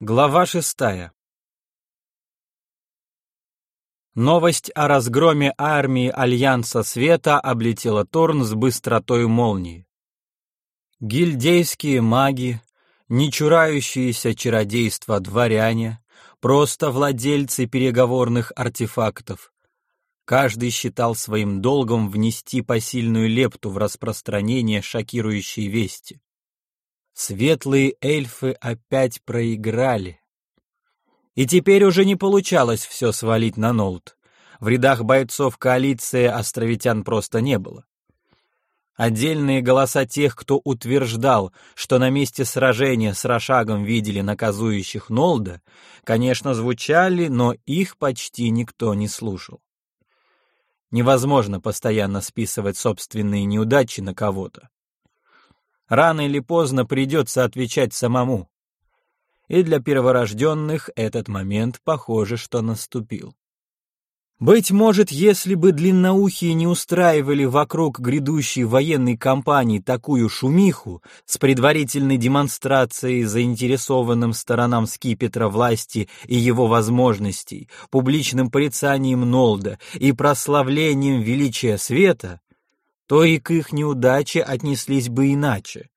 Глава шестая Новость о разгроме армии Альянса Света облетела Торн с быстротой молнии. Гильдейские маги, не чурающиеся чародейства дворяне, просто владельцы переговорных артефактов. Каждый считал своим долгом внести посильную лепту в распространение шокирующей вести. Светлые эльфы опять проиграли. И теперь уже не получалось все свалить на Нолт. В рядах бойцов коалиции островитян просто не было. Отдельные голоса тех, кто утверждал, что на месте сражения с Рошагом видели наказующих Нолда, конечно, звучали, но их почти никто не слушал. Невозможно постоянно списывать собственные неудачи на кого-то. Рано или поздно придется отвечать самому. И для перворожденных этот момент, похоже, что наступил. Быть может, если бы длинноухие не устраивали вокруг грядущей военной кампании такую шумиху с предварительной демонстрацией заинтересованным сторонам скипетра власти и его возможностей, публичным порицанием Нолда и прославлением величия света, то и к их неудаче отнеслись бы иначе,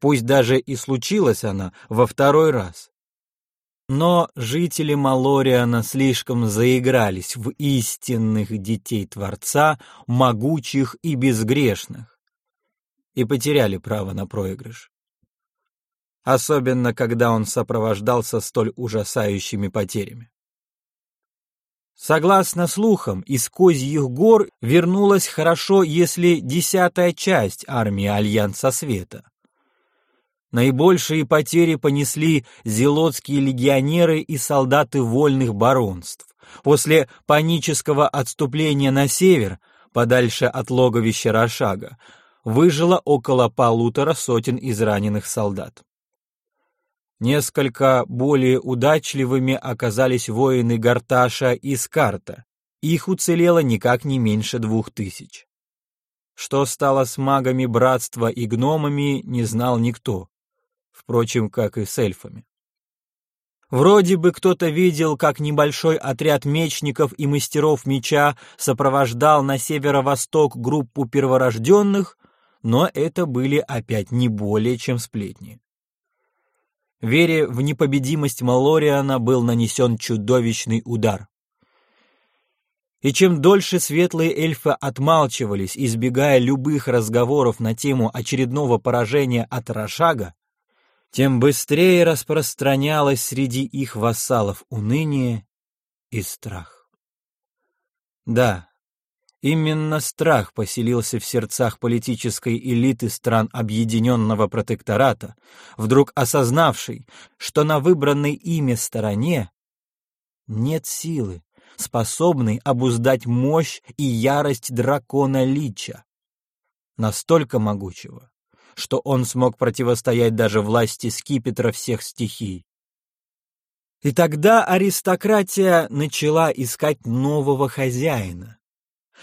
пусть даже и случилась она во второй раз. Но жители Малориана слишком заигрались в истинных детей Творца, могучих и безгрешных, и потеряли право на проигрыш. Особенно, когда он сопровождался столь ужасающими потерями. Согласно слухам, из Козьих гор вернулась хорошо, если десятая часть армии Альянса Света. Наибольшие потери понесли зелотские легионеры и солдаты вольных баронств. После панического отступления на север, подальше от логовища Рошага, выжило около полутора сотен израненных солдат. Несколько более удачливыми оказались воины Гарташа и Скарта. Их уцелело никак не меньше двух тысяч. Что стало с магами братства и гномами, не знал никто. Впрочем, как и с эльфами. Вроде бы кто-то видел, как небольшой отряд мечников и мастеров меча сопровождал на северо-восток группу перворожденных, но это были опять не более чем сплетни. Вере в непобедимость Малориана был нанесен чудовищный удар. И чем дольше светлые эльфы отмалчивались, избегая любых разговоров на тему очередного поражения от Рошага, тем быстрее распространялось среди их вассалов уныние и страх. Да, Именно страх поселился в сердцах политической элиты стран Объединенного Протектората, вдруг осознавшей, что на выбранной ими стороне нет силы, способной обуздать мощь и ярость дракона Лича, настолько могучего, что он смог противостоять даже власти скипетра всех стихий. И тогда аристократия начала искать нового хозяина,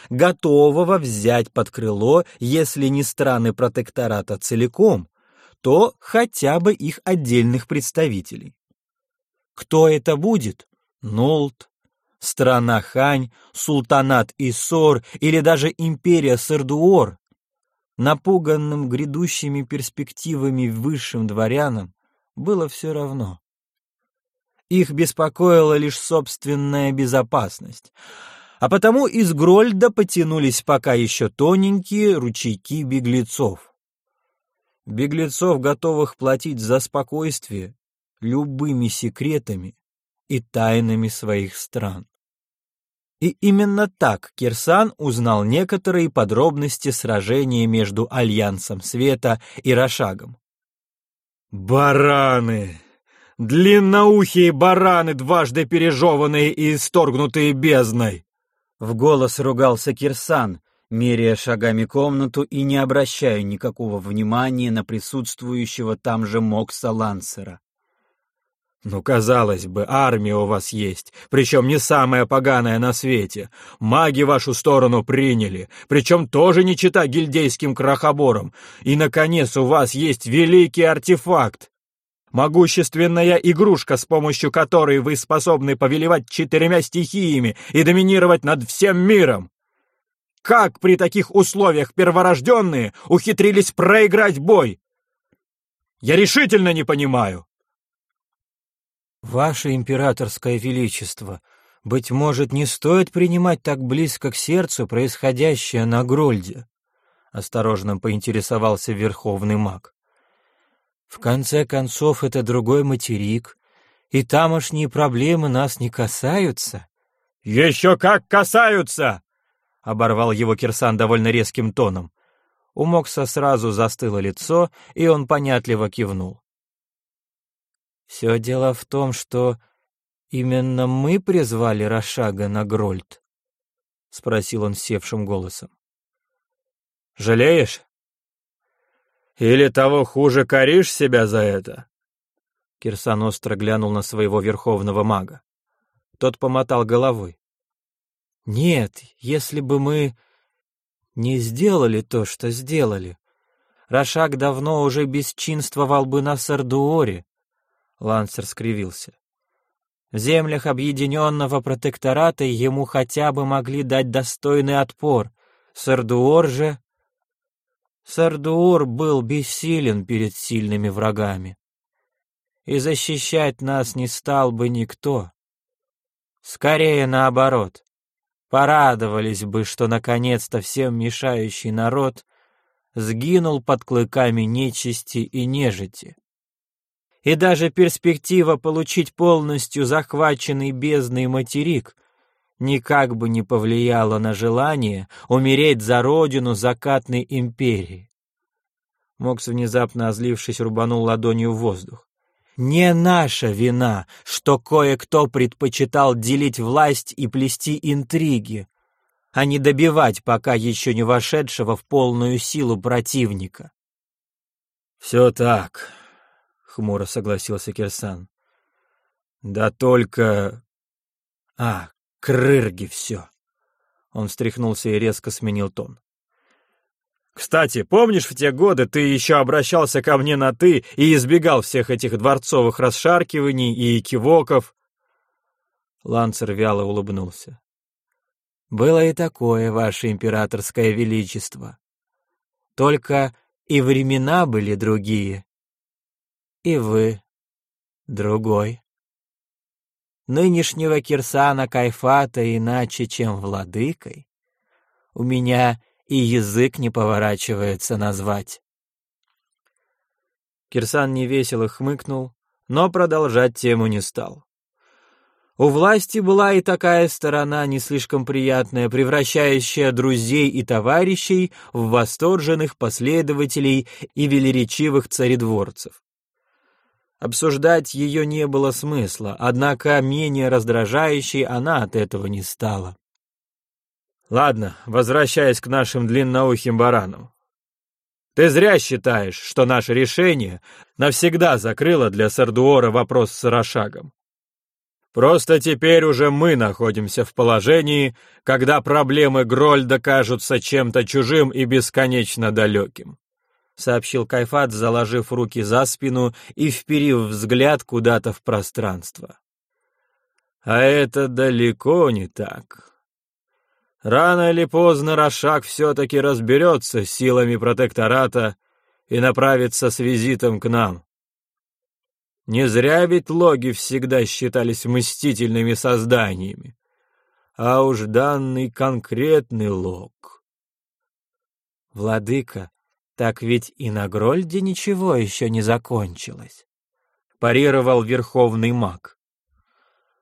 готового взять под крыло, если не страны протектората целиком, то хотя бы их отдельных представителей. Кто это будет? Нолт, страна Хань, султанат Исор или даже империя Сардуор? Напуганным грядущими перспективами высшим дворянам было все равно. Их беспокоила лишь собственная безопасность — а потому из Грольда потянулись пока еще тоненькие ручейки беглецов. Беглецов, готовых платить за спокойствие любыми секретами и тайнами своих стран. И именно так Кирсан узнал некоторые подробности сражения между Альянсом Света и Рошагом. «Бараны! Длинноухие бараны, дважды пережеванные и исторгнутые бездной! В голос ругался Кирсан, меряя шагами комнату и не обращая никакого внимания на присутствующего там же Мокса Лансера. «Ну, казалось бы, армия у вас есть, причем не самая поганая на свете. Маги вашу сторону приняли, причем тоже не чита гильдейским крахоборам. И, наконец, у вас есть великий артефакт. Могущественная игрушка, с помощью которой вы способны повелевать четырьмя стихиями и доминировать над всем миром. Как при таких условиях перворожденные ухитрились проиграть бой? Я решительно не понимаю. Ваше императорское величество, быть может, не стоит принимать так близко к сердцу происходящее на Грольде? Осторожно поинтересовался верховный маг. В конце концов, это другой материк, и тамошние проблемы нас не касаются. «Еще как касаются!» — оборвал его Кирсан довольно резким тоном. У Мокса сразу застыло лицо, и он понятливо кивнул. «Все дело в том, что именно мы призвали Рошага на Грольд?» — спросил он севшим голосом. «Жалеешь?» Или того хуже коришь себя за это?» Кирсан остро глянул на своего верховного мага. Тот помотал головой. «Нет, если бы мы не сделали то, что сделали, Рошак давно уже бесчинствовал бы на Сардуоре». Лансер скривился. В землях объединенного протектората ему хотя бы могли дать достойный отпор. Сардуор же Сардуур был бессилен перед сильными врагами. И защищать нас не стал бы никто. Скорее наоборот. Порадовались бы, что наконец-то всем мешающий народ сгинул под клыками нечисти и нежити. И даже перспектива получить полностью захваченный бездный материк никак бы не повлияло на желание умереть за родину закатной империи. Мокс, внезапно озлившись, рубанул ладонью в воздух. «Не наша вина, что кое-кто предпочитал делить власть и плести интриги, а не добивать пока еще не вошедшего в полную силу противника». «Все так», — хмуро согласился Кирсан. «Да только...» «А, Крырги все. Он встряхнулся и резко сменил тон. «Кстати, помнишь, в те годы ты еще обращался ко мне на «ты» и избегал всех этих дворцовых расшаркиваний и кивоков?» Ланцер вяло улыбнулся. «Было и такое, ваше императорское величество. Только и времена были другие, и вы другой» нынешнего Кирсана Кайфата иначе, чем владыкой, у меня и язык не поворачивается назвать. Кирсан невесело хмыкнул, но продолжать тему не стал. У власти была и такая сторона не слишком приятная, превращающая друзей и товарищей в восторженных последователей и велеречивых царедворцев. Обсуждать ее не было смысла, однако менее раздражающей она от этого не стала. Ладно, возвращаясь к нашим длинноухим баранам. Ты зря считаешь, что наше решение навсегда закрыло для Сардуора вопрос с Рошагом. Просто теперь уже мы находимся в положении, когда проблемы Грольда кажутся чем-то чужим и бесконечно далеким. — сообщил Кайфат, заложив руки за спину и вперив взгляд куда-то в пространство. «А это далеко не так. Рано или поздно Рошак все-таки разберется с силами протектората и направится с визитом к нам. Не зря ведь логи всегда считались мстительными созданиями, а уж данный конкретный лог». «Владыка», так ведь и на Грольде ничего еще не закончилось. Парировал верховный маг.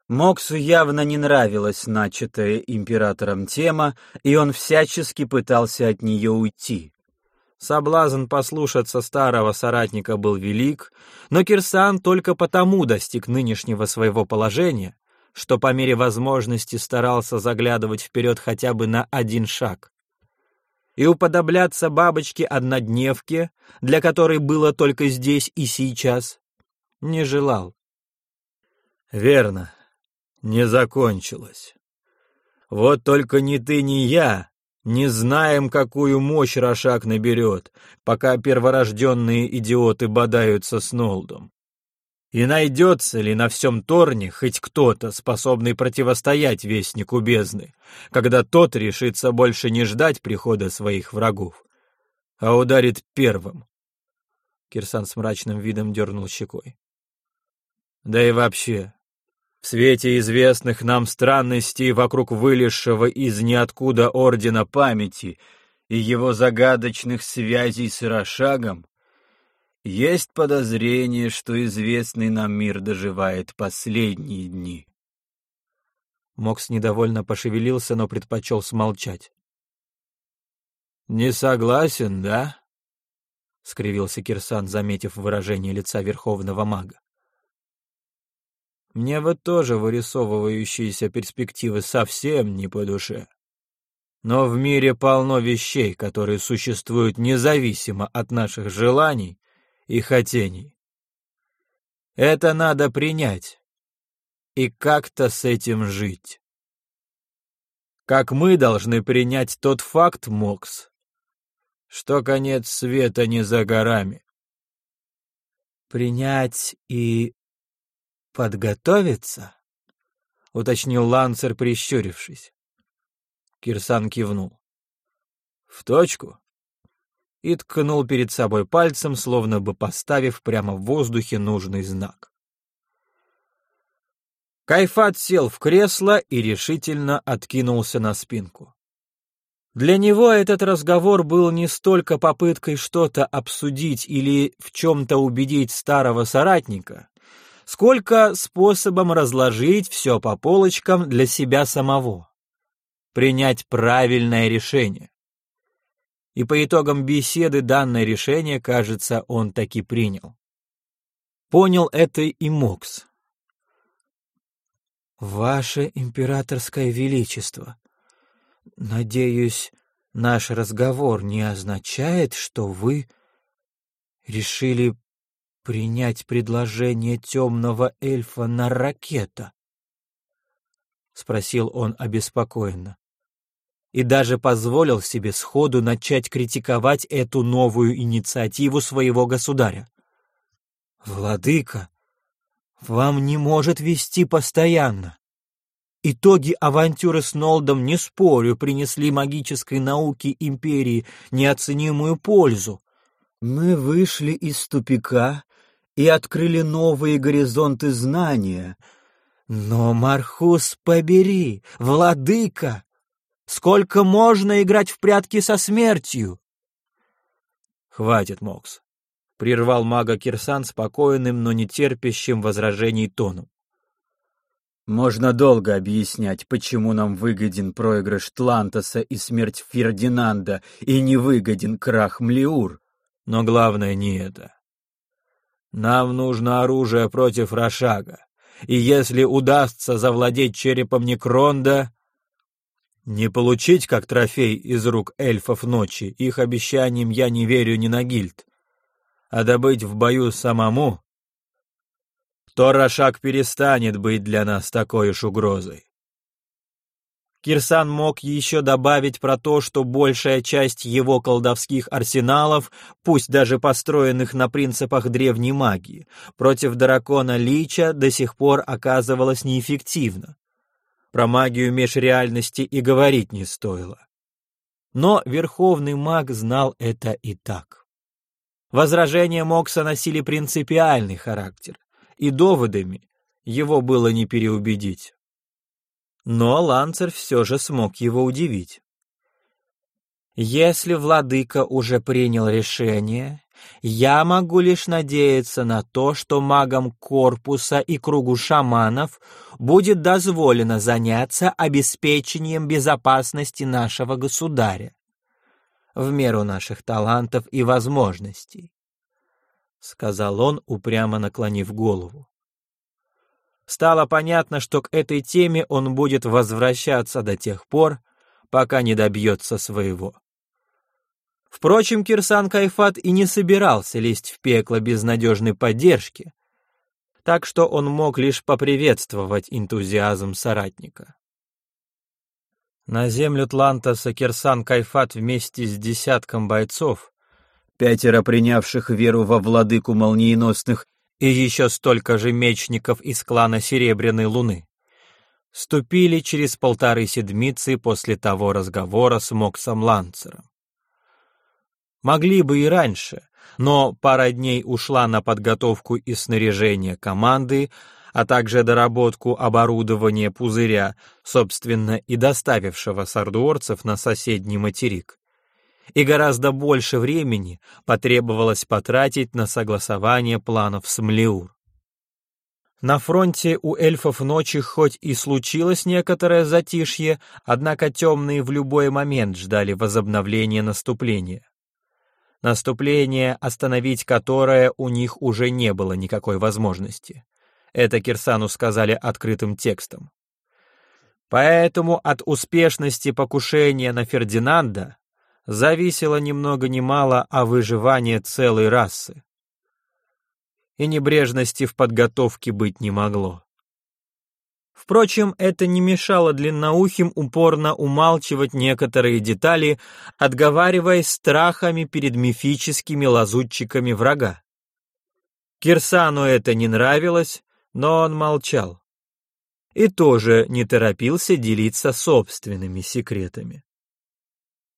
Моксу явно не нравилась начатая императором тема, и он всячески пытался от нее уйти. Соблазн послушаться старого соратника был велик, но Кирсан только потому достиг нынешнего своего положения, что по мере возможности старался заглядывать вперед хотя бы на один шаг и уподобляться бабочке-однодневке, для которой было только здесь и сейчас, не желал. «Верно, не закончилось. Вот только ни ты, ни я не знаем, какую мощь Рошак наберет, пока перворожденные идиоты бодаются с Нолдом. И найдется ли на всем Торне хоть кто-то, способный противостоять Вестнику Бездны, когда тот решится больше не ждать прихода своих врагов, а ударит первым? Кирсан с мрачным видом дернул щекой. Да и вообще, в свете известных нам странностей вокруг вылезшего из ниоткуда Ордена Памяти и его загадочных связей с Ирошагом, есть подозрение, что известный нам мир доживает последние дни. Мокс недовольно пошевелился, но предпочел смолчать. «Не согласен, да?» — скривился Кирсан, заметив выражение лица верховного мага. «Мне вот тоже вырисовывающиеся перспективы совсем не по душе. Но в мире полно вещей, которые существуют независимо от наших желаний и хотений. Это надо принять и как-то с этим жить. Как мы должны принять тот факт, Мокс, что конец света не за горами. «Принять и подготовиться?» — уточнил Ланцер, прищурившись. Кирсан кивнул. «В точку и ткнул перед собой пальцем, словно бы поставив прямо в воздухе нужный знак. Кайфат сел в кресло и решительно откинулся на спинку. Для него этот разговор был не столько попыткой что-то обсудить или в чем-то убедить старого соратника, сколько способом разложить все по полочкам для себя самого, принять правильное решение и по итогам беседы данное решение, кажется, он таки принял. Понял это и Мокс. «Ваше императорское величество, надеюсь, наш разговор не означает, что вы решили принять предложение темного эльфа на ракета?» — спросил он обеспокоенно и даже позволил себе сходу начать критиковать эту новую инициативу своего государя. «Владыка, вам не может вести постоянно. Итоги авантюры с Нолдом, не спорю, принесли магической науке империи неоценимую пользу. Мы вышли из тупика и открыли новые горизонты знания. Но, Мархус, побери, владыка, Сколько можно играть в прятки со смертью? Хватит, Мокс. Прервал мага Кирсан спокойным, но не терпящим возражений тоном. Можно долго объяснять, почему нам выгоден проигрыш Тлантоса и смерть Фердинанда, и не выгоден крах Млиур. Но главное не это. Нам нужно оружие против Рошага, и если удастся завладеть черепом Некронда, не получить как трофей из рук эльфов ночи, их обещаниям я не верю ни на гильд. А добыть в бою самому, то Рошак перестанет быть для нас такой уж угрозой. Кирсан мог еще добавить про то, что большая часть его колдовских арсеналов, пусть даже построенных на принципах древней магии, против дракона Лича до сих пор оказывалась неэффективна. Про магию межреальности и говорить не стоило. Но Верховный маг знал это и так. Возражения Мокса носили принципиальный характер, и доводами его было не переубедить. Но Ланцер все же смог его удивить. «Если владыка уже принял решение, я могу лишь надеяться на то, что магам корпуса и кругу шаманов будет дозволено заняться обеспечением безопасности нашего государя в меру наших талантов и возможностей, — сказал он, упрямо наклонив голову. Стало понятно, что к этой теме он будет возвращаться до тех пор, пока не добьется своего. Впрочем, Кирсан Кайфат и не собирался лезть в пекло без надежной поддержки, так что он мог лишь поприветствовать энтузиазм соратника. На землю Тлантоса Кирсан Кайфат вместе с десятком бойцов, пятеро принявших веру во владыку молниеносных и еще столько же мечников из клана Серебряной Луны, ступили через полторы седмицы после того разговора с Моксом Ланцером. Могли бы и раньше, но пара дней ушла на подготовку и снаряжение команды, а также доработку оборудования пузыря, собственно, и доставившего сардуорцев на соседний материк. И гораздо больше времени потребовалось потратить на согласование планов с Млеур. На фронте у эльфов ночи хоть и случилось некоторое затишье, однако темные в любой момент ждали возобновления наступления. Наступление, остановить которое у них уже не было никакой возможности. Это Кирсану сказали открытым текстом. Поэтому от успешности покушения на Фердинанда зависело ни много ни мало о выживании целой расы. И небрежности в подготовке быть не могло. Впрочем, это не мешало длинноухим упорно умалчивать некоторые детали, отговариваясь страхами перед мифическими лазутчиками врага. Кирсану это не нравилось, но он молчал. И тоже не торопился делиться собственными секретами.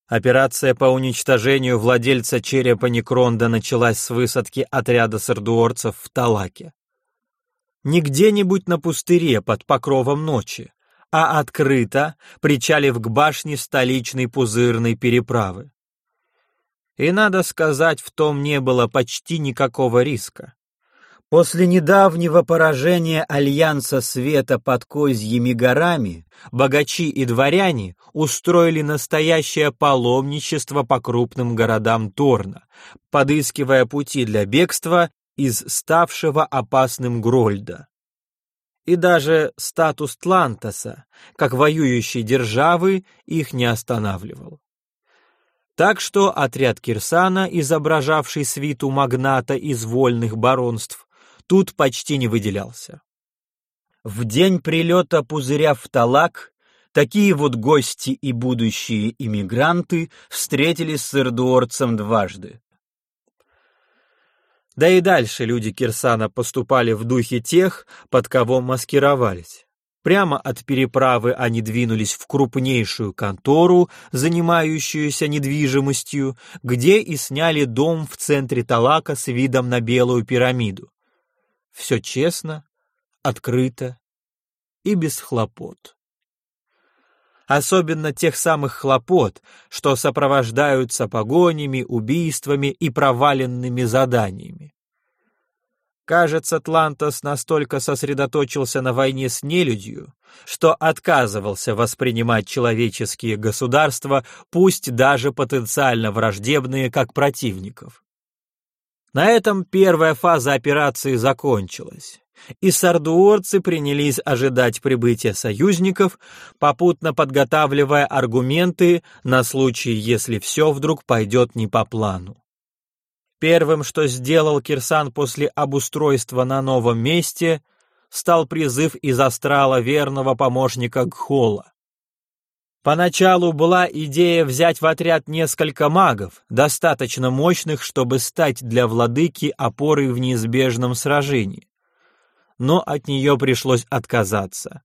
Операция по уничтожению владельца черепа Некронда началась с высадки отряда сардуорцев в Талаке. Не где-нибудь на пустыре под покровом ночи, а открыто, причалив к башне столичной пузырной переправы. И, надо сказать, в том не было почти никакого риска. После недавнего поражения Альянса Света под Козьими горами богачи и дворяне устроили настоящее паломничество по крупным городам Торна, подыскивая пути для бегства из ставшего опасным Грольда. И даже статус Тлантоса, как воюющей державы, их не останавливал. Так что отряд Кирсана, изображавший свиту магната из вольных баронств, тут почти не выделялся. В день прилета пузыря в Талак такие вот гости и будущие иммигранты встретились с Эрдуорцем дважды. Да и дальше люди Кирсана поступали в духе тех, под кого маскировались. Прямо от переправы они двинулись в крупнейшую контору, занимающуюся недвижимостью, где и сняли дом в центре Талака с видом на Белую пирамиду. Все честно, открыто и без хлопот. Особенно тех самых хлопот, что сопровождаются погонями, убийствами и проваленными заданиями. Кажется, Тлантос настолько сосредоточился на войне с нелюдью, что отказывался воспринимать человеческие государства, пусть даже потенциально враждебные, как противников. На этом первая фаза операции закончилась, и сардуорцы принялись ожидать прибытия союзников, попутно подготавливая аргументы на случай, если все вдруг пойдет не по плану. Первым, что сделал Кирсан после обустройства на новом месте, стал призыв из астрала верного помощника Гхола. Поначалу была идея взять в отряд несколько магов, достаточно мощных, чтобы стать для владыки опорой в неизбежном сражении. Но от нее пришлось отказаться.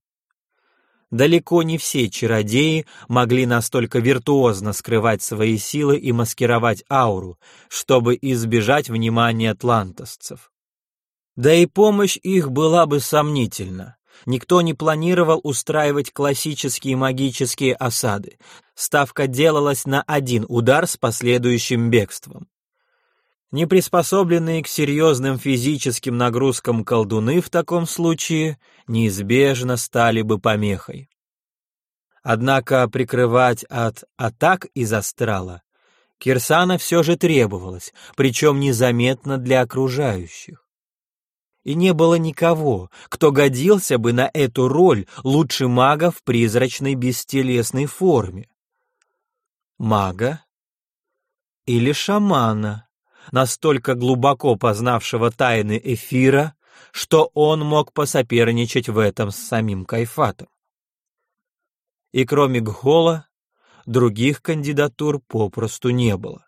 Далеко не все чародеи могли настолько виртуозно скрывать свои силы и маскировать ауру, чтобы избежать внимания тлантосцев. Да и помощь их была бы сомнительна. Никто не планировал устраивать классические магические осады. Ставка делалась на один удар с последующим бегством. Неприспособленные к серьезным физическим нагрузкам колдуны в таком случае неизбежно стали бы помехой. Однако прикрывать от атак из астрала Кирсана все же требовалось, причем незаметно для окружающих и не было никого, кто годился бы на эту роль лучше мага в призрачной бестелесной форме. Мага или шамана, настолько глубоко познавшего тайны эфира, что он мог посоперничать в этом с самим Кайфатом. И кроме Гхола, других кандидатур попросту не было.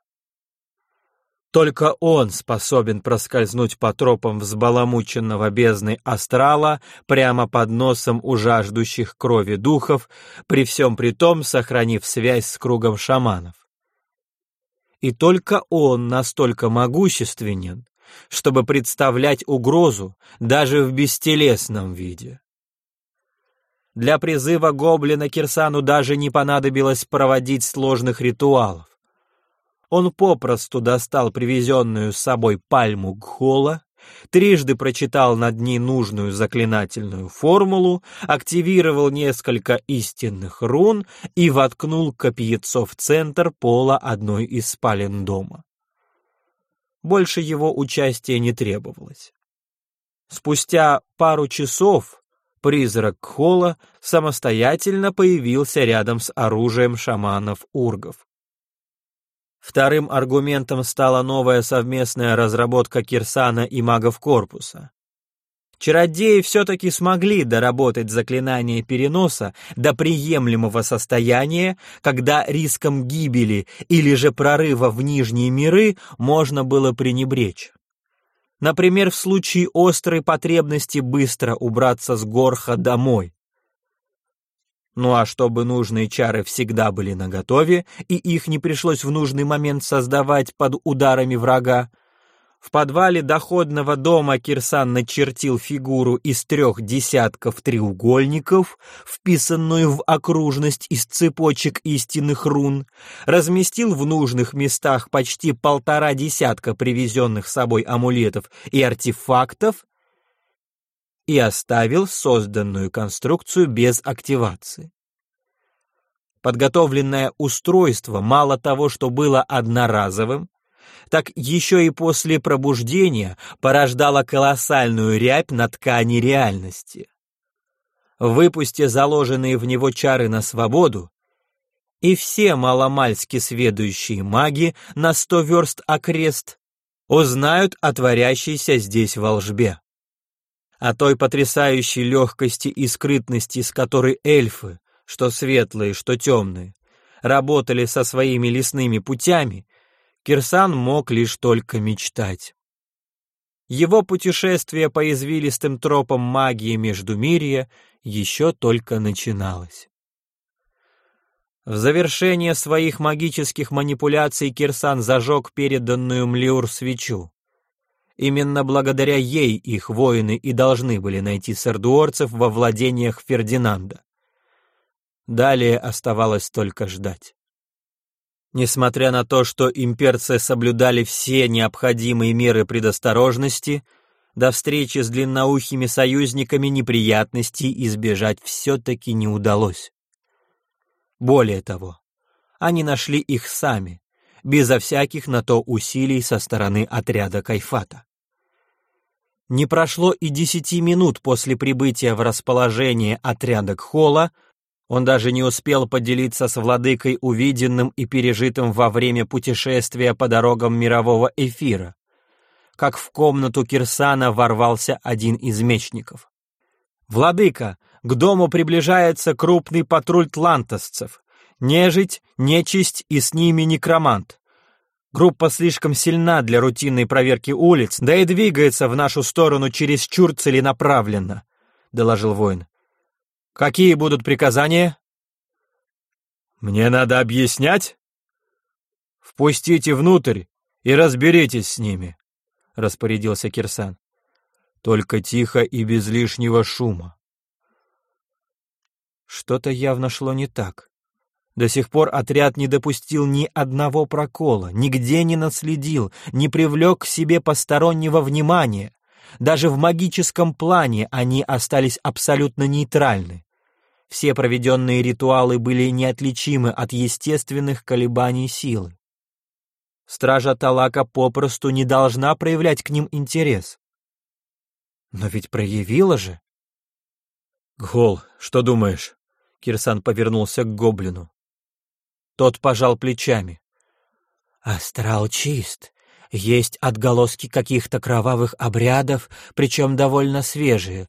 Только он способен проскользнуть по тропам взбаламученного бездны астрала прямо под носом у жаждущих крови духов, при всем при том сохранив связь с кругом шаманов. И только он настолько могущественен, чтобы представлять угрозу даже в бестелесном виде. Для призыва гоблина Кирсану даже не понадобилось проводить сложных ритуалов. Он попросту достал привезенную с собой пальму Гхола, трижды прочитал над ней нужную заклинательную формулу, активировал несколько истинных рун и воткнул копьецо в центр пола одной из спален дома. Больше его участия не требовалось. Спустя пару часов призрак Кхола самостоятельно появился рядом с оружием шаманов-ургов. Вторым аргументом стала новая совместная разработка Кирсана и магов корпуса. Чародеи все-таки смогли доработать заклинание переноса до приемлемого состояния, когда риском гибели или же прорыва в нижние миры можно было пренебречь. Например, в случае острой потребности быстро убраться с горха домой. Ну а чтобы нужные чары всегда были наготове, и их не пришлось в нужный момент создавать под ударами врага, в подвале доходного дома Кирсан начертил фигуру из трех десятков треугольников, вписанную в окружность из цепочек истинных рун, разместил в нужных местах почти полтора десятка привезенных с собой амулетов и артефактов и оставил созданную конструкцию без активации. Подготовленное устройство мало того, что было одноразовым, так еще и после пробуждения порождало колоссальную рябь на ткани реальности. Выпусти заложенные в него чары на свободу, и все маломальски сведущие маги на сто верст окрест узнают о творящейся здесь волжбе о той потрясающей легкости и скрытности, с которой эльфы, что светлые, что темные, работали со своими лесными путями, Кирсан мог лишь только мечтать. Его путешествие по извилистым тропам магии Междумирья еще только начиналось. В завершение своих магических манипуляций Кирсан зажег переданную Млиур свечу. Именно благодаря ей их воины и должны были найти сардуорцев во владениях Фердинанда. Далее оставалось только ждать. Несмотря на то, что имперцы соблюдали все необходимые меры предосторожности, до встречи с длинноухими союзниками неприятностей избежать все-таки не удалось. Более того, они нашли их сами, безо всяких на то усилий со стороны отряда Кайфата. Не прошло и десяти минут после прибытия в расположение отряда Кхола, он даже не успел поделиться с владыкой увиденным и пережитым во время путешествия по дорогам мирового эфира, как в комнату Кирсана ворвался один из мечников. «Владыка, к дому приближается крупный патруль тлантосцев нежить, нечисть и с ними некромант. Группа слишком сильна для рутинной проверки улиц, да и двигается в нашу сторону чересчур целенаправленно», — доложил воин. «Какие будут приказания?» «Мне надо объяснять?» «Впустите внутрь и разберитесь с ними», — распорядился Кирсан. «Только тихо и без лишнего шума». Что-то явно шло не так. До сих пор отряд не допустил ни одного прокола, нигде не наследил, не привлек к себе постороннего внимания. Даже в магическом плане они остались абсолютно нейтральны. Все проведенные ритуалы были неотличимы от естественных колебаний силы. Стража Талака попросту не должна проявлять к ним интерес. Но ведь проявила же. «Гол, что думаешь?» Кирсан повернулся к гоблину. Тот пожал плечами. «Астрал чист. Есть отголоски каких-то кровавых обрядов, причем довольно свежие,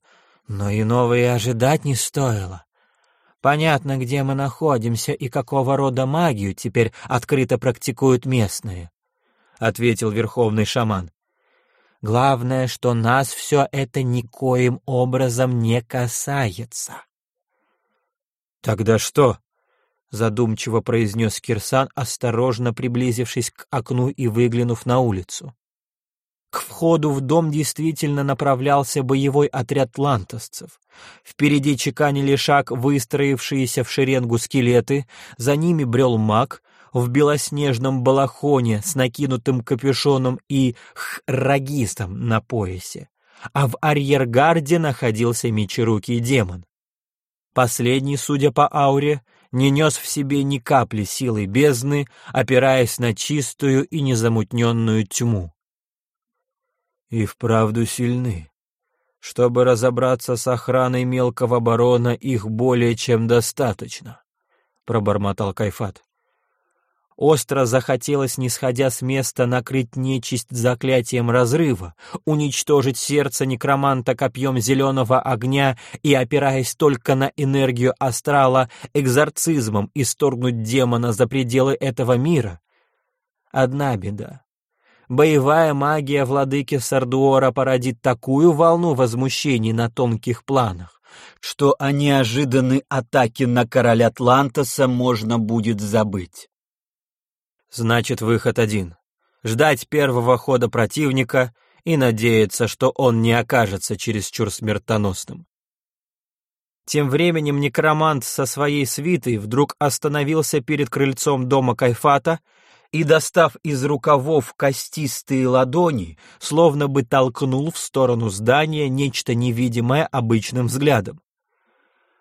но иного и ожидать не стоило. Понятно, где мы находимся и какого рода магию теперь открыто практикуют местные. — ответил верховный шаман. «Главное, что нас все это никоим образом не касается». «Тогда что?» — задумчиво произнес Кирсан, осторожно приблизившись к окну и выглянув на улицу. К входу в дом действительно направлялся боевой отряд лантосцев. Впереди чеканили шаг выстроившиеся в шеренгу скелеты, за ними брел маг в белоснежном балахоне с накинутым капюшоном и храгистом на поясе, а в арьергарде находился мечерукий демон. Последний, судя по ауре, не нес в себе ни капли силы бездны, опираясь на чистую и незамутненную тьму и вправду сильны. Чтобы разобраться с охраной мелкого барона, их более чем достаточно, — пробормотал Кайфат. Остро захотелось, не сходя с места, накрыть нечисть заклятием разрыва, уничтожить сердце некроманта копьем зеленого огня и, опираясь только на энергию астрала, экзорцизмом исторгнуть демона за пределы этого мира. Одна беда боевая магия владыки Сардуора породит такую волну возмущений на тонких планах, что о неожиданной атаке на короля Атлантоса можно будет забыть. Значит, выход один — ждать первого хода противника и надеяться, что он не окажется чересчур смертоносным. Тем временем некромант со своей свитой вдруг остановился перед крыльцом дома Кайфата и, достав из рукавов костистые ладони, словно бы толкнул в сторону здания нечто невидимое обычным взглядом.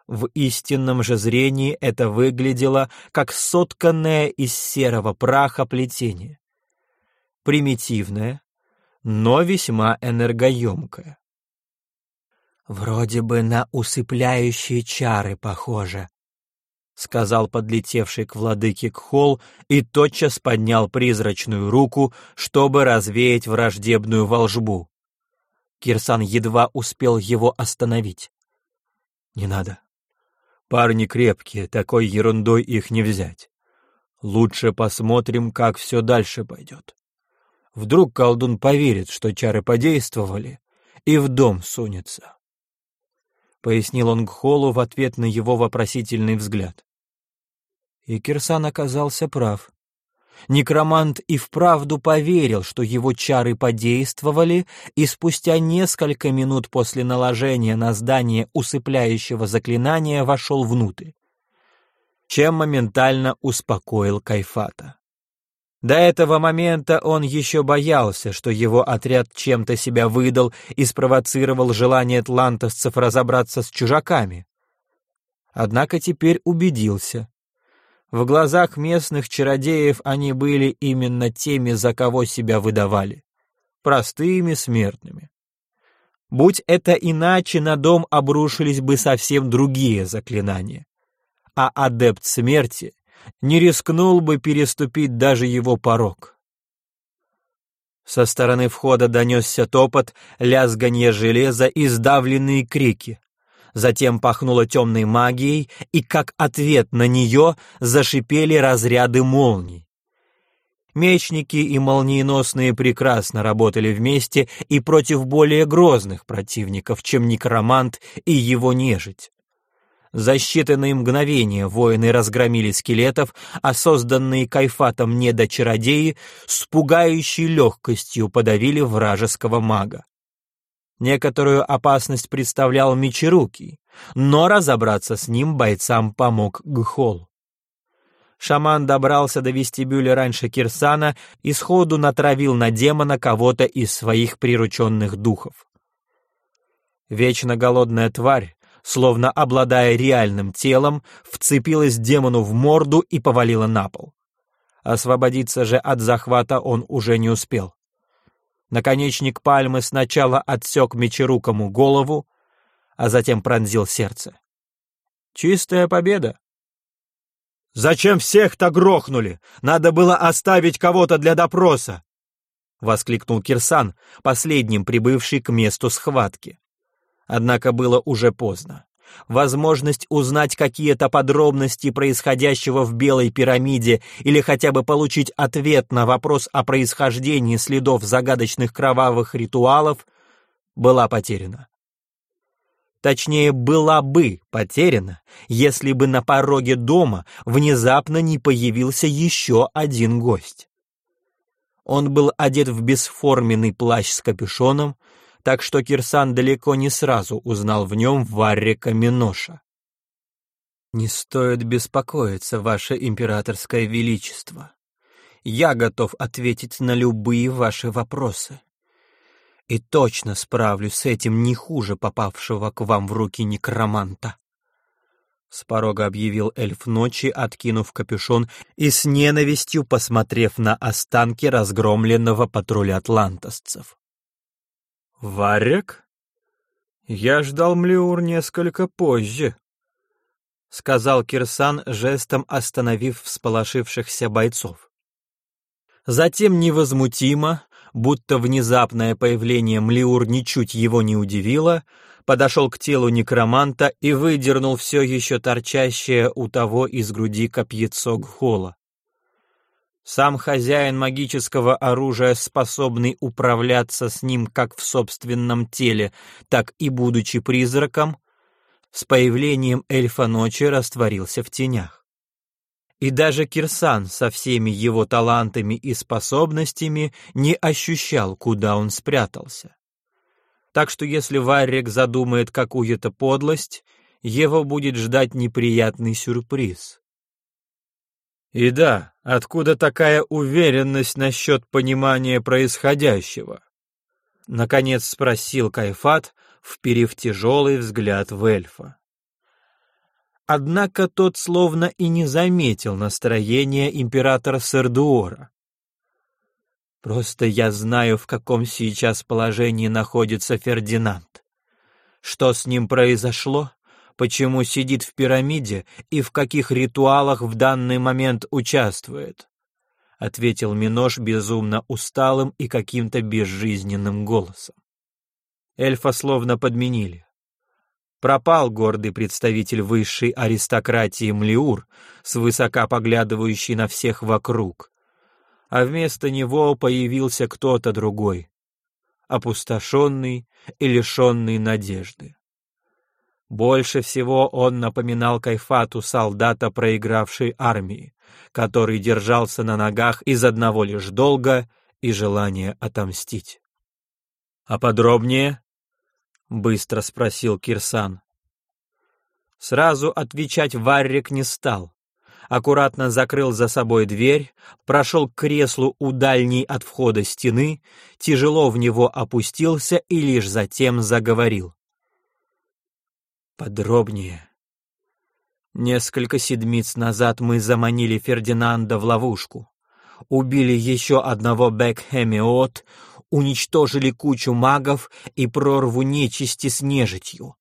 В истинном же зрении это выглядело как сотканное из серого праха плетение. Примитивное, но весьма энергоемкое. «Вроде бы на усыпляющие чары похоже», — сказал подлетевший к владыке Кхол и тотчас поднял призрачную руку, чтобы развеять враждебную волжбу. Кирсан едва успел его остановить. «Не надо. Парни крепкие, такой ерундой их не взять. Лучше посмотрим, как все дальше пойдет. Вдруг колдун поверит, что чары подействовали, и в дом сунется пояснил он Гхолу в ответ на его вопросительный взгляд. И Кирсан оказался прав. Некромант и вправду поверил, что его чары подействовали, и спустя несколько минут после наложения на здание усыпляющего заклинания вошел внутрь, чем моментально успокоил Кайфата. До этого момента он еще боялся, что его отряд чем-то себя выдал и спровоцировал желание атлантовцев разобраться с чужаками. Однако теперь убедился. В глазах местных чародеев они были именно теми, за кого себя выдавали. Простыми смертными. Будь это иначе, на дом обрушились бы совсем другие заклинания. А адепт смерти не рискнул бы переступить даже его порог. Со стороны входа донесся топот, лязганье железа и сдавленные крики. Затем пахнуло темной магией, и как ответ на нее зашипели разряды молний. Мечники и молниеносные прекрасно работали вместе и против более грозных противников, чем некромант и его нежить. За считанные мгновения воины разгромили скелетов, а созданные кайфатом недочародеи с пугающей легкостью подавили вражеского мага. Некоторую опасность представлял Мечерукий, но разобраться с ним бойцам помог Гхол. Шаман добрался до вестибюля раньше Кирсана и сходу натравил на демона кого-то из своих прирученных духов. Вечно голодная тварь словно обладая реальным телом, вцепилась демону в морду и повалила на пол. Освободиться же от захвата он уже не успел. Наконечник пальмы сначала отсек мечерукому голову, а затем пронзил сердце. Чистая победа. «Зачем всех-то грохнули? Надо было оставить кого-то для допроса!» — воскликнул Кирсан, последним прибывший к месту схватки. Однако было уже поздно. Возможность узнать какие-то подробности происходящего в Белой пирамиде или хотя бы получить ответ на вопрос о происхождении следов загадочных кровавых ритуалов, была потеряна. Точнее, была бы потеряна, если бы на пороге дома внезапно не появился еще один гость. Он был одет в бесформенный плащ с капюшоном, так что Кирсан далеко не сразу узнал в нем Варрика Миноша. «Не стоит беспокоиться, ваше императорское величество. Я готов ответить на любые ваши вопросы. И точно справлюсь с этим не хуже попавшего к вам в руки некроманта». С порога объявил эльф ночи, откинув капюшон и с ненавистью посмотрев на останки разгромленного патруля атлантосцев. «Варек? Я ждал Млеур несколько позже», — сказал Кирсан, жестом остановив всполошившихся бойцов. Затем невозмутимо, будто внезапное появление Млеур ничуть его не удивило, подошел к телу некроманта и выдернул все еще торчащее у того из груди копьецо Гхола. Сам хозяин магического оружия, способный управляться с ним как в собственном теле, так и будучи призраком, с появлением эльфа ночи растворился в тенях. И даже Кирсан со всеми его талантами и способностями не ощущал, куда он спрятался. Так что если Варрик задумает какую-то подлость, его будет ждать неприятный сюрприз. И да, откуда такая уверенность насчет понимания происходящего? Наконец спросил Кайфат, вперив тяжелый взгляд в эльфа. Однако тот словно и не заметил настроения императора Сердуора. Просто я знаю, в каком сейчас положении находится Фердинанд. Что с ним произошло, почему сидит в пирамиде и в каких ритуалах в данный момент участвует», — ответил Минош безумно усталым и каким-то безжизненным голосом. Эльфа словно подменили. Пропал гордый представитель высшей аристократии Млиур, свысока поглядывающий на всех вокруг, а вместо него появился кто-то другой, опустошенный и лишенный надежды. Больше всего он напоминал Кайфату солдата проигравшей армии, который держался на ногах из одного лишь долга и желания отомстить. «А подробнее?» — быстро спросил Кирсан. Сразу отвечать Варрик не стал. Аккуратно закрыл за собой дверь, прошел к креслу у дальней от входа стены, тяжело в него опустился и лишь затем заговорил. Подробнее. Несколько седмиц назад мы заманили Фердинанда в ловушку. Убили еще одного Бекхемиот, уничтожили кучу магов и прорву нечисти с нежитью.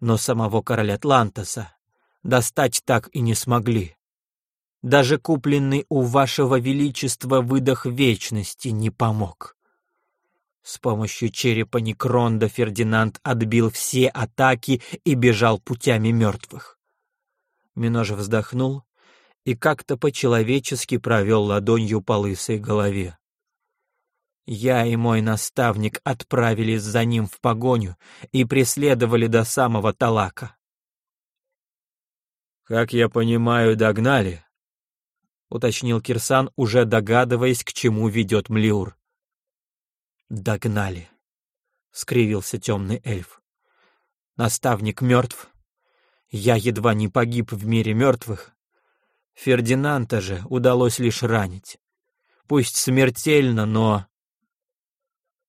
Но самого короля Атлантоса достать так и не смогли. Даже купленный у вашего величества выдох вечности не помог. С помощью черепа Некронда Фердинанд отбил все атаки и бежал путями мертвых. Минож вздохнул и как-то по-человечески провел ладонью по лысой голове. Я и мой наставник отправились за ним в погоню и преследовали до самого Талака. «Как я понимаю, догнали?» — уточнил Кирсан, уже догадываясь, к чему ведет Млиур. «Догнали», — скривился темный эльф. «Наставник мертв. Я едва не погиб в мире мертвых. Фердинанда же удалось лишь ранить. Пусть смертельно, но...»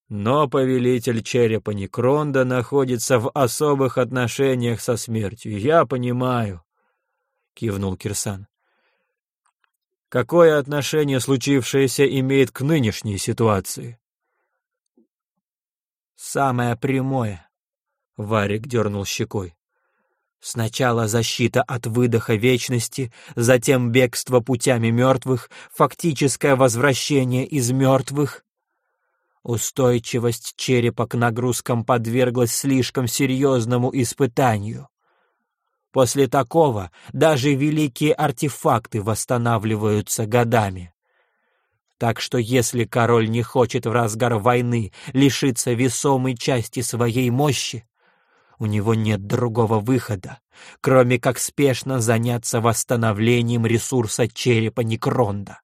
Но повелитель черепа Некронда находится в особых отношениях со смертью, я понимаю, — кивнул Кирсан. Какое отношение случившееся имеет к нынешней ситуации? «Самое прямое», — Варик дернул щекой. «Сначала защита от выдоха вечности, затем бегство путями мертвых, фактическое возвращение из мертвых». Устойчивость черепа к нагрузкам подверглась слишком серьезному испытанию. После такого даже великие артефакты восстанавливаются годами. Так что если король не хочет в разгар войны лишиться весомой части своей мощи, у него нет другого выхода, кроме как спешно заняться восстановлением ресурса черепа Некронда.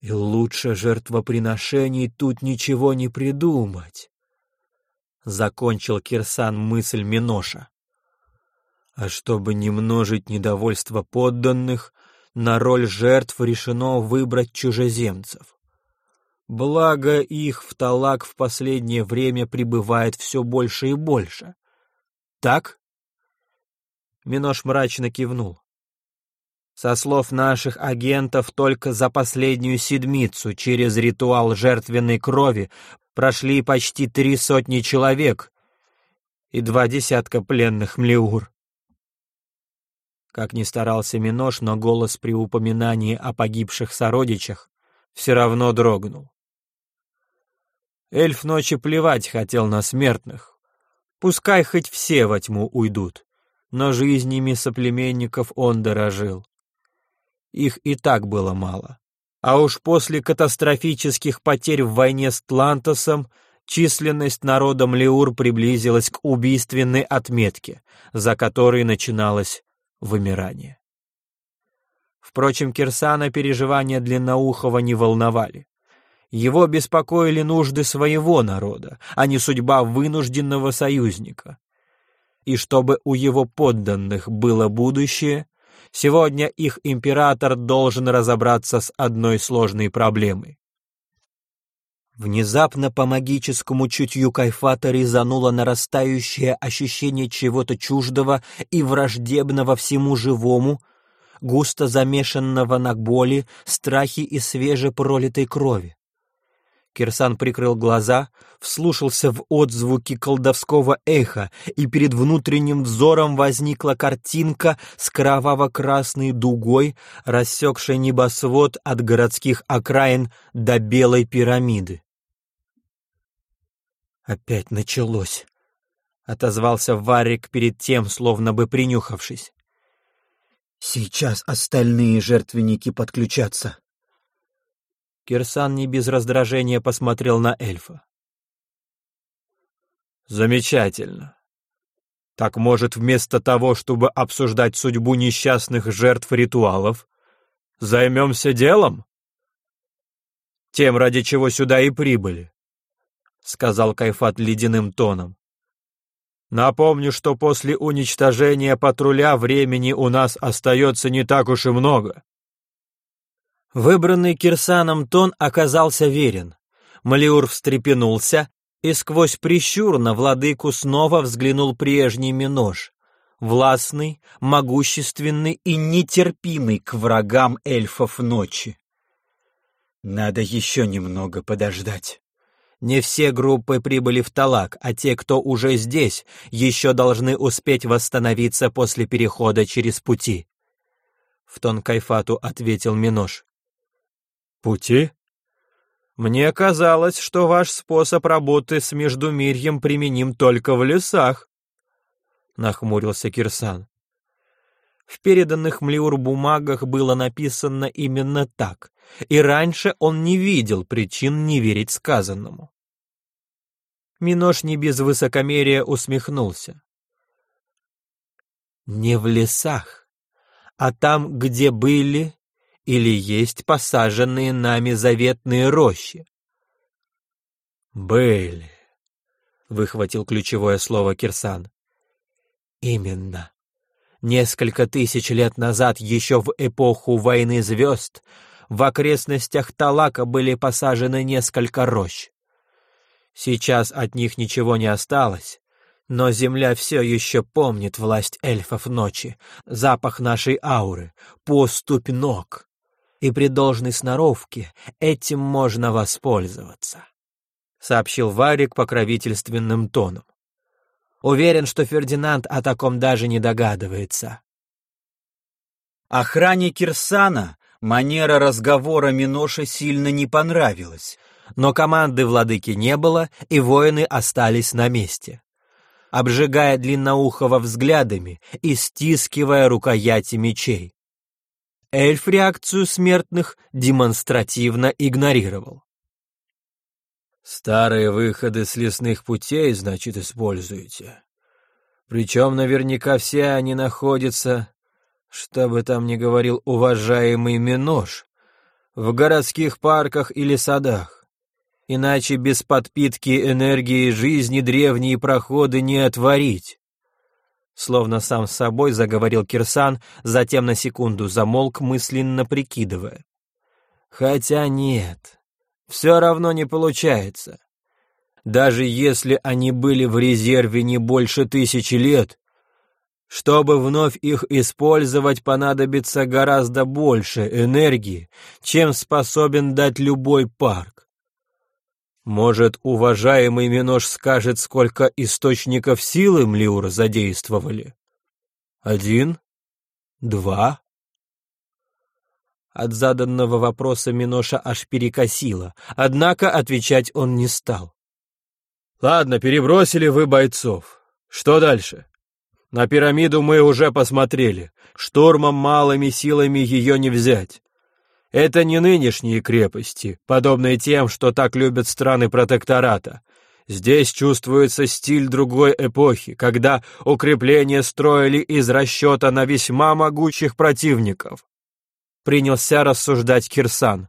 И лучше жертвоприношений тут ничего не придумать. Закончил Кирсан мысль Миноша. А чтобы не множить недовольство подданных, на роль жертв решено выбрать чужеземцев. Благо их в Талак в последнее время прибывает все больше и больше. Так? Минош мрачно кивнул. Со слов наших агентов, только за последнюю седмицу через ритуал жертвенной крови прошли почти три сотни человек и два десятка пленных млеур. Как ни старался Минош, но голос при упоминании о погибших сородичах все равно дрогнул. Эльф ночи плевать хотел на смертных. Пускай хоть все во тьму уйдут, но жизнями соплеменников он дорожил. Их и так было мало. А уж после катастрофических потерь в войне с Тлантосом численность народа Млеур приблизилась к убийственной отметке, за которой начиналось вымирание. Впрочем, Кирсана переживания Длинноухова не волновали. Его беспокоили нужды своего народа, а не судьба вынужденного союзника. И чтобы у его подданных было будущее, сегодня их император должен разобраться с одной сложной проблемой. Внезапно по магическому чутью Кайфата резануло нарастающее ощущение чего-то чуждого и враждебного всему живому, густо замешанного на боли, страхе и свежепролитой крови. Кирсан прикрыл глаза, вслушался в отзвуки колдовского эха, и перед внутренним взором возникла картинка с кроваво-красной дугой, рассекшей небосвод от городских окраин до белой пирамиды. «Опять началось», — отозвался Варик перед тем, словно бы принюхавшись. «Сейчас остальные жертвенники подключатся». Кирсан не без раздражения посмотрел на эльфа. «Замечательно. Так, может, вместо того, чтобы обсуждать судьбу несчастных жертв ритуалов, займемся делом? Тем, ради чего сюда и прибыли. — сказал Кайфат ледяным тоном. «Напомню, что после уничтожения патруля времени у нас остается не так уж и много». Выбранный Кирсаном тон оказался верен. Малиур встрепенулся и сквозь прищур на владыку снова взглянул прежний Минож, властный, могущественный и нетерпимый к врагам эльфов ночи. «Надо еще немного подождать». Не все группы прибыли в Талак, а те, кто уже здесь, еще должны успеть восстановиться после перехода через пути. В тон Кайфату ответил Минош. Пути? Мне казалось, что ваш способ работы с Междумирьем применим только в лесах. Нахмурился Кирсан. В переданных Млиур бумагах было написано именно так, и раньше он не видел причин не верить сказанному. Минош не без высокомерия усмехнулся. «Не в лесах, а там, где были или есть посаженные нами заветные рощи». «Были», — выхватил ключевое слово Кирсан. «Именно. Несколько тысяч лет назад, еще в эпоху войны звезд, в окрестностях Талака были посажены несколько рощ. Сейчас от них ничего не осталось, но земля все еще помнит власть эльфов ночи, запах нашей ауры, поступь ног. И при должной сноровке этим можно воспользоваться», — сообщил Варик покровительственным тоном. «Уверен, что Фердинанд о таком даже не догадывается». Охране Кирсана манера разговора Миноша сильно не понравилась, но команды владыки не было, и воины остались на месте. обжигая длинноухого взглядами и стискивая рукояти мечей. Эльф реакцию смертных демонстративно игнорировал. «Старые выходы с лесных путей, значит, используете. Причем наверняка все они находятся, что бы там ни говорил уважаемый Минош, в городских парках или садах. Иначе без подпитки энергии жизни древние проходы не отворить. Словно сам с собой заговорил Кирсан, затем на секунду замолк, мысленно прикидывая. Хотя нет, все равно не получается. Даже если они были в резерве не больше тысячи лет, чтобы вновь их использовать, понадобится гораздо больше энергии, чем способен дать любой парк. Может, уважаемый Минош скажет, сколько источников силы Млиур задействовали? Один? Два? От заданного вопроса Миноша аж перекосило, однако отвечать он не стал. «Ладно, перебросили вы бойцов. Что дальше?» На пирамиду мы уже посмотрели. Штурмом малыми силами ее не взять. Это не нынешние крепости, подобные тем, что так любят страны протектората. Здесь чувствуется стиль другой эпохи, когда укрепления строили из расчета на весьма могучих противников. Принялся рассуждать Кирсан.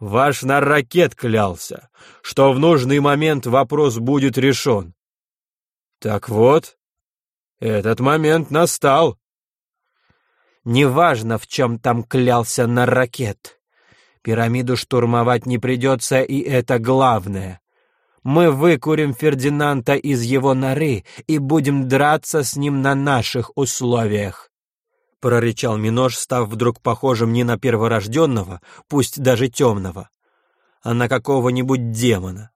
Ваш нарракет клялся, что в нужный момент вопрос будет решен. Так вот, этот момент настал. Неважно, в чем там клялся на ракет. Пирамиду штурмовать не придется, и это главное. Мы выкурим Фердинанда из его норы и будем драться с ним на наших условиях. Прорычал Минош, став вдруг похожим не на перворожденного, пусть даже темного, а на какого-нибудь демона.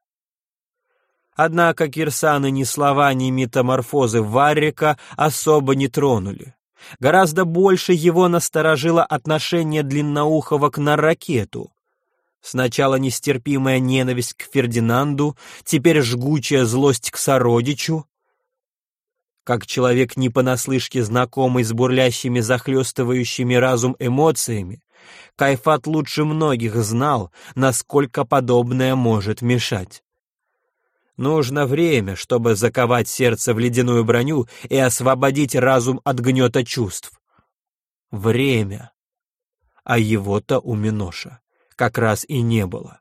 Однако Кирсаны ни слова, ни метаморфозы Варрика особо не тронули. Гораздо больше его насторожило отношение Длинноухова к Нарракету. Сначала нестерпимая ненависть к Фердинанду, теперь жгучая злость к сородичу. Как человек не понаслышке знакомый с бурлящими захлестывающими разум эмоциями, Кайфат лучше многих знал, насколько подобное может мешать. Нужно время, чтобы заковать сердце в ледяную броню и освободить разум от гнета чувств. Время. А его-то у Миноша как раз и не было.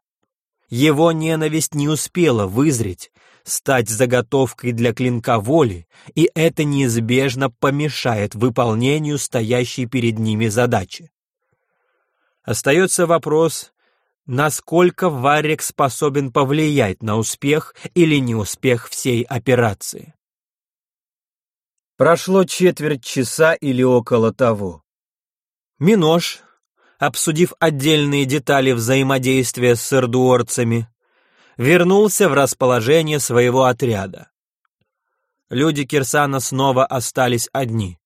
Его ненависть не успела вызреть, стать заготовкой для клинка воли, и это неизбежно помешает выполнению стоящей перед ними задачи. Остается вопрос, насколько Варик способен повлиять на успех или неуспех всей операции. Прошло четверть часа или около того. Минош, обсудив отдельные детали взаимодействия с эрдуорцами, вернулся в расположение своего отряда. Люди Кирсана снова остались одни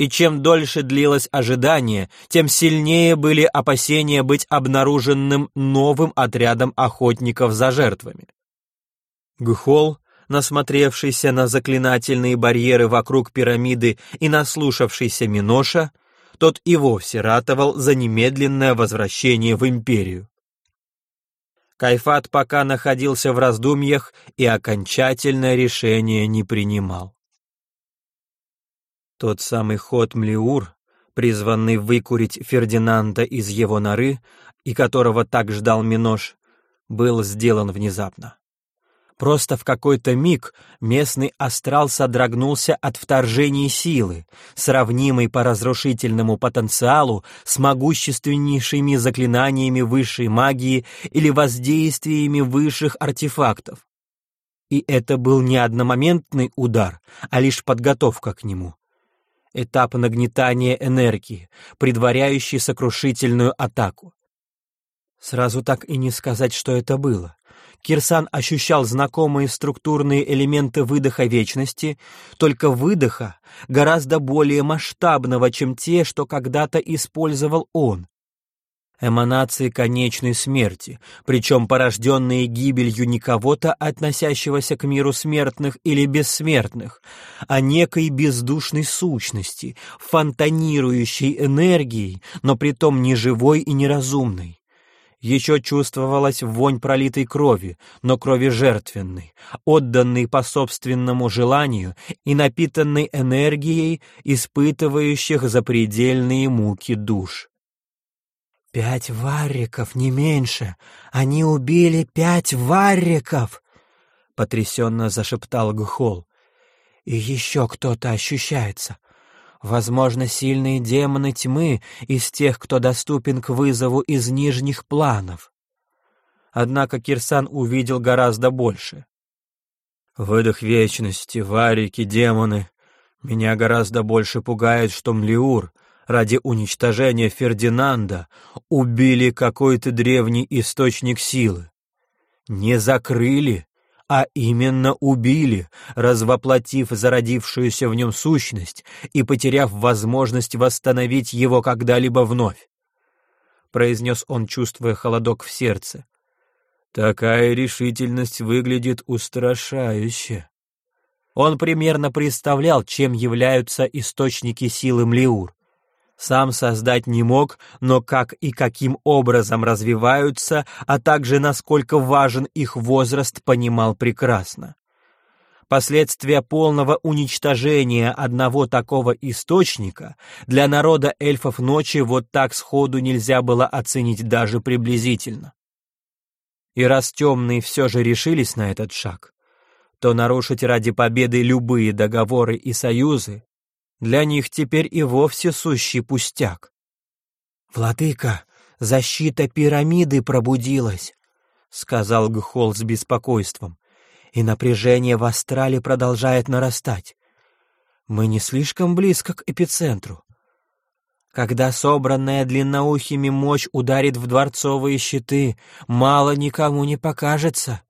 и чем дольше длилось ожидание, тем сильнее были опасения быть обнаруженным новым отрядом охотников за жертвами. Гхол, насмотревшийся на заклинательные барьеры вокруг пирамиды и наслушавшийся Миноша, тот и вовсе ратовал за немедленное возвращение в империю. Кайфат пока находился в раздумьях и окончательное решение не принимал. Тот самый ход Млиур, призванный выкурить Фердинанда из его норы, и которого так ждал Минош, был сделан внезапно. Просто в какой-то миг местный астрал содрогнулся от вторжения силы, сравнимой по разрушительному потенциалу с могущественнейшими заклинаниями высшей магии или воздействиями высших артефактов. И это был не одномоментный удар, а лишь подготовка к нему, этап нагнетания энергии, предваряющий сокрушительную атаку. Сразу так и не сказать, что это было. Кирсан ощущал знакомые структурные элементы выдоха вечности, только выдоха гораздо более масштабного, чем те, что когда-то использовал он. Эманации конечной смерти, причем порожденные гибелью не кого-то, относящегося к миру смертных или бессмертных, а некой бездушной сущности, фонтанирующей энергией, но притом не живой и неразумной. Еще чувствовалась вонь пролитой крови, но крови жертвенной, отданной по собственному желанию и напитанной энергией, испытывающих запредельные муки душ. «Пять варриков, не меньше! Они убили пять варриков!» — потрясенно зашептал Гхол. «И еще кто-то ощущается. Возможно, сильные демоны тьмы из тех, кто доступен к вызову из нижних планов». Однако Кирсан увидел гораздо больше. «Выдох вечности, варики, демоны. Меня гораздо больше пугает, что Млиур — ради уничтожения Фердинанда убили какой-то древний источник силы. Не закрыли, а именно убили, развоплотив зародившуюся в нем сущность и потеряв возможность восстановить его когда-либо вновь. Произнес он, чувствуя холодок в сердце. Такая решительность выглядит устрашающе. Он примерно представлял, чем являются источники силы Млиур сам создать не мог, но как и каким образом развиваются, а также насколько важен их возраст, понимал прекрасно. Последствия полного уничтожения одного такого источника для народа эльфов ночи вот так сходу нельзя было оценить даже приблизительно. И раз темные все же решились на этот шаг, то нарушить ради победы любые договоры и союзы для них теперь и вовсе сущий пустяк. «Владыка, защита пирамиды пробудилась», — сказал Гхол с беспокойством, «и напряжение в астрале продолжает нарастать. Мы не слишком близко к эпицентру. Когда собранная длинноухими мощь ударит в дворцовые щиты, мало никому не покажется».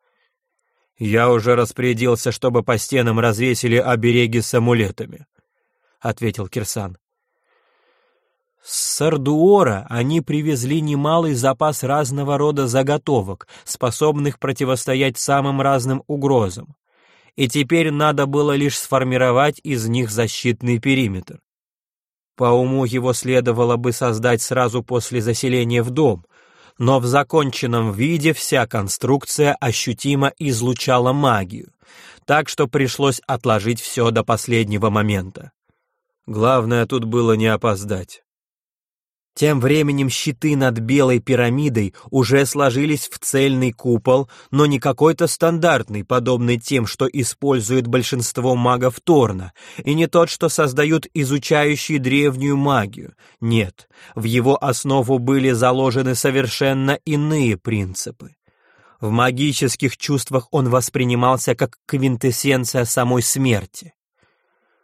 «Я уже распорядился, чтобы по стенам развесили обереги с амулетами», — ответил Кирсан. С Сардуора они привезли немалый запас разного рода заготовок, способных противостоять самым разным угрозам. И теперь надо было лишь сформировать из них защитный периметр. По уму его следовало бы создать сразу после заселения в дом, но в законченном виде вся конструкция ощутимо излучала магию, так что пришлось отложить все до последнего момента. Главное тут было не опоздать. Тем временем щиты над Белой пирамидой уже сложились в цельный купол, но не какой-то стандартный, подобный тем, что использует большинство магов Торна, и не тот, что создают изучающие древнюю магию. Нет, в его основу были заложены совершенно иные принципы. В магических чувствах он воспринимался как квинтэссенция самой смерти.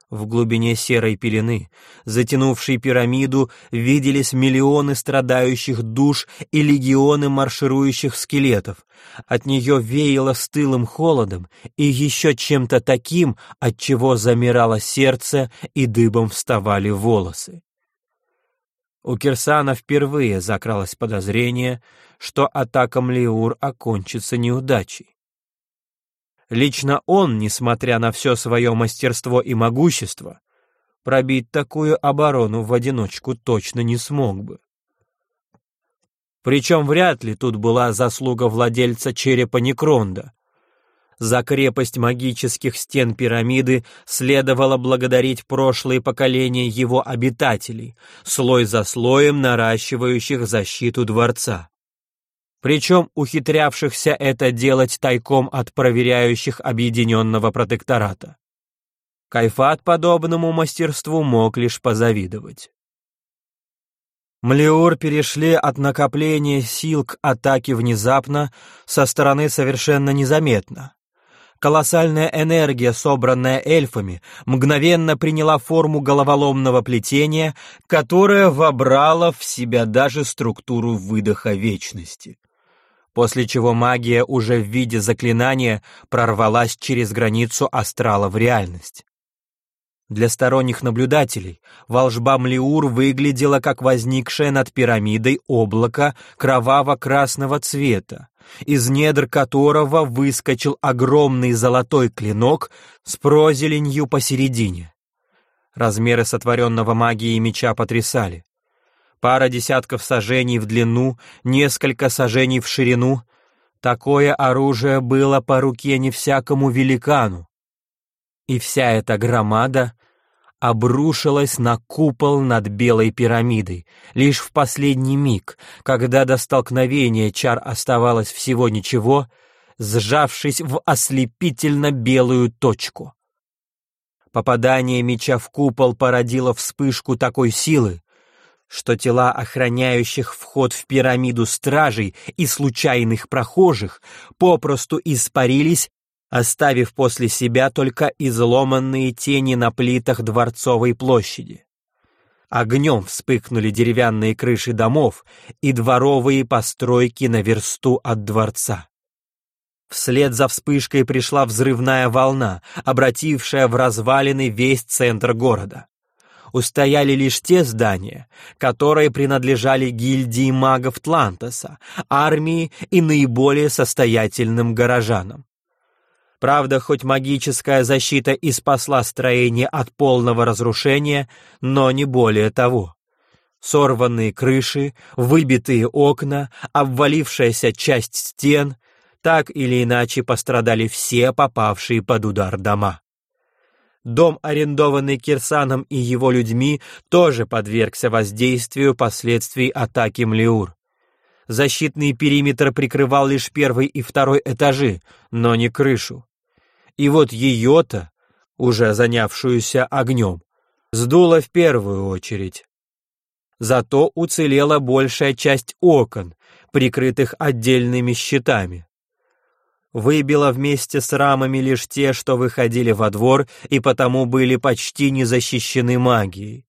В глубине серой пелены, затянувшей пирамиду, виделись миллионы страдающих душ и легионы марширующих скелетов. От нее веяло стылым холодом и еще чем-то таким, от чего замирало сердце и дыбом вставали волосы. У Кирсана впервые закралось подозрение, что атака Млеур окончится неудачей. Лично он, несмотря на все свое мастерство и могущество, пробить такую оборону в одиночку точно не смог бы. Причем вряд ли тут была заслуга владельца черепа Некронда. За крепость магических стен пирамиды следовало благодарить прошлые поколения его обитателей, слой за слоем наращивающих защиту дворца причем ухитрявшихся это делать тайком от проверяющих объединенного протектората. Кайфат подобному мастерству мог лишь позавидовать. Млеур перешли от накопления сил к атаке внезапно, со стороны совершенно незаметно. Колоссальная энергия, собранная эльфами, мгновенно приняла форму головоломного плетения, которое вобрало в себя даже структуру выдоха вечности после чего магия уже в виде заклинания прорвалась через границу астрала в реальность. Для сторонних наблюдателей волжба Млиур выглядела как возникшее над пирамидой облако кроваво-красного цвета, из недр которого выскочил огромный золотой клинок с прозеленью посередине. Размеры сотворенного магией меча потрясали. Пара десятков сажений в длину, несколько сажений в ширину. Такое оружие было по руке не всякому великану. И вся эта громада обрушилась на купол над белой пирамидой, лишь в последний миг, когда до столкновения чар оставалось всего ничего, сжавшись в ослепительно белую точку. Попадание меча в купол породило вспышку такой силы, что тела охраняющих вход в пирамиду стражей и случайных прохожих попросту испарились оставив после себя только изломанные тени на плитах Дворцовой площади. Огнем вспыхнули деревянные крыши домов и дворовые постройки на версту от дворца. Вслед за вспышкой пришла взрывная волна, обратившая в развалины весь центр города. Устояли лишь те здания, которые принадлежали гильдии магов Тлантоса, армии и наиболее состоятельным горожанам. Правда, хоть магическая защита и спасла строение от полного разрушения, но не более того. Сорванные крыши, выбитые окна, обвалившаяся часть стен — так или иначе пострадали все попавшие под удар дома. Дом, арендованный Кирсаном и его людьми, тоже подвергся воздействию последствий атаки Млеур. Защитный периметр прикрывал лишь первый и второй этажи, но не крышу. И вот ее-то, уже занявшуюся огнем, сдуло в первую очередь. Зато уцелела большая часть окон, прикрытых отдельными щитами. Выбило вместе с рамами лишь те, что выходили во двор и потому были почти не защищены магией.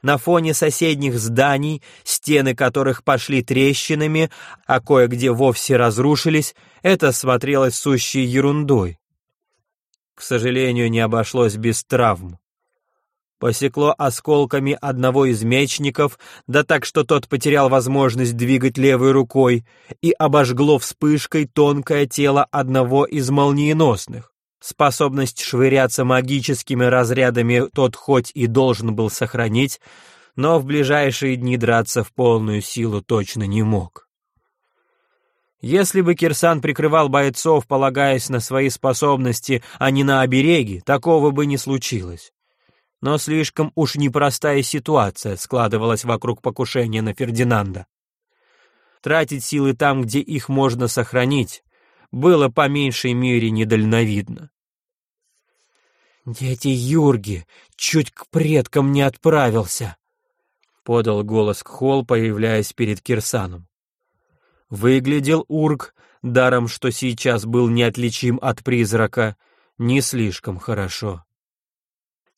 На фоне соседних зданий, стены которых пошли трещинами, а кое-где вовсе разрушились, это смотрелось сущей ерундой. К сожалению, не обошлось без травм. Посекло осколками одного из мечников, да так, что тот потерял возможность двигать левой рукой, и обожгло вспышкой тонкое тело одного из молниеносных. Способность швыряться магическими разрядами тот хоть и должен был сохранить, но в ближайшие дни драться в полную силу точно не мог. Если бы Кирсан прикрывал бойцов, полагаясь на свои способности, а не на обереги, такого бы не случилось. Но слишком уж непростая ситуация складывалась вокруг покушения на Фердинанда. Тратить силы там, где их можно сохранить, было по меньшей мере недальновидно. «Дети Юрги чуть к предкам не отправился», — подал голос Кхол, появляясь перед Кирсаном. Выглядел Ург, даром что сейчас был неотличим от призрака, не слишком хорошо.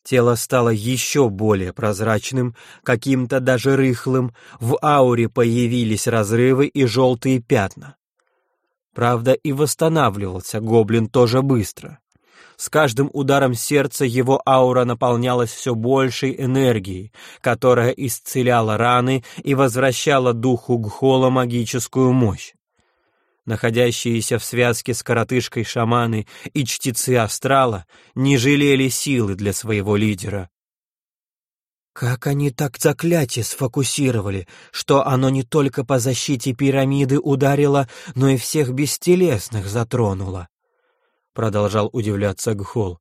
Тело стало еще более прозрачным, каким-то даже рыхлым, в ауре появились разрывы и желтые пятна. Правда, и восстанавливался гоблин тоже быстро. С каждым ударом сердца его аура наполнялась все большей энергией, которая исцеляла раны и возвращала духу Гхола магическую мощь. Находящиеся в связке с коротышкой шаманы и чтецы астрала не жалели силы для своего лидера. Как они так заклятие сфокусировали, что оно не только по защите пирамиды ударило, но и всех бестелесных затронуло? Продолжал удивляться Гхол.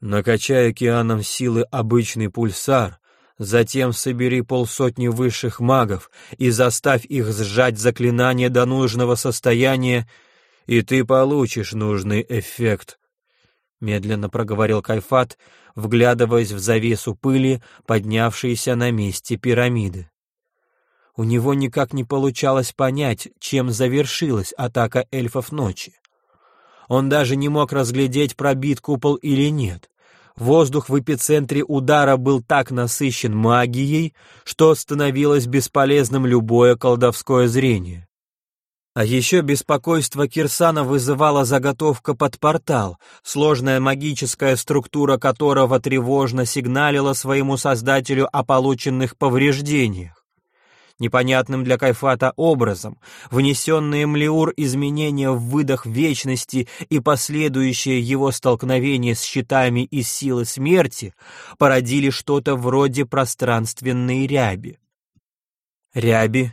Накачай океаном силы обычный пульсар, затем собери полсотни высших магов и заставь их сжать заклинание до нужного состояния, и ты получишь нужный эффект. Медленно проговорил Кайфат, вглядываясь в завесу пыли, поднявшейся на месте пирамиды. У него никак не получалось понять, чем завершилась атака эльфов ночи. Он даже не мог разглядеть, пробит купол или нет. Воздух в эпицентре удара был так насыщен магией, что становилось бесполезным любое колдовское зрение. А еще беспокойство Кирсана вызывала заготовка под портал, сложная магическая структура которого тревожно сигналила своему создателю о полученных повреждениях. Непонятным для Кайфата образом, внесенные Млеур изменения в выдох вечности и последующее его столкновение с щитами из силы смерти породили что-то вроде пространственной ряби. Ряби,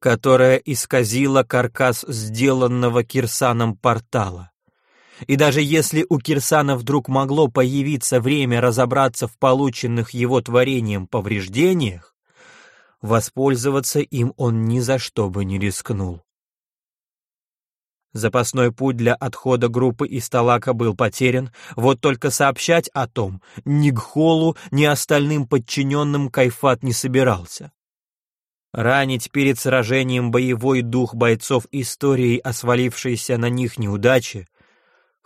которая исказила каркас сделанного Кирсаном портала. И даже если у Кирсана вдруг могло появиться время разобраться в полученных его творением повреждениях, воспользоваться им он ни за что бы не рискнул. Запасной путь для отхода группы из Талака был потерян, вот только сообщать о том ни Гхолу, ни остальным подчиненным Кайфат не собирался. Ранить перед сражением боевой дух бойцов истории о свалившейся на них неудаче —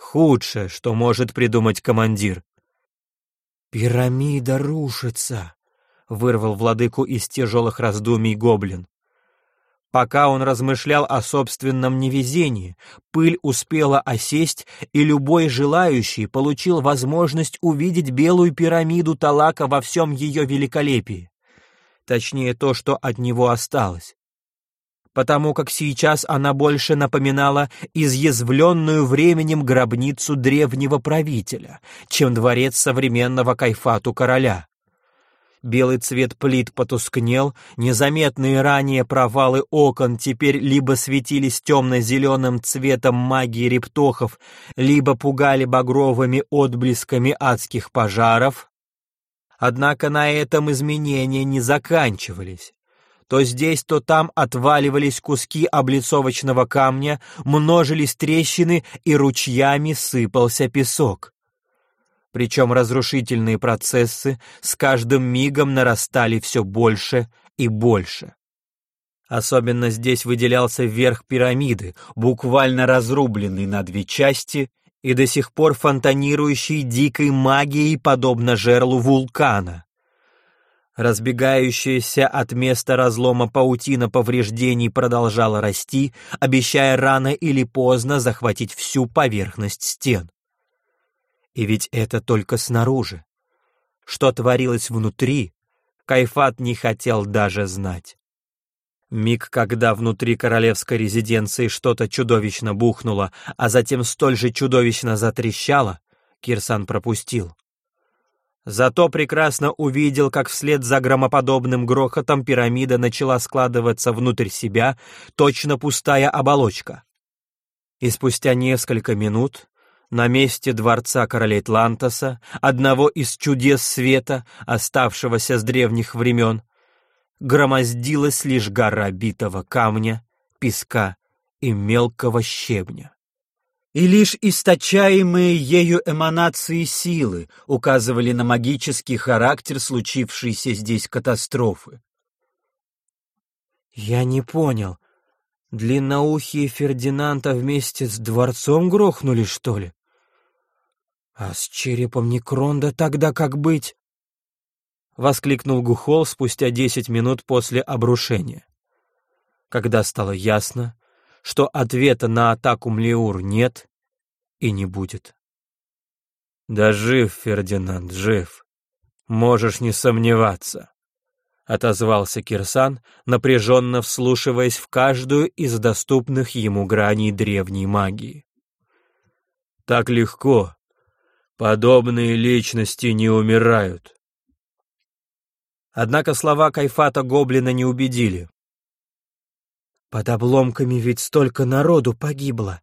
худшее, что может придумать командир. «Пирамида рушится», — вырвал владыку из тяжелых раздумий гоблин. Пока он размышлял о собственном невезении, пыль успела осесть, и любой желающий получил возможность увидеть белую пирамиду Талака во всем ее великолепии точнее то, что от него осталось. Потому как сейчас она больше напоминала изъязвленную временем гробницу древнего правителя, чем дворец современного кайфату короля. Белый цвет плит потускнел, незаметные ранее провалы окон теперь либо светились темно-зеленым цветом магии рептохов, либо пугали багровыми отблесками адских пожаров, Однако на этом изменения не заканчивались. То здесь, то там отваливались куски облицовочного камня, множились трещины и ручьями сыпался песок. Причем разрушительные процессы с каждым мигом нарастали все больше и больше. Особенно здесь выделялся верх пирамиды, буквально разрубленный на две части и до сих пор фонтанирующий дикой магией, подобно жерлу вулкана. Разбегающаяся от места разлома паутина повреждений продолжала расти, обещая рано или поздно захватить всю поверхность стен. И ведь это только снаружи. Что творилось внутри, Кайфат не хотел даже знать. Миг, когда внутри королевской резиденции что-то чудовищно бухнуло, а затем столь же чудовищно затрещало, Кирсан пропустил. Зато прекрасно увидел, как вслед за громоподобным грохотом пирамида начала складываться внутрь себя, точно пустая оболочка. И спустя несколько минут на месте дворца королей Тлантоса, одного из чудес света, оставшегося с древних времен, громоздилась лишь гора битого камня, песка и мелкого щебня. И лишь источаемые ею эманации силы указывали на магический характер случившейся здесь катастрофы. «Я не понял, длинноухие Фердинанда вместе с дворцом грохнули, что ли? А с черепом Некронда тогда как быть?» — воскликнул Гухол спустя десять минут после обрушения. Когда стало ясно, что ответа на атаку Млеур нет и не будет. «Да жив, Фердинанд, жив. Можешь не сомневаться», — отозвался Кирсан, напряженно вслушиваясь в каждую из доступных ему граней древней магии. «Так легко. Подобные личности не умирают». Однако слова Кайфата Гоблина не убедили. «Под обломками ведь столько народу погибло.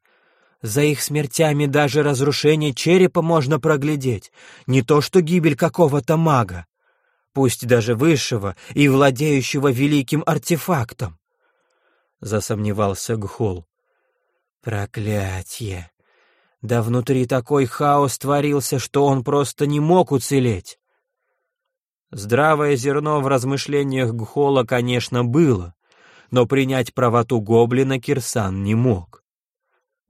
За их смертями даже разрушение черепа можно проглядеть, не то что гибель какого-то мага, пусть даже высшего и владеющего великим артефактом», — засомневался Гхол. «Проклятье! Да внутри такой хаос творился, что он просто не мог уцелеть. Здравое зерно в размышлениях Гхола, конечно, было, но принять правоту гоблина Кирсан не мог.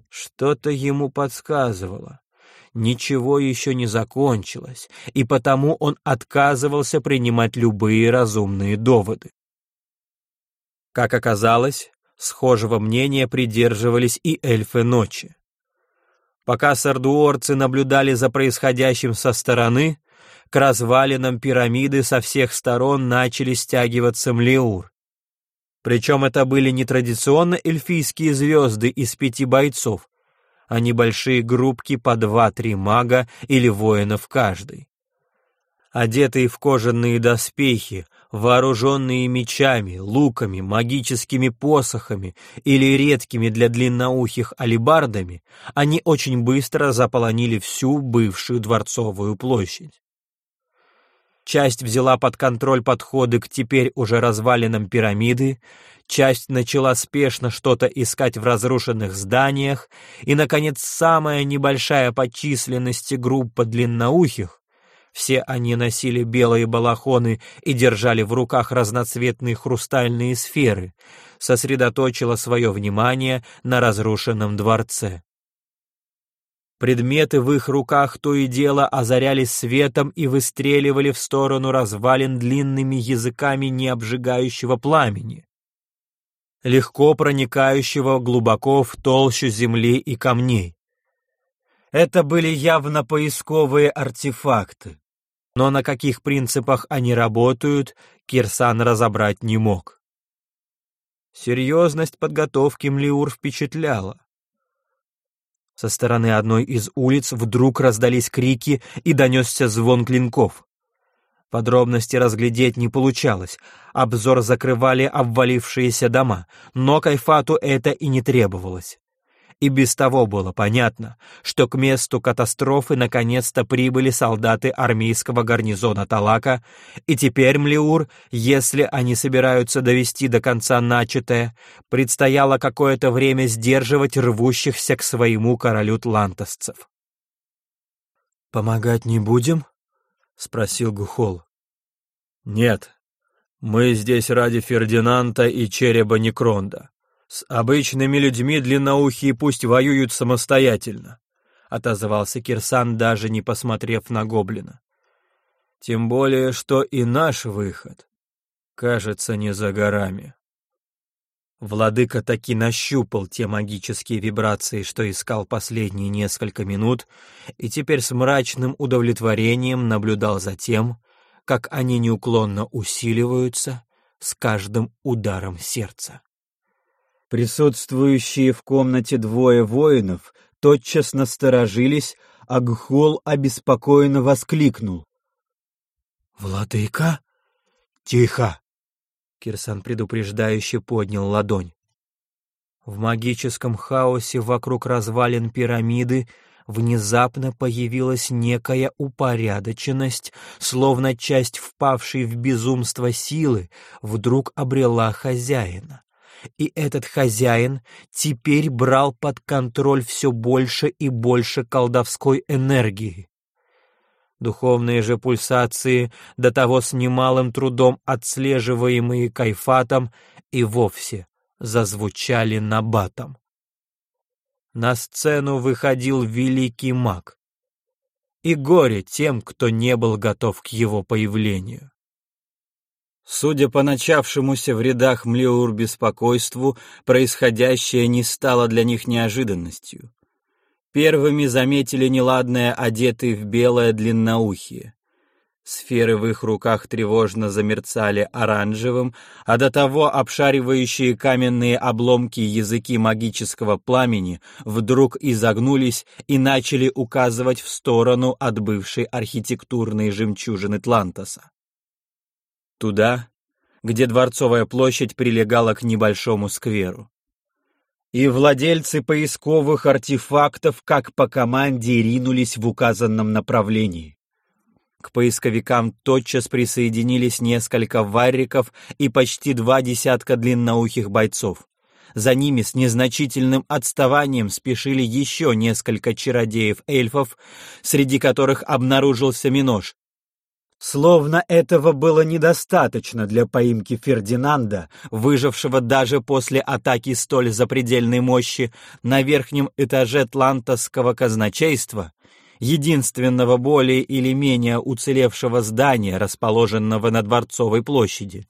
Что-то ему подсказывало. Ничего еще не закончилось, и потому он отказывался принимать любые разумные доводы. Как оказалось, Схожего мнения придерживались и эльфы ночи. Пока сардуорцы наблюдали за происходящим со стороны, к развалинам пирамиды со всех сторон начали стягиваться млеур. Причем это были не традиционно эльфийские звезды из пяти бойцов, а небольшие группки по два-три мага или воинов каждый. Одетые в кожаные доспехи, вооруженные мечами, луками, магическими посохами или редкими для длинноухих алибардами, они очень быстро заполонили всю бывшую дворцовую площадь. Часть взяла под контроль подходы к теперь уже развалинам пирамиды, часть начала спешно что-то искать в разрушенных зданиях, и, наконец, самая небольшая по численности группа длинноухих, все они носили белые балахоны и держали в руках разноцветные хрустальные сферы, сосредоточила свое внимание на разрушенном дворце. Предметы в их руках то и дело озарялись светом и выстреливали в сторону развалин длинными языками необжигающего пламени, легко проникающего глубоко в толщу земли и камней. Это были явно поисковые артефакты, но на каких принципах они работают, Кирсан разобрать не мог. Серьезность подготовки Млиур впечатляла. Со стороны одной из улиц вдруг раздались крики и донесся звон клинков. Подробности разглядеть не получалось, обзор закрывали обвалившиеся дома, но Кайфату это и не требовалось. И без того было понятно, что к месту катастрофы наконец-то прибыли солдаты армейского гарнизона Талака, и теперь Млеур, если они собираются довести до конца начатое, предстояло какое-то время сдерживать рвущихся к своему королю тлантосцев. «Помогать не будем?» — спросил Гухол. «Нет, мы здесь ради Фердинанда и череба Некронда. «С обычными людьми длинноухие пусть воюют самостоятельно», — отозвался Кирсан, даже не посмотрев на гоблина. «Тем более, что и наш выход, кажется, не за горами». Владыка таки нащупал те магические вибрации, что искал последние несколько минут, и теперь с мрачным удовлетворением наблюдал за тем, как они неуклонно усиливаются с каждым ударом сердца. Присутствующие в комнате двое воинов тотчас насторожились, а Гхол обеспокоенно воскликнул. «Владыка?» «Тихо!» Кирсан предупреждающе поднял ладонь. В магическом хаосе вокруг развалин пирамиды внезапно появилась некая упорядоченность, словно часть впавшей в безумство силы вдруг обрела хозяина и этот хозяин теперь брал под контроль все больше и больше колдовской энергии. Духовные же пульсации, до того с немалым трудом отслеживаемые кайфатом, и вовсе зазвучали набатом. На сцену выходил великий маг. И горе тем, кто не был готов к его появлению. Судя по начавшемуся в рядах Млеур беспокойству, происходящее не стало для них неожиданностью. Первыми заметили неладное одетые в белое длинноухие. Сферы в их руках тревожно замерцали оранжевым, а до того обшаривающие каменные обломки языки магического пламени вдруг изогнулись и начали указывать в сторону от бывшей архитектурной жемчужины Тлантоса туда, где Дворцовая площадь прилегала к небольшому скверу. И владельцы поисковых артефактов, как по команде, ринулись в указанном направлении. К поисковикам тотчас присоединились несколько варриков и почти два десятка длинноухих бойцов. За ними с незначительным отставанием спешили еще несколько чародеев-эльфов, среди которых обнаружился Минош, Словно этого было недостаточно для поимки Фердинанда, выжившего даже после атаки столь запредельной мощи на верхнем этаже Тлантосского казначейства, единственного более или менее уцелевшего здания, расположенного на Дворцовой площади.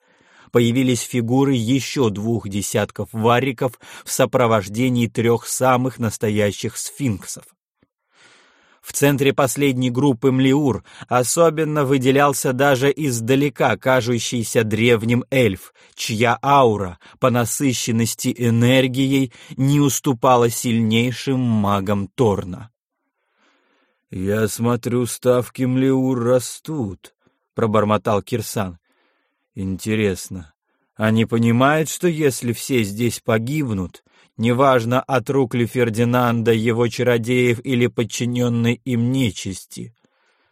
появились фигуры еще двух десятков вариков в сопровождении трех самых настоящих сфинксов. В центре последней группы Млиур особенно выделялся даже издалека кажущийся древним эльф, чья аура по насыщенности энергией не уступала сильнейшим магам Торна. «Я смотрю, ставки Млиур растут», — пробормотал Кирсан. «Интересно, они понимают, что если все здесь погибнут, неважно, от рук ли Фердинанда, его чародеев или подчиненной им нечисти,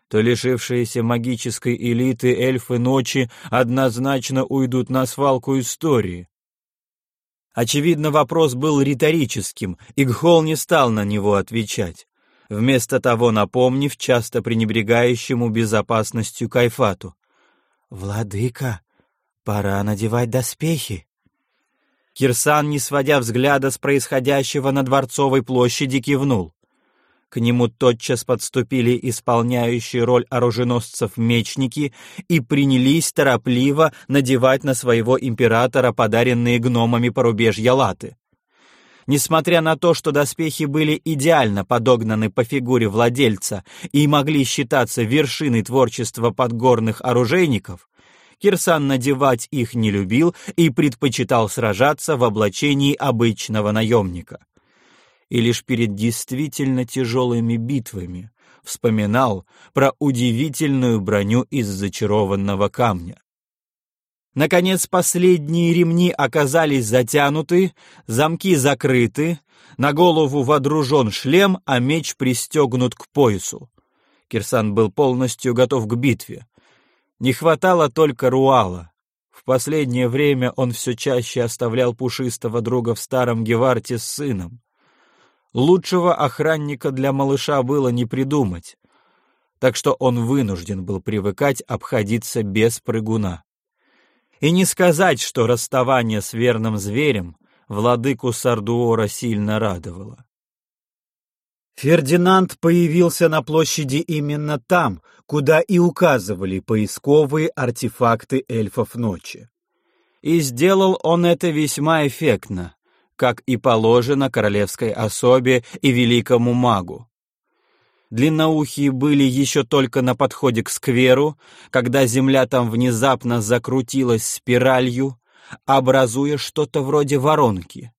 то лишившиеся магической элиты эльфы ночи однозначно уйдут на свалку истории. Очевидно, вопрос был риторическим, и Гхол не стал на него отвечать, вместо того напомнив часто пренебрегающему безопасностью Кайфату. «Владыка, пора надевать доспехи». Кирсан, не сводя взгляда с происходящего на Дворцовой площади, кивнул. К нему тотчас подступили исполняющие роль оруженосцев мечники и принялись торопливо надевать на своего императора подаренные гномами порубежья латы. Несмотря на то, что доспехи были идеально подогнаны по фигуре владельца и могли считаться вершиной творчества подгорных оружейников, Кирсан надевать их не любил и предпочитал сражаться в облачении обычного наемника. И лишь перед действительно тяжелыми битвами вспоминал про удивительную броню из зачарованного камня. Наконец последние ремни оказались затянуты, замки закрыты, на голову водружен шлем, а меч пристегнут к поясу. Кирсан был полностью готов к битве. Не хватало только Руала. В последнее время он все чаще оставлял пушистого друга в старом Геварте с сыном. Лучшего охранника для малыша было не придумать, так что он вынужден был привыкать обходиться без прыгуна. И не сказать, что расставание с верным зверем владыку Сардуора сильно радовало. Фердинанд появился на площади именно там, куда и указывали поисковые артефакты эльфов ночи. И сделал он это весьма эффектно, как и положено королевской особе и великому магу. Длинноухие были еще только на подходе к скверу, когда земля там внезапно закрутилась спиралью, образуя что-то вроде воронки.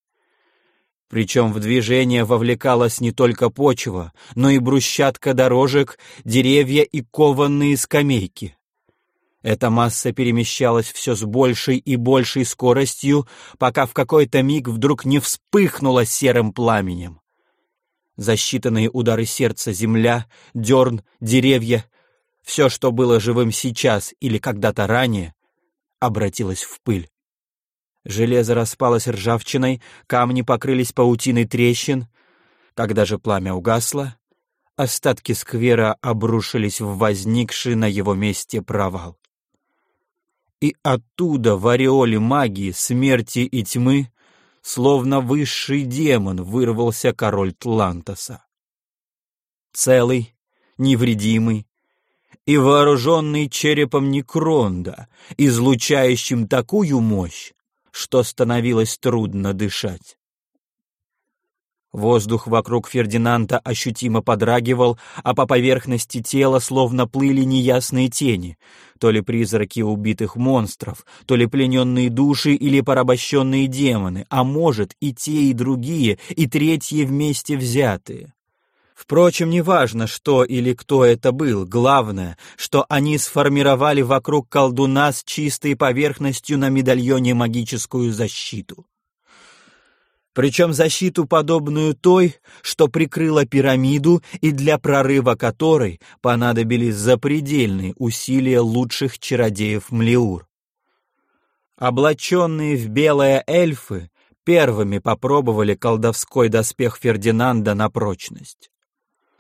Причем в движение вовлекалась не только почва, но и брусчатка дорожек, деревья и кованные скамейки. Эта масса перемещалась все с большей и большей скоростью, пока в какой-то миг вдруг не вспыхнула серым пламенем. За считанные удары сердца земля, дерн, деревья, все, что было живым сейчас или когда-то ранее, обратилось в пыль. Железо распалось ржавчиной, камни покрылись паутиной трещин. Когда же пламя угасло, остатки сквера обрушились в возникший на его месте провал. И оттуда в ореоле магии, смерти и тьмы, словно высший демон, вырвался король Тлантоса. Целый, невредимый, и вооруженный черепом Некронда, излучающим такую мощь, что становилось трудно дышать. Воздух вокруг Фердинанда ощутимо подрагивал, а по поверхности тела словно плыли неясные тени, то ли призраки убитых монстров, то ли плененные души или порабощенные демоны, а может и те, и другие, и третьи вместе взятые. Впрочем, неважно, что или кто это был, главное, что они сформировали вокруг колдуна с чистой поверхностью на медальоне магическую защиту. Причем защиту, подобную той, что прикрыла пирамиду и для прорыва которой понадобились запредельные усилия лучших чародеев Млеур. Облаченные в белое эльфы первыми попробовали колдовской доспех Фердинанда на прочность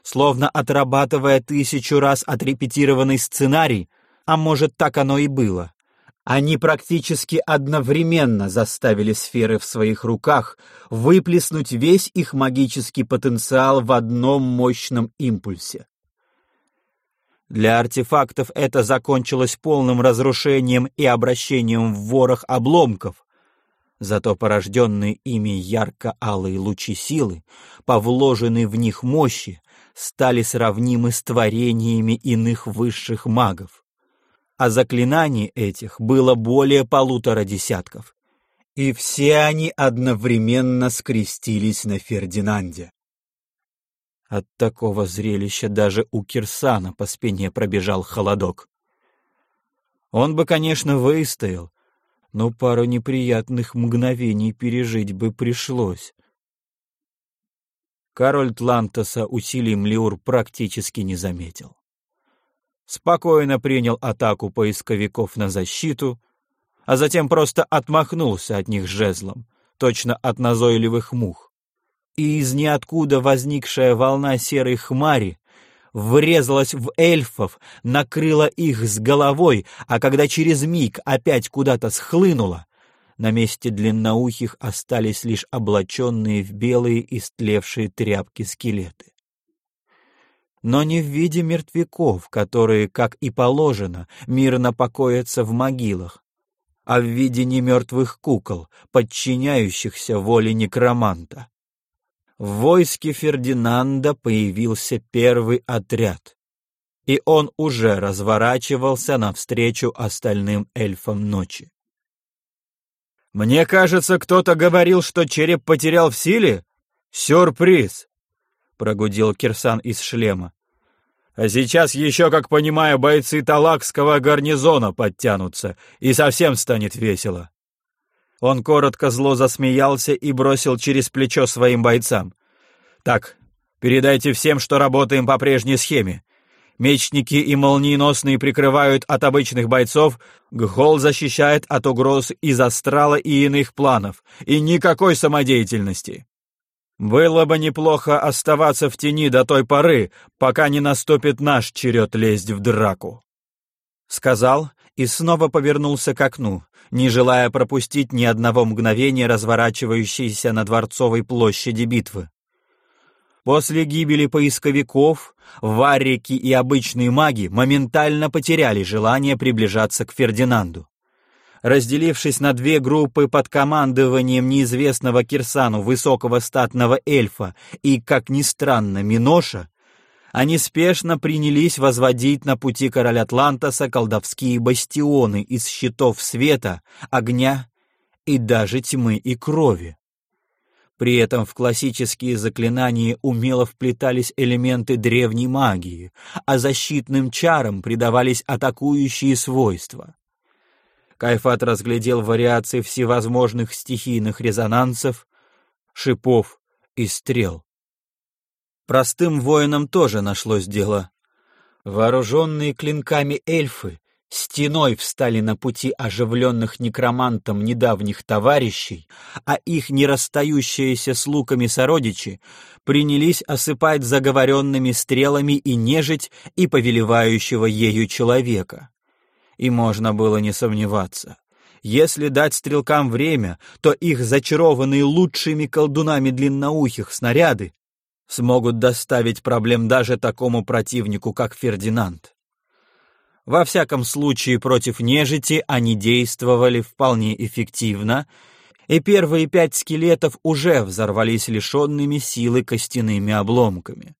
словно отрабатывая тысячу раз отрепетированный сценарий, а может, так оно и было. Они практически одновременно заставили сферы в своих руках выплеснуть весь их магический потенциал в одном мощном импульсе. Для артефактов это закончилось полным разрушением и обращением в ворох обломков. Зато порожденные ими ярко-алые лучи силы, повложенные в них мощи, стали сравнимы с творениями иных высших магов. А заклинаний этих было более полутора десятков. И все они одновременно скрестились на Фердинанде. От такого зрелища даже у Кирсана по спине пробежал холодок. Он бы, конечно, выстоял, но пару неприятных мгновений пережить бы пришлось. Король Тлантоса усилий Млиур практически не заметил. Спокойно принял атаку поисковиков на защиту, а затем просто отмахнулся от них жезлом, точно от назойливых мух и из ниоткуда возникшая волна серой хмари врезалась в эльфов, накрыла их с головой, а когда через миг опять куда-то схлынула, на месте длинноухих остались лишь облаченные в белые истлевшие тряпки скелеты. Но не в виде мертвяков, которые, как и положено, мирно покоятся в могилах, а в виде немертвых кукол, подчиняющихся воле некроманта в войске Фердинанда появился первый отряд, и он уже разворачивался навстречу остальным эльфам ночи. «Мне кажется, кто-то говорил, что череп потерял в силе? Сюрприз!» — прогудел Кирсан из шлема. «А сейчас еще, как понимаю, бойцы Талакского гарнизона подтянутся, и совсем станет весело». Он коротко зло засмеялся и бросил через плечо своим бойцам. «Так, передайте всем, что работаем по прежней схеме. Мечники и молниеносные прикрывают от обычных бойцов, Гхол защищает от угроз из астрала и иных планов, и никакой самодеятельности. Было бы неплохо оставаться в тени до той поры, пока не наступит наш черед лезть в драку. Сказал и снова повернулся к окну, не желая пропустить ни одного мгновения разворачивающейся на Дворцовой площади битвы. После гибели поисковиков, варрики и обычные маги моментально потеряли желание приближаться к Фердинанду. Разделившись на две группы под командованием неизвестного Кирсану высокого статного эльфа и, как ни странно, Миноша, они спешно принялись возводить на пути короля Атлантаса колдовские бастионы из щитов света, огня и даже тьмы и крови. При этом в классические заклинания умело вплетались элементы древней магии, а защитным чарам придавались атакующие свойства. Кайфат разглядел вариации всевозможных стихийных резонансов, шипов и стрел. Простым воинам тоже нашлось дело. Вооруженные клинками эльфы стеной встали на пути оживленных некромантом недавних товарищей, а их нерасстающиеся с луками сородичи принялись осыпать заговоренными стрелами и нежить и повелевающего ею человека. И можно было не сомневаться. Если дать стрелкам время, то их зачарованные лучшими колдунами длинноухих снаряды смогут доставить проблем даже такому противнику, как Фердинанд. Во всяком случае, против нежити они действовали вполне эффективно, и первые пять скелетов уже взорвались лишенными силы костяными обломками.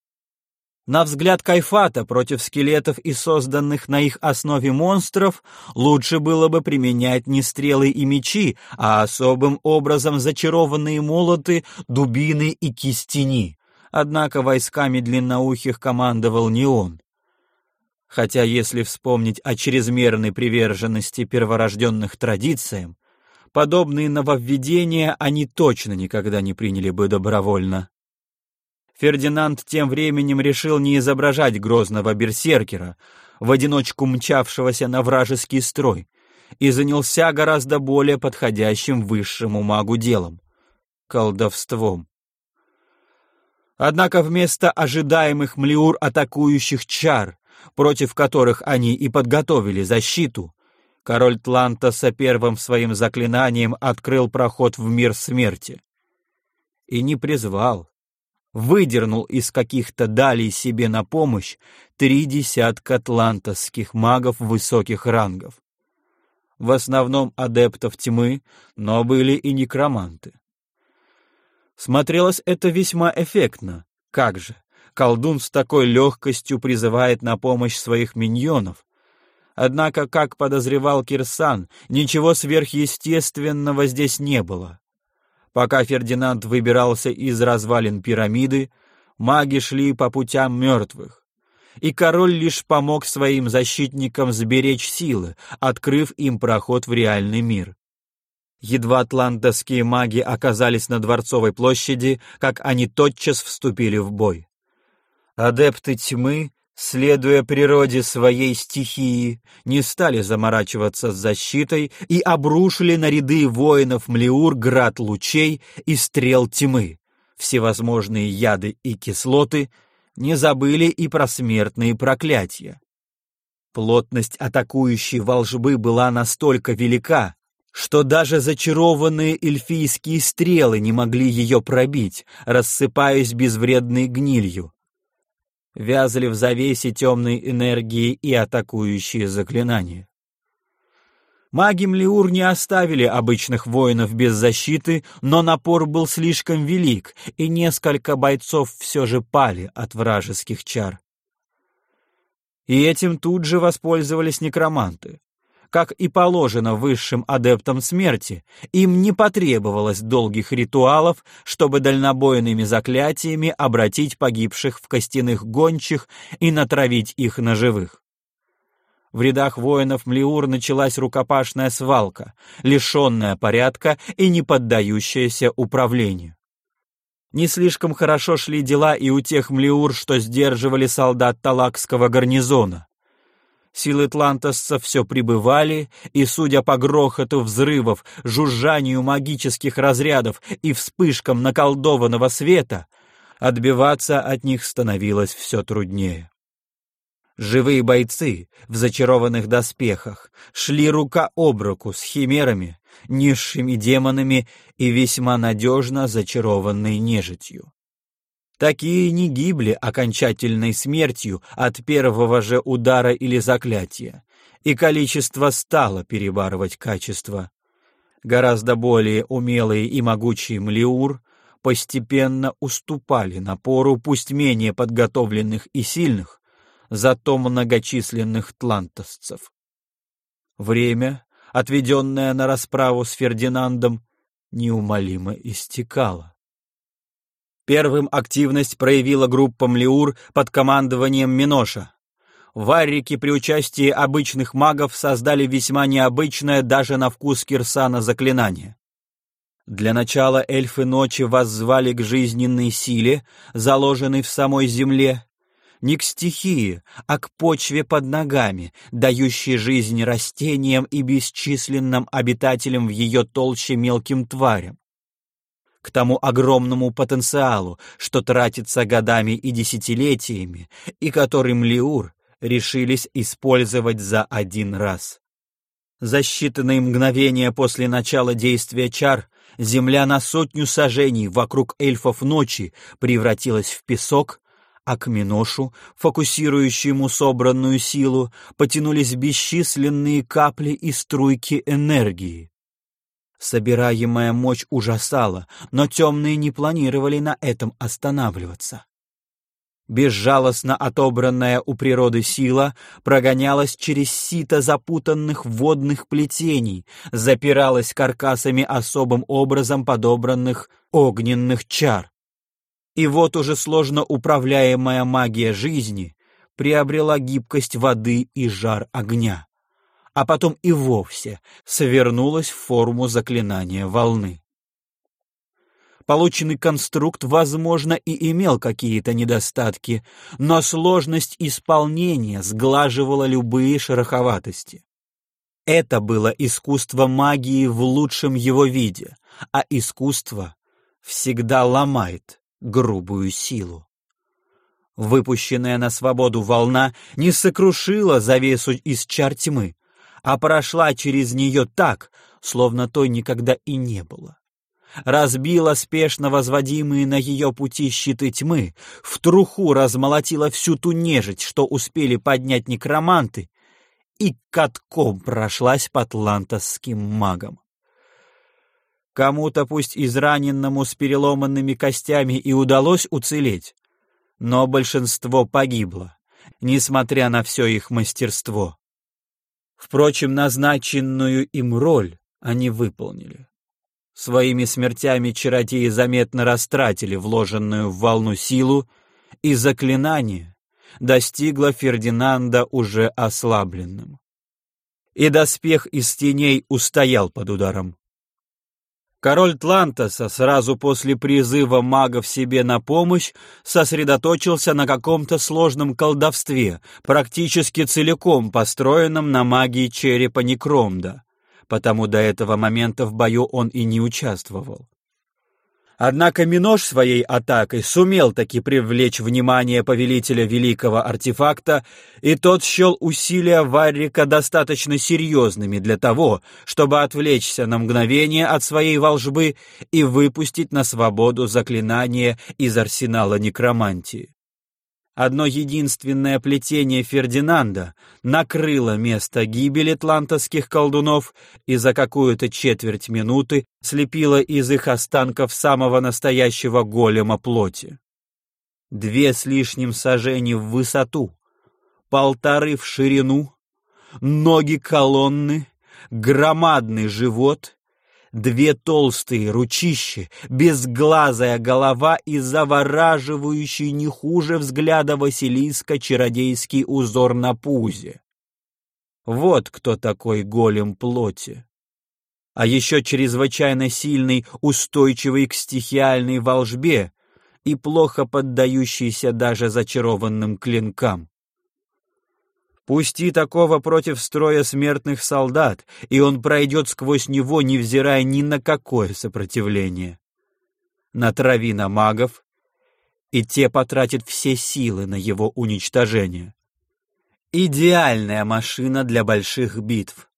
На взгляд Кайфата против скелетов и созданных на их основе монстров лучше было бы применять не стрелы и мечи, а особым образом зачарованные молоты, дубины и кистени. Однако войсками длинноухих командовал не он. Хотя если вспомнить о чрезмерной приверженности перворожденных традициям, подобные нововведения они точно никогда не приняли бы добровольно. Фердинанд тем временем решил не изображать грозного берсеркера, в одиночку мчавшегося на вражеский строй, и занялся гораздо более подходящим высшему магу делом — колдовством. Однако вместо ожидаемых млеур атакующих чар против которых они и подготовили защиту, король Тлантоса первым своим заклинанием открыл проход в мир смерти. И не призвал, выдернул из каких-то далей себе на помощь три десятка атлантовских магов высоких рангов. В основном адептов тьмы, но были и некроманты. Смотрелось это весьма эффектно. Как же, колдун с такой легкостью призывает на помощь своих миньонов. Однако, как подозревал Кирсан, ничего сверхъестественного здесь не было. Пока Фердинанд выбирался из развалин пирамиды, маги шли по путям мертвых. И король лишь помог своим защитникам сберечь силы, открыв им проход в реальный мир. Едва атлантовские маги оказались на Дворцовой площади, как они тотчас вступили в бой. Адепты тьмы, следуя природе своей стихии, не стали заморачиваться с защитой и обрушили на ряды воинов Млеур град лучей и стрел тьмы, всевозможные яды и кислоты, не забыли и про смертные проклятия. Плотность атакующей волжбы была настолько велика, что даже зачарованные эльфийские стрелы не могли ее пробить, рассыпаясь безвредной гнилью. Вязали в завесе темной энергии и атакующие заклинания. Маги Млеур не оставили обычных воинов без защиты, но напор был слишком велик, и несколько бойцов все же пали от вражеских чар. И этим тут же воспользовались некроманты как и положено высшим адептам смерти, им не потребовалось долгих ритуалов, чтобы дальнобойными заклятиями обратить погибших в костяных гончих и натравить их на живых. В рядах воинов Млиур началась рукопашная свалка, лишенная порядка и не поддающаяся управлению. Не слишком хорошо шли дела и у тех Млиур, что сдерживали солдат Талакского гарнизона. Силы тлантосцев все прибывали, и, судя по грохоту взрывов, жужжанию магических разрядов и вспышкам наколдованного света, отбиваться от них становилось все труднее. Живые бойцы в зачарованных доспехах шли рука об руку с химерами, низшими демонами и весьма надежно зачарованной нежитью. Такие не гибли окончательной смертью от первого же удара или заклятия, и количество стало перебарывать качество. Гораздо более умелые и могучие млиур постепенно уступали напору пусть менее подготовленных и сильных, зато многочисленных тлантосцев. Время, отведенное на расправу с Фердинандом, неумолимо истекало. Первым активность проявила группа Млеур под командованием Миноша. Варрики при участии обычных магов создали весьма необычное даже на вкус Кирсана заклинание. Для начала эльфы ночи воззвали к жизненной силе, заложенной в самой земле, не к стихии, а к почве под ногами, дающей жизнь растениям и бесчисленным обитателям в ее толще мелким тварям к тому огромному потенциалу, что тратится годами и десятилетиями, и который Млиур решились использовать за один раз. За считанные мгновения после начала действия чар земля на сотню сажений вокруг эльфов ночи превратилась в песок, а к Миношу, фокусирующему собранную силу, потянулись бесчисленные капли и струйки энергии. Собираемая мощь ужасала, но темные не планировали на этом останавливаться. Безжалостно отобранная у природы сила прогонялась через сито запутанных водных плетений, запиралась каркасами особым образом подобранных огненных чар. И вот уже сложно управляемая магия жизни приобрела гибкость воды и жар огня а потом и вовсе свернулась в форму заклинания волны. Полученный конструкт, возможно, и имел какие-то недостатки, но сложность исполнения сглаживала любые шероховатости. Это было искусство магии в лучшем его виде, а искусство всегда ломает грубую силу. Выпущенная на свободу волна не сокрушила завесу из чар тьмы, а прошла через нее так, словно той никогда и не было. разбила спешно возводимые на ее пути щиты тьмы, в труху размолотила всю ту нежить, что успели поднять некроманты, и катком прошлась по атлантосским магам. Кому-то, пусть израненному с переломанными костями, и удалось уцелеть, но большинство погибло, несмотря на все их мастерство. Впрочем, назначенную им роль они выполнили. Своими смертями чародеи заметно растратили вложенную в волну силу, и заклинание достигло Фердинанда уже ослабленным. И доспех из теней устоял под ударом. Король Тлантоса сразу после призыва магов себе на помощь сосредоточился на каком-то сложном колдовстве, практически целиком построенном на магии черепа Некромда, потому до этого момента в бою он и не участвовал. Однако Минош своей атакой сумел таки привлечь внимание повелителя великого артефакта, и тот счел усилия Варрика достаточно серьезными для того, чтобы отвлечься на мгновение от своей волжбы и выпустить на свободу заклинание из арсенала некромантии. Одно единственное плетение Фердинанда накрыло место гибели тлантовских колдунов и за какую-то четверть минуты слепило из их останков самого настоящего голема плоти. Две с лишним сажений в высоту, полторы в ширину, ноги колонны, громадный живот Две толстые ручищи, безглазая голова и завораживающий не хуже взгляда Василиска чародейский узор на пузе. Вот кто такой голем плоти. А еще чрезвычайно сильный, устойчивый к стихиальной волжбе и плохо поддающийся даже зачарованным клинкам. Пусти такого против строя смертных солдат, и он пройдет сквозь него, невзирая ни на какое сопротивление. Натрави на магов, и те потратят все силы на его уничтожение. Идеальная машина для больших битв.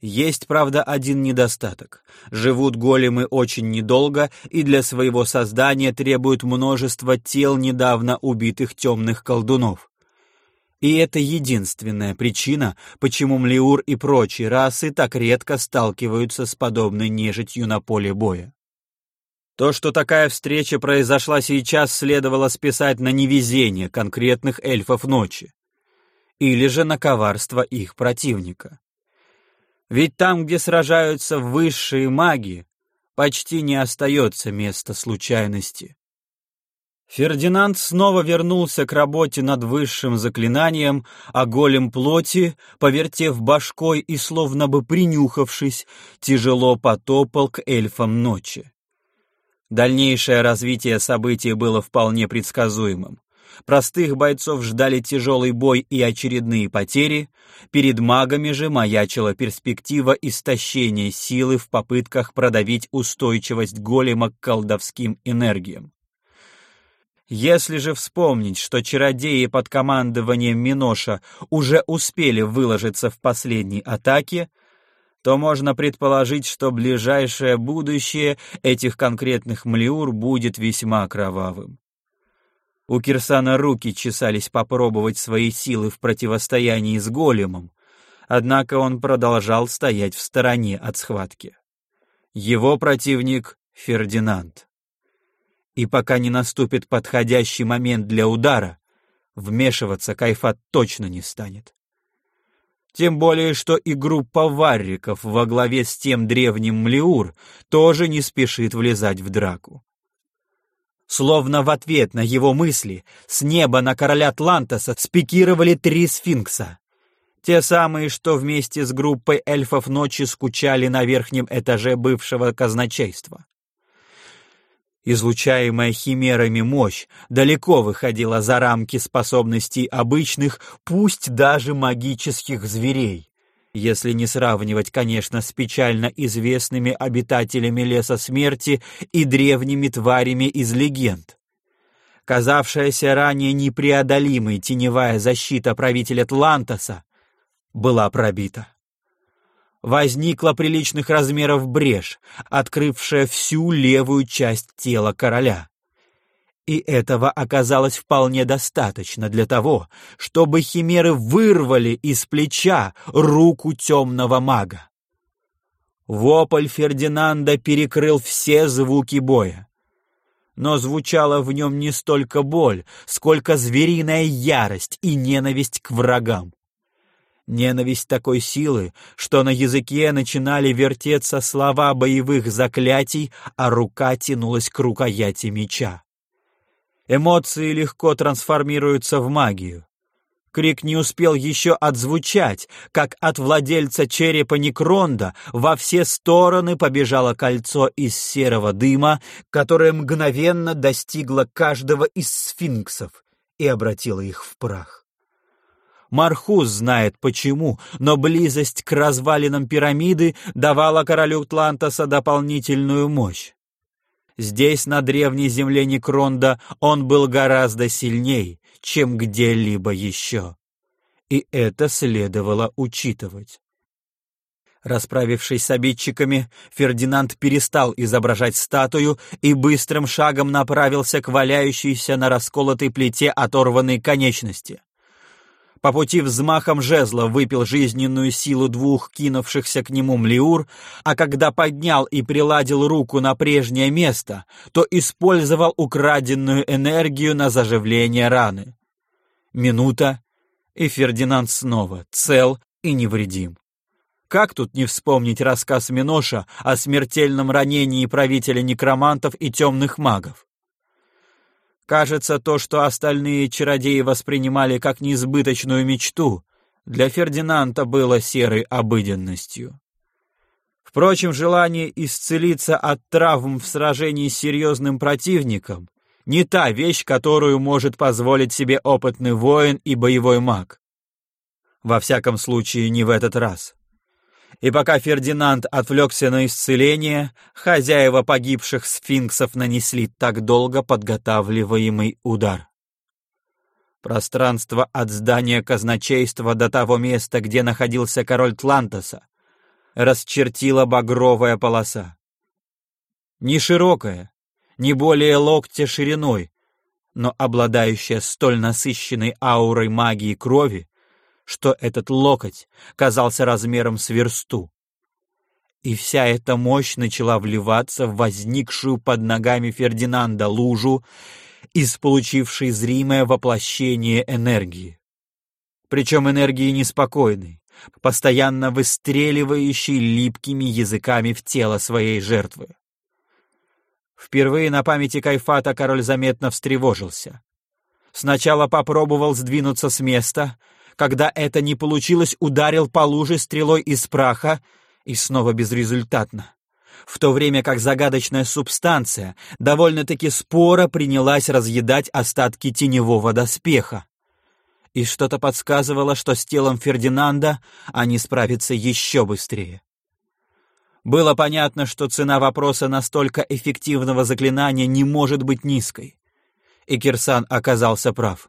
Есть, правда, один недостаток. Живут големы очень недолго и для своего создания требуют множества тел недавно убитых темных колдунов. И это единственная причина, почему Млеур и прочие расы так редко сталкиваются с подобной нежитью на поле боя. То, что такая встреча произошла сейчас, следовало списать на невезение конкретных эльфов ночи. Или же на коварство их противника. Ведь там, где сражаются высшие маги, почти не остается места случайности. Фердинанд снова вернулся к работе над высшим заклинанием, а голем плоти, повертев башкой и словно бы принюхавшись, тяжело потопал к эльфам ночи. Дальнейшее развитие событий было вполне предсказуемым. Простых бойцов ждали тяжелый бой и очередные потери, перед магами же маячила перспектива истощения силы в попытках продавить устойчивость голема к колдовским энергиям. Если же вспомнить, что чародеи под командованием Миноша уже успели выложиться в последней атаке, то можно предположить, что ближайшее будущее этих конкретных млиур будет весьма кровавым. У Кирсана руки чесались попробовать свои силы в противостоянии с големом, однако он продолжал стоять в стороне от схватки. Его противник — Фердинанд. И пока не наступит подходящий момент для удара, вмешиваться Кайфат точно не станет. Тем более, что и группа варриков во главе с тем древним Млеур тоже не спешит влезать в драку. Словно в ответ на его мысли с неба на короля Атлантоса спикировали три сфинкса. Те самые, что вместе с группой эльфов ночи скучали на верхнем этаже бывшего казначейства. Излучаемая химерами мощь далеко выходила за рамки способностей обычных, пусть даже магических зверей. Если не сравнивать, конечно, с печально известными обитателями леса смерти и древними тварями из легенд. Казавшаяся ранее непреодолимой теневая защита правителя Атлантоса была пробита. Возникла приличных размеров брешь, открывшая всю левую часть тела короля. И этого оказалось вполне достаточно для того, чтобы химеры вырвали из плеча руку темного мага. Вопль Фердинанда перекрыл все звуки боя. Но звучала в нем не столько боль, сколько звериная ярость и ненависть к врагам. Ненависть такой силы, что на языке начинали вертеться слова боевых заклятий, а рука тянулась к рукояти меча. Эмоции легко трансформируются в магию. Крик не успел еще отзвучать, как от владельца черепа Некронда во все стороны побежало кольцо из серого дыма, которое мгновенно достигло каждого из сфинксов и обратило их в прах. Мархус знает почему, но близость к развалинам пирамиды давала королю Тлантоса дополнительную мощь. Здесь, на древней земле Некронда, он был гораздо сильней, чем где-либо еще. И это следовало учитывать. Расправившись с обидчиками, Фердинанд перестал изображать статую и быстрым шагом направился к валяющейся на расколотой плите оторванной конечности. По пути взмахом жезла выпил жизненную силу двух кинувшихся к нему млеур, а когда поднял и приладил руку на прежнее место, то использовал украденную энергию на заживление раны. Минута, и Фердинанд снова цел и невредим. Как тут не вспомнить рассказ Миноша о смертельном ранении правителя некромантов и темных магов? Кажется, то, что остальные чародеи воспринимали как несбыточную мечту, для Фердинанда было серой обыденностью. Впрочем, желание исцелиться от травм в сражении с серьезным противником не та вещь, которую может позволить себе опытный воин и боевой маг. Во всяком случае, не в этот раз. И пока Фердинанд отвлекся на исцеление, хозяева погибших сфинксов нанесли так долго подготавливаемый удар. Пространство от здания казначейства до того места, где находился король Тлантоса, расчертила багровая полоса. Не широкая, не более локтя шириной, но обладающая столь насыщенной аурой магии крови, что этот локоть казался размером с версту. И вся эта мощь начала вливаться в возникшую под ногами Фердинанда лужу из получившей зримое воплощение энергии. Причем энергии неспокойной, постоянно выстреливающей липкими языками в тело своей жертвы. Впервые на памяти Кайфата король заметно встревожился. Сначала попробовал сдвинуться с места, когда это не получилось, ударил по луже стрелой из праха, и снова безрезультатно. В то время как загадочная субстанция довольно-таки споро принялась разъедать остатки теневого доспеха. И что-то подсказывало, что с телом Фердинанда они справятся еще быстрее. Было понятно, что цена вопроса настолько эффективного заклинания не может быть низкой. И Кирсан оказался прав.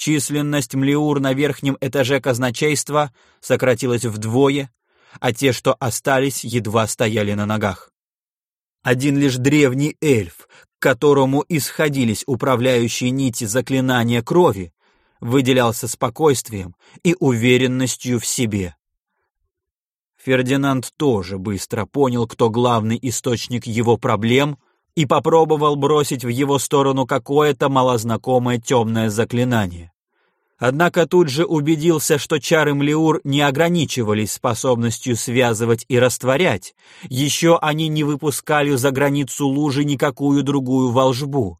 Численность млеур на верхнем этаже казначейства сократилась вдвое, а те, что остались, едва стояли на ногах. Один лишь древний эльф, к которому исходились управляющие нити заклинания крови, выделялся спокойствием и уверенностью в себе. Фердинанд тоже быстро понял, кто главный источник его проблем — и попробовал бросить в его сторону какое-то малознакомое темное заклинание. Однако тут же убедился, что чары Млеур не ограничивались способностью связывать и растворять, еще они не выпускали за границу лужи никакую другую волжбу.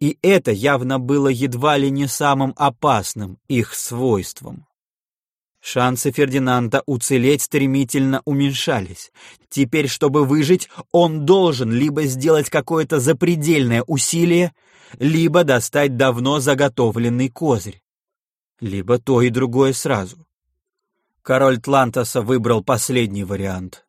И это явно было едва ли не самым опасным их свойством. Шансы Фердинанда уцелеть стремительно уменьшались. Теперь, чтобы выжить, он должен либо сделать какое-то запредельное усилие, либо достать давно заготовленный козырь. Либо то и другое сразу. Король Тлантоса выбрал последний вариант.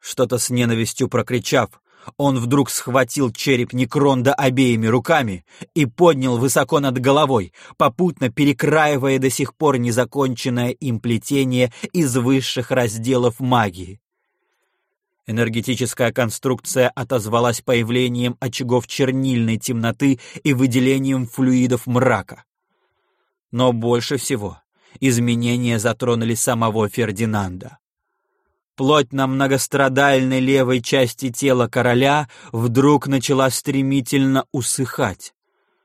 Что-то с ненавистью прокричав, Он вдруг схватил череп Некронда обеими руками и поднял высоко над головой, попутно перекраивая до сих пор незаконченное им плетение из высших разделов магии. Энергетическая конструкция отозвалась появлением очагов чернильной темноты и выделением флюидов мрака. Но больше всего изменения затронули самого Фердинанда. Плоть на многострадальной левой части тела короля вдруг начала стремительно усыхать.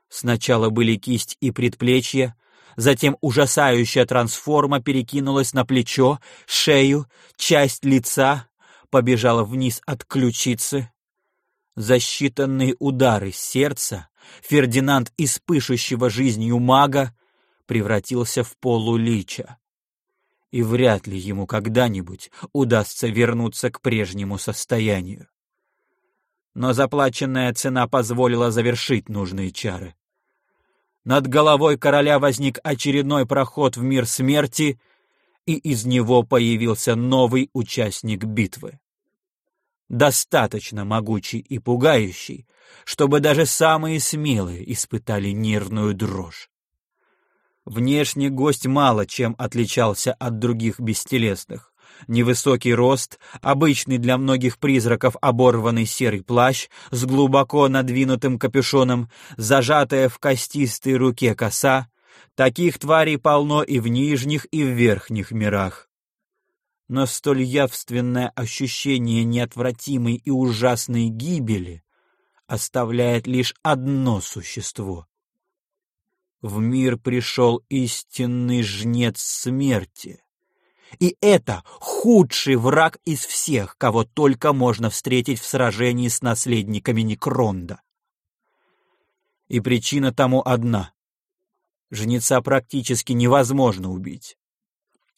Сначала были кисть и предплечье, затем ужасающая трансформа перекинулась на плечо, шею, часть лица, побежала вниз от ключицы. За считанные удары сердца Фердинанд из пышущего жизнью мага превратился в полулича и вряд ли ему когда-нибудь удастся вернуться к прежнему состоянию. Но заплаченная цена позволила завершить нужные чары. Над головой короля возник очередной проход в мир смерти, и из него появился новый участник битвы. Достаточно могучий и пугающий, чтобы даже самые смелые испытали нервную дрожь. Внешне гость мало чем отличался от других бестелесных. Невысокий рост, обычный для многих призраков оборванный серый плащ с глубоко надвинутым капюшоном, зажатая в костистой руке коса. Таких тварей полно и в нижних, и в верхних мирах. Но столь явственное ощущение неотвратимой и ужасной гибели оставляет лишь одно существо в мир пришел истинный жнец смерти. И это худший враг из всех, кого только можно встретить в сражении с наследниками Некронда. И причина тому одна. Жнеца практически невозможно убить.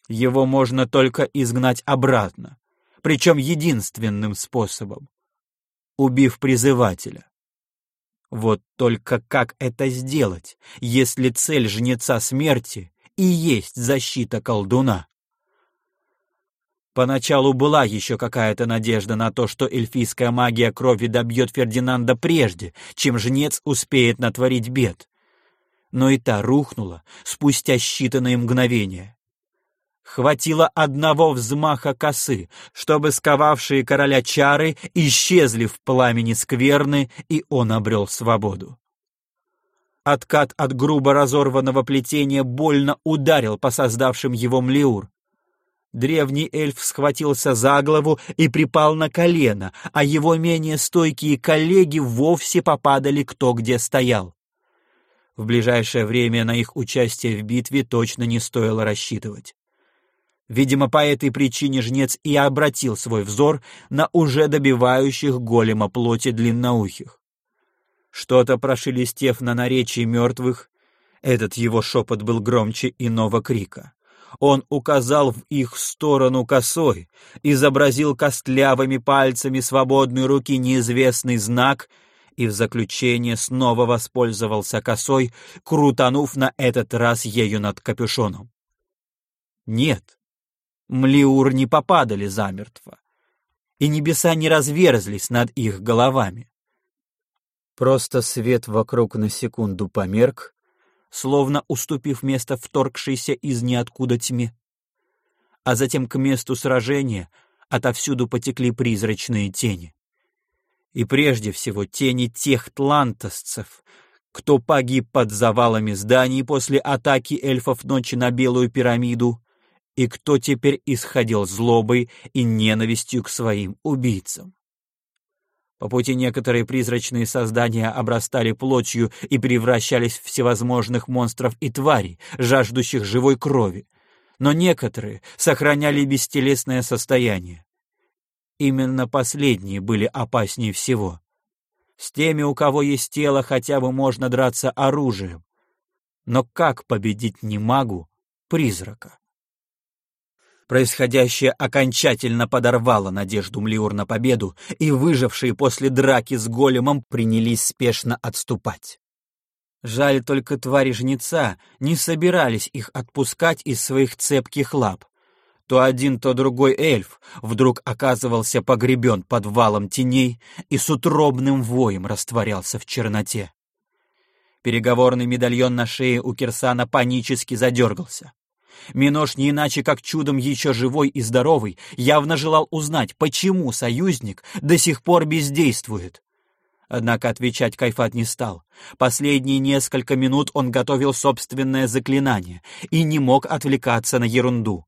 Его можно только изгнать обратно, причем единственным способом — убив призывателя. Вот только как это сделать, если цель жнеца смерти и есть защита колдуна? Поначалу была еще какая-то надежда на то, что эльфийская магия крови добьет Фердинанда прежде, чем жнец успеет натворить бед. Но и та рухнула спустя считанные мгновения. Хватило одного взмаха косы, чтобы сковавшие короля чары исчезли в пламени скверны, и он обрел свободу. Откат от грубо разорванного плетения больно ударил по создавшим его млеур. Древний эльф схватился за голову и припал на колено, а его менее стойкие коллеги вовсе попадали кто где стоял. В ближайшее время на их участие в битве точно не стоило рассчитывать. Видимо, по этой причине жнец и обратил свой взор на уже добивающих голема плоти длинноухих. Что-то прошелестев на наречии мертвых, этот его шепот был громче иного крика. Он указал в их сторону косой, изобразил костлявыми пальцами свободной руки неизвестный знак и в заключение снова воспользовался косой, крутанув на этот раз ею над капюшоном. Нет, Млиур не попадали замертво, и небеса не разверзлись над их головами. Просто свет вокруг на секунду померк, словно уступив место вторгшейся из ниоткуда тьме. А затем к месту сражения отовсюду потекли призрачные тени. И прежде всего тени тех тлантосцев, кто погиб под завалами зданий после атаки эльфов ночи на Белую пирамиду, и кто теперь исходил злобой и ненавистью к своим убийцам. По пути некоторые призрачные создания обрастали плотью и превращались в всевозможных монстров и тварей, жаждущих живой крови, но некоторые сохраняли бестелесное состояние. Именно последние были опаснее всего. С теми, у кого есть тело, хотя бы можно драться оружием. Но как победить не магу призрака? Происходящее окончательно подорвало надежду Млиур на победу, и выжившие после драки с големом принялись спешно отступать. Жаль только твари жнеца не собирались их отпускать из своих цепких лап. то один, то другой эльф вдруг оказывался погребен под валом теней и с утробным воем растворялся в черноте. Переговорный медальон на шее у Кирсана панически задергался. Минош, не иначе как чудом еще живой и здоровый, явно желал узнать, почему союзник до сих пор бездействует. Однако отвечать Кайфат не стал. Последние несколько минут он готовил собственное заклинание и не мог отвлекаться на ерунду.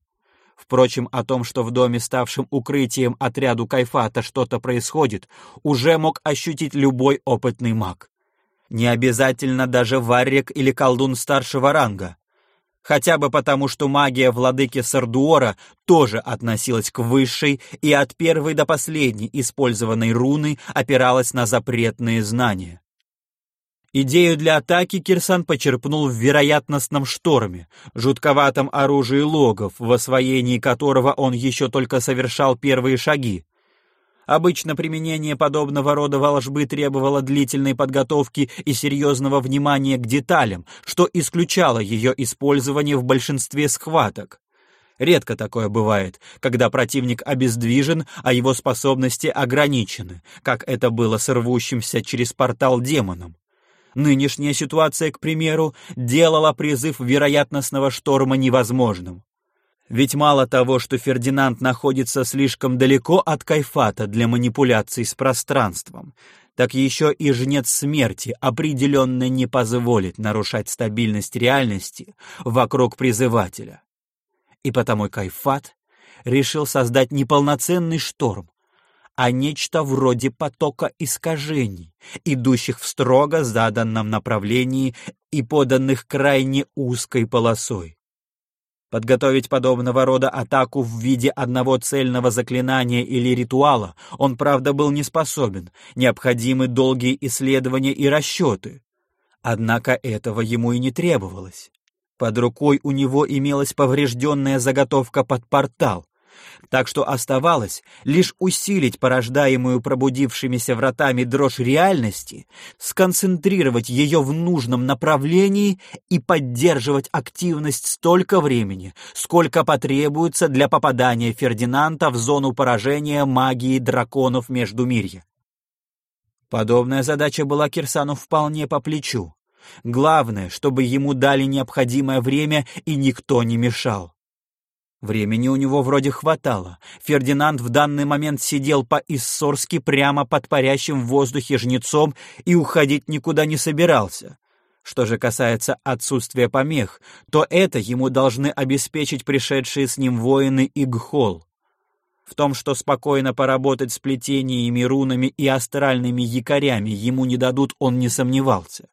Впрочем, о том, что в доме, ставшем укрытием отряду Кайфата, что-то происходит, уже мог ощутить любой опытный маг. Не обязательно даже варрик или колдун старшего ранга. Хотя бы потому, что магия владыки Сардуора тоже относилась к высшей и от первой до последней использованной руны опиралась на запретные знания. Идею для атаки Кирсан почерпнул в вероятностном шторме, жутковатом оружии логов, в освоении которого он еще только совершал первые шаги. Обычно применение подобного рода волжбы требовало длительной подготовки и серьезного внимания к деталям, что исключало ее использование в большинстве схваток. Редко такое бывает, когда противник обездвижен, а его способности ограничены, как это было с рвущимся через портал демоном. Нынешняя ситуация, к примеру, делала призыв вероятностного шторма невозможным. Ведь мало того, что Фердинанд находится слишком далеко от Кайфата для манипуляций с пространством, так еще и жнец смерти определенно не позволит нарушать стабильность реальности вокруг призывателя. И потому Кайфат решил создать неполноценный шторм, а нечто вроде потока искажений, идущих в строго заданном направлении и поданных крайне узкой полосой. Подготовить подобного рода атаку в виде одного цельного заклинания или ритуала он, правда, был не способен, необходимы долгие исследования и расчеты. Однако этого ему и не требовалось. Под рукой у него имелась поврежденная заготовка под портал, так что оставалось лишь усилить порождаемую пробудившимися вратами дрожь реальности, сконцентрировать ее в нужном направлении и поддерживать активность столько времени, сколько потребуется для попадания Фердинанда в зону поражения магии драконов Междумирья. Подобная задача была Кирсану вполне по плечу. Главное, чтобы ему дали необходимое время и никто не мешал. Времени у него вроде хватало. Фердинанд в данный момент сидел по-иссорски прямо под парящим в воздухе жнецом и уходить никуда не собирался. Что же касается отсутствия помех, то это ему должны обеспечить пришедшие с ним воины и Гхол. В том, что спокойно поработать с плетениями, рунами и астральными якорями ему не дадут, он не сомневался.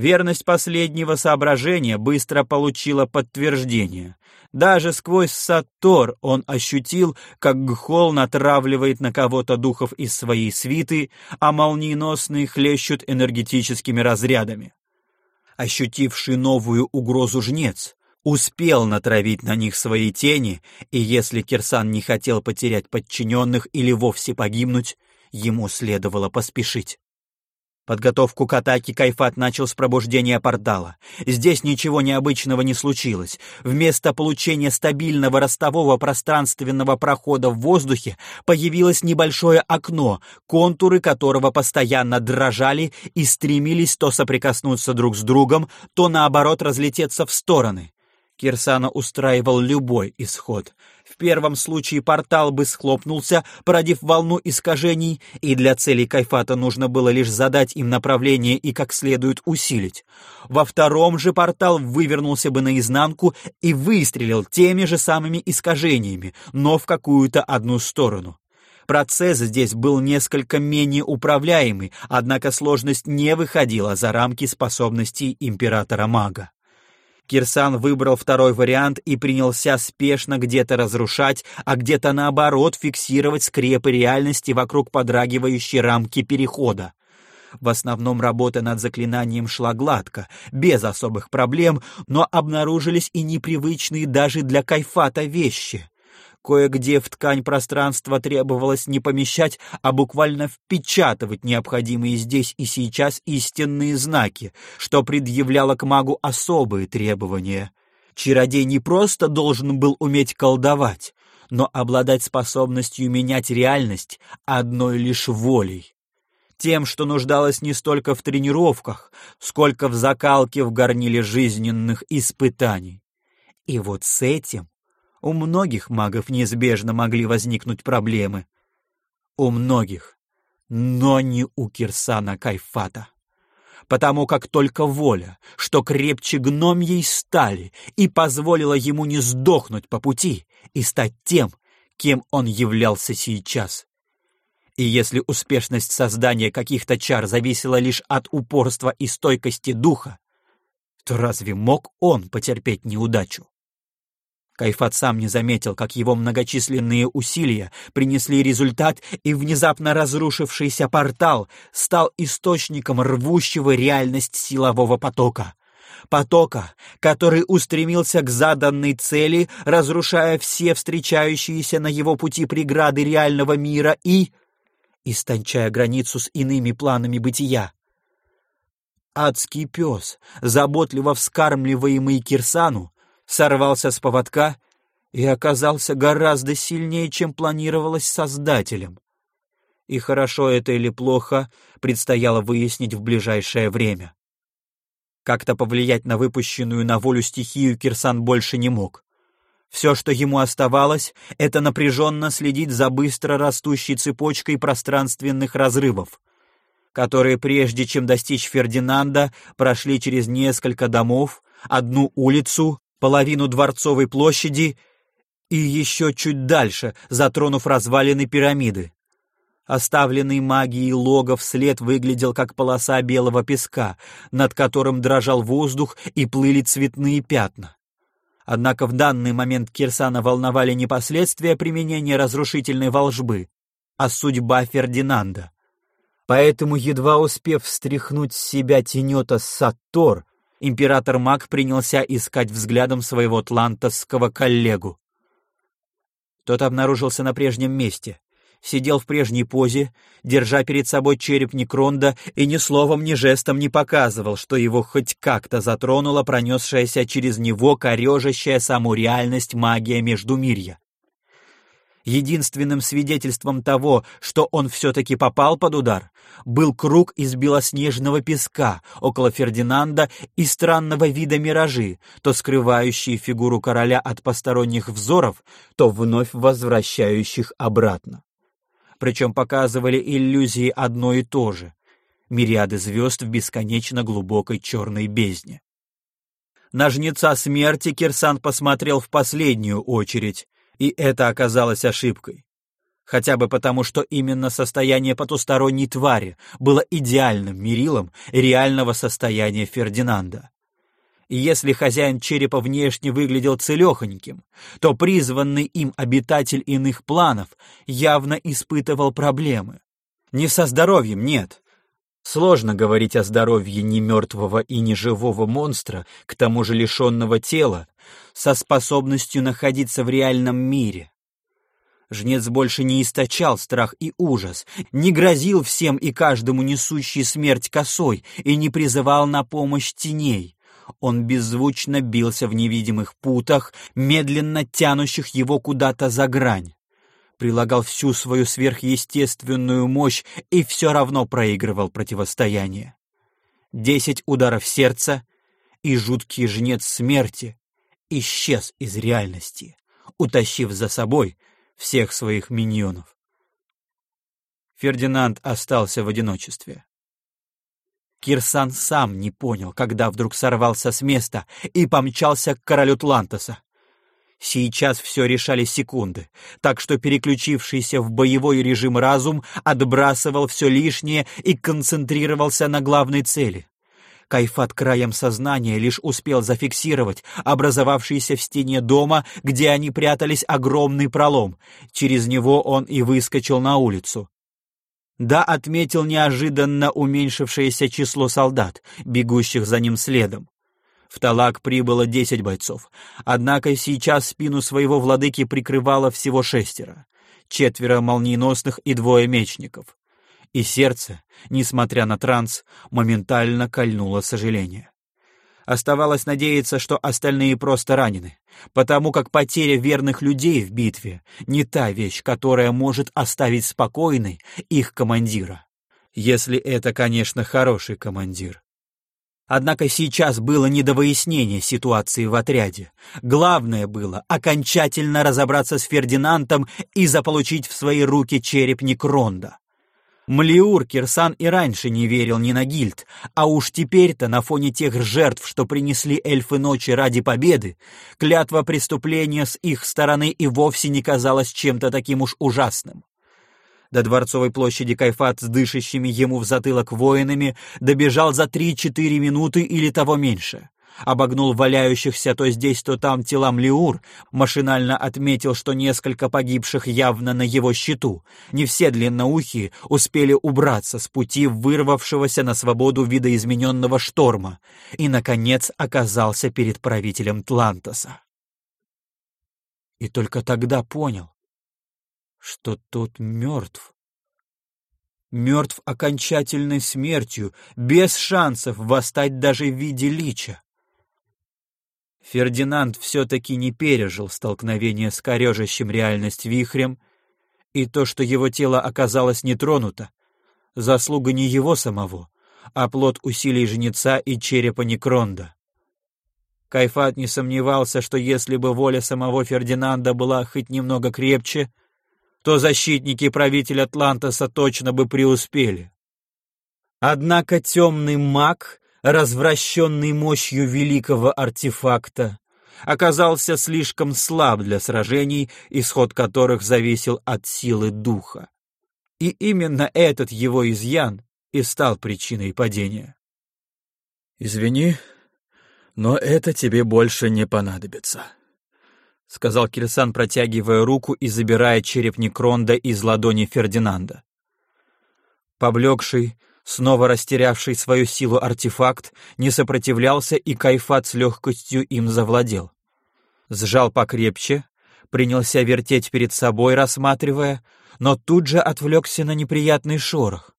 Верность последнего соображения быстро получила подтверждение. Даже сквозь Сатор он ощутил, как Гхол натравливает на кого-то духов из своей свиты, а молниеносные хлещут энергетическими разрядами. Ощутивший новую угрозу жнец успел натравить на них свои тени, и если Кирсан не хотел потерять подчиненных или вовсе погибнуть, ему следовало поспешить. Подготовку к атаке Кайфат начал с пробуждения портала. Здесь ничего необычного не случилось. Вместо получения стабильного ростового пространственного прохода в воздухе появилось небольшое окно, контуры которого постоянно дрожали и стремились то соприкоснуться друг с другом, то наоборот разлететься в стороны. Кирсана устраивал любой исход. В первом случае портал бы схлопнулся, породив волну искажений, и для целей Кайфата нужно было лишь задать им направление и как следует усилить. Во втором же портал вывернулся бы наизнанку и выстрелил теми же самыми искажениями, но в какую-то одну сторону. Процесс здесь был несколько менее управляемый, однако сложность не выходила за рамки способностей императора-мага. Кирсан выбрал второй вариант и принялся спешно где-то разрушать, а где-то наоборот фиксировать скрепы реальности вокруг подрагивающей рамки перехода. В основном работа над заклинанием шла гладко, без особых проблем, но обнаружились и непривычные даже для кайфата вещи. Кое-где в ткань пространства требовалось не помещать, а буквально впечатывать необходимые здесь и сейчас истинные знаки, что предъявляло к магу особые требования. Чародей не просто должен был уметь колдовать, но обладать способностью менять реальность одной лишь волей. Тем, что нуждалось не столько в тренировках, сколько в закалке в горниле жизненных испытаний. И вот с этим у многих магов неизбежно могли возникнуть проблемы. У многих, но не у Кирсана Кайфата потому как только воля, что крепче гномьей стали, и позволила ему не сдохнуть по пути и стать тем, кем он являлся сейчас. И если успешность создания каких-то чар зависела лишь от упорства и стойкости духа, то разве мог он потерпеть неудачу? Кайфат сам не заметил, как его многочисленные усилия принесли результат, и внезапно разрушившийся портал стал источником рвущего реальность силового потока. Потока, который устремился к заданной цели, разрушая все встречающиеся на его пути преграды реального мира и... истончая границу с иными планами бытия. Адский пес, заботливо вскармливаемый Кирсану, сорвался с поводка и оказался гораздо сильнее, чем планировалось создателем. И хорошо это или плохо, предстояло выяснить в ближайшее время. Как-то повлиять на выпущенную на волю стихию Кирсан больше не мог. Все, что ему оставалось, это напряженно следить за быстро растущей цепочкой пространственных разрывов, которые, прежде чем достичь Фердинанда, прошли через несколько домов, одну улицу, половину Дворцовой площади и еще чуть дальше, затронув развалины пирамиды. Оставленный магией логов след выглядел как полоса белого песка, над которым дрожал воздух и плыли цветные пятна. Однако в данный момент Кирсана волновали не последствия применения разрушительной волжбы, а судьба Фердинанда. Поэтому, едва успев встряхнуть с себя тенета Саттор, император Мак принялся искать взглядом своего тлантовского коллегу. Тот обнаружился на прежнем месте, сидел в прежней позе, держа перед собой череп Некронда и ни словом, ни жестом не показывал, что его хоть как-то затронула пронесшаяся через него корежащая саму реальность магия Междумирья. Единственным свидетельством того, что он все-таки попал под удар, был круг из белоснежного песка около Фердинанда и странного вида миражи, то скрывающие фигуру короля от посторонних взоров, то вновь возвращающих обратно. Причем показывали иллюзии одно и то же — мириады звезд в бесконечно глубокой черной бездне. На жнеца смерти Кирсан посмотрел в последнюю очередь, и это оказалось ошибкой. Хотя бы потому, что именно состояние потусторонней твари было идеальным мерилом реального состояния Фердинанда. И если хозяин черепа внешне выглядел целехоньким, то призванный им обитатель иных планов явно испытывал проблемы. Не со здоровьем, нет. Сложно говорить о здоровье не мертвого и не живого монстра, к тому же лишенного тела, со способностью находиться в реальном мире. Жнец больше не источал страх и ужас, не грозил всем и каждому несущей смерть косой и не призывал на помощь теней. Он беззвучно бился в невидимых путах, медленно тянущих его куда-то за грань. Прилагал всю свою сверхъестественную мощь и все равно проигрывал противостояние. Десять ударов сердца, и жуткий жнец смерти исчез из реальности, утащив за собой всех своих миньонов. Фердинанд остался в одиночестве. Кирсан сам не понял, когда вдруг сорвался с места и помчался к королю Тлантоса. Сейчас все решали секунды, так что переключившийся в боевой режим разум отбрасывал все лишнее и концентрировался на главной цели. Кайфат краем сознания лишь успел зафиксировать образовавшийся в стене дома, где они прятались, огромный пролом. Через него он и выскочил на улицу. Да, отметил неожиданно уменьшившееся число солдат, бегущих за ним следом. В Талак прибыло десять бойцов, однако сейчас спину своего владыки прикрывало всего шестеро. Четверо молниеносных и двое мечников и сердце, несмотря на транс, моментально кольнуло сожаление. Оставалось надеяться, что остальные просто ранены, потому как потеря верных людей в битве не та вещь, которая может оставить спокойной их командира. Если это, конечно, хороший командир. Однако сейчас было не до выяснения ситуации в отряде. Главное было окончательно разобраться с Фердинандом и заполучить в свои руки череп Некронда. Млиур Кирсан и раньше не верил ни на гильд, а уж теперь-то на фоне тех жертв, что принесли эльфы ночи ради победы, клятва преступления с их стороны и вовсе не казалась чем-то таким уж ужасным. До Дворцовой площади Кайфат с дышащими ему в затылок воинами добежал за три-четыре минуты или того меньше. Обогнул валяющихся то здесь, то там телам Лиур, машинально отметил, что несколько погибших явно на его счету. Не все длинноухие успели убраться с пути вырвавшегося на свободу видоизмененного шторма и, наконец, оказался перед правителем Тлантоса. И только тогда понял, что тот мертв. Мертв окончательной смертью, без шансов восстать даже в виде лича. Фердинанд все-таки не пережил столкновение с корежащим реальность вихрем, и то, что его тело оказалось нетронуто, заслуга не его самого, а плод усилий жнеца и черепа Некронда. Кайфат не сомневался, что если бы воля самого Фердинанда была хоть немного крепче, то защитники правителя Атлантоса точно бы преуспели. Однако темный маг, развращенный мощью великого артефакта, оказался слишком слаб для сражений, исход которых зависел от силы духа. И именно этот его изъян и стал причиной падения. «Извини, но это тебе больше не понадобится», — сказал Кирсан, протягивая руку и забирая череп Некронда из ладони Фердинанда. Поблекший, снова растерявший свою силу артефакт, не сопротивлялся, и Кайфат с легкостью им завладел. Сжал покрепче, принялся вертеть перед собой, рассматривая, но тут же отвлекся на неприятный шорох.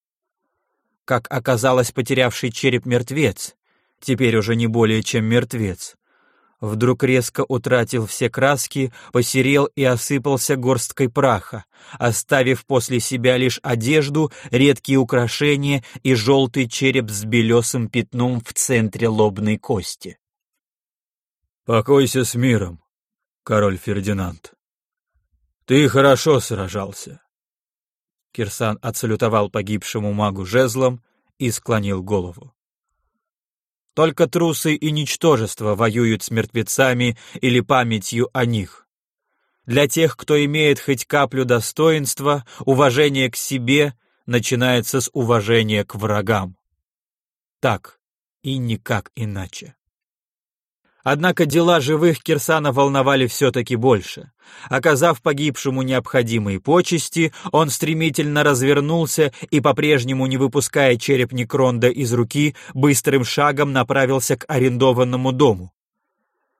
Как оказалось, потерявший череп мертвец, теперь уже не более чем мертвец, вдруг резко утратил все краски, посерел и осыпался горсткой праха, оставив после себя лишь одежду, редкие украшения и желтый череп с белесым пятном в центре лобной кости. «Покойся с миром, король Фердинанд. Ты хорошо сражался». Кирсан отсалютовал погибшему магу жезлом и склонил голову. Только трусы и ничтожество воюют с мертвецами или памятью о них. Для тех, кто имеет хоть каплю достоинства, уважение к себе начинается с уважения к врагам. Так и никак иначе. Однако дела живых Кирсана волновали все-таки больше. Оказав погибшему необходимые почести, он стремительно развернулся и, по-прежнему не выпуская череп Некронда из руки, быстрым шагом направился к арендованному дому.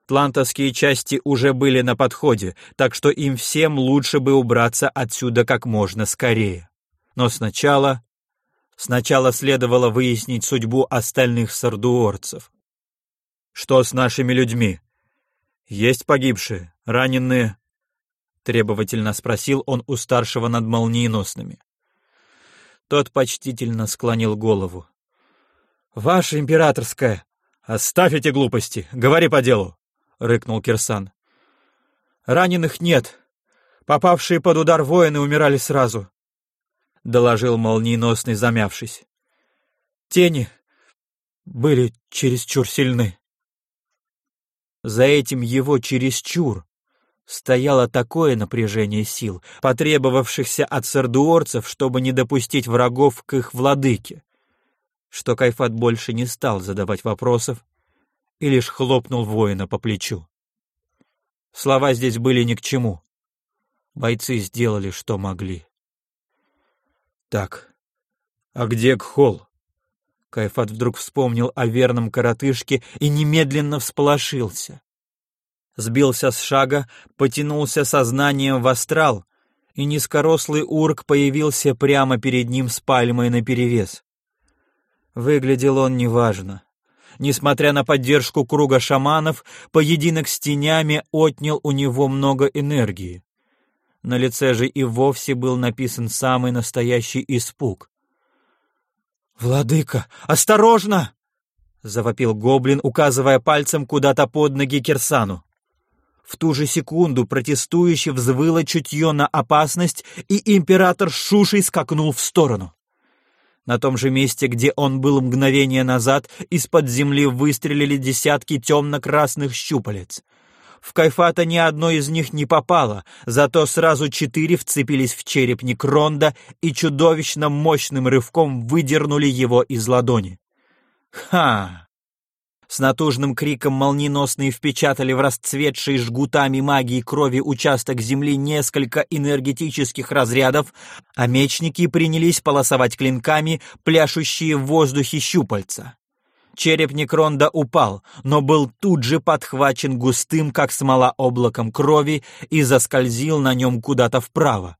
Тлантовские части уже были на подходе, так что им всем лучше бы убраться отсюда как можно скорее. Но сначала... Сначала следовало выяснить судьбу остальных сардуорцев. Что с нашими людьми? Есть погибшие, раненые? Требовательно спросил он у старшего над молниеносными. Тот почтительно склонил голову. «Ваше императорское!» «Оставь эти глупости! Говори по делу!» — рыкнул Кирсан. «Раненых нет. Попавшие под удар воины умирали сразу», — доложил молниеносный, замявшись. «Тени были чересчур сильны». За этим его чересчур стояло такое напряжение сил, потребовавшихся от сардуорцев, чтобы не допустить врагов к их владыке, что Кайфат больше не стал задавать вопросов и лишь хлопнул воина по плечу. Слова здесь были ни к чему. Бойцы сделали, что могли. «Так, а где Кхол?» Кайфат вдруг вспомнил о верном коротышке и немедленно всполошился. Сбился с шага, потянулся сознанием в астрал, и низкорослый урк появился прямо перед ним с пальмой наперевес. Выглядел он неважно. Несмотря на поддержку круга шаманов, поединок с тенями отнял у него много энергии. На лице же и вовсе был написан самый настоящий испуг. «Владыка, осторожно!» — завопил гоблин, указывая пальцем куда-то под ноги Кирсану. В ту же секунду протестующе взвыло чутье на опасность, и император Шушей скакнул в сторону. На том же месте, где он был мгновение назад, из-под земли выстрелили десятки темно-красных щупалец. В Кайфата ни одно из них не попало, зато сразу четыре вцепились в череп Некронда и чудовищно мощным рывком выдернули его из ладони. Ха! С натужным криком молниеносные впечатали в расцветший жгутами магии крови участок земли несколько энергетических разрядов, а мечники принялись полосовать клинками пляшущие в воздухе щупальца. Череп Некронда упал, но был тут же подхвачен густым, как смола, облаком крови и заскользил на нем куда-то вправо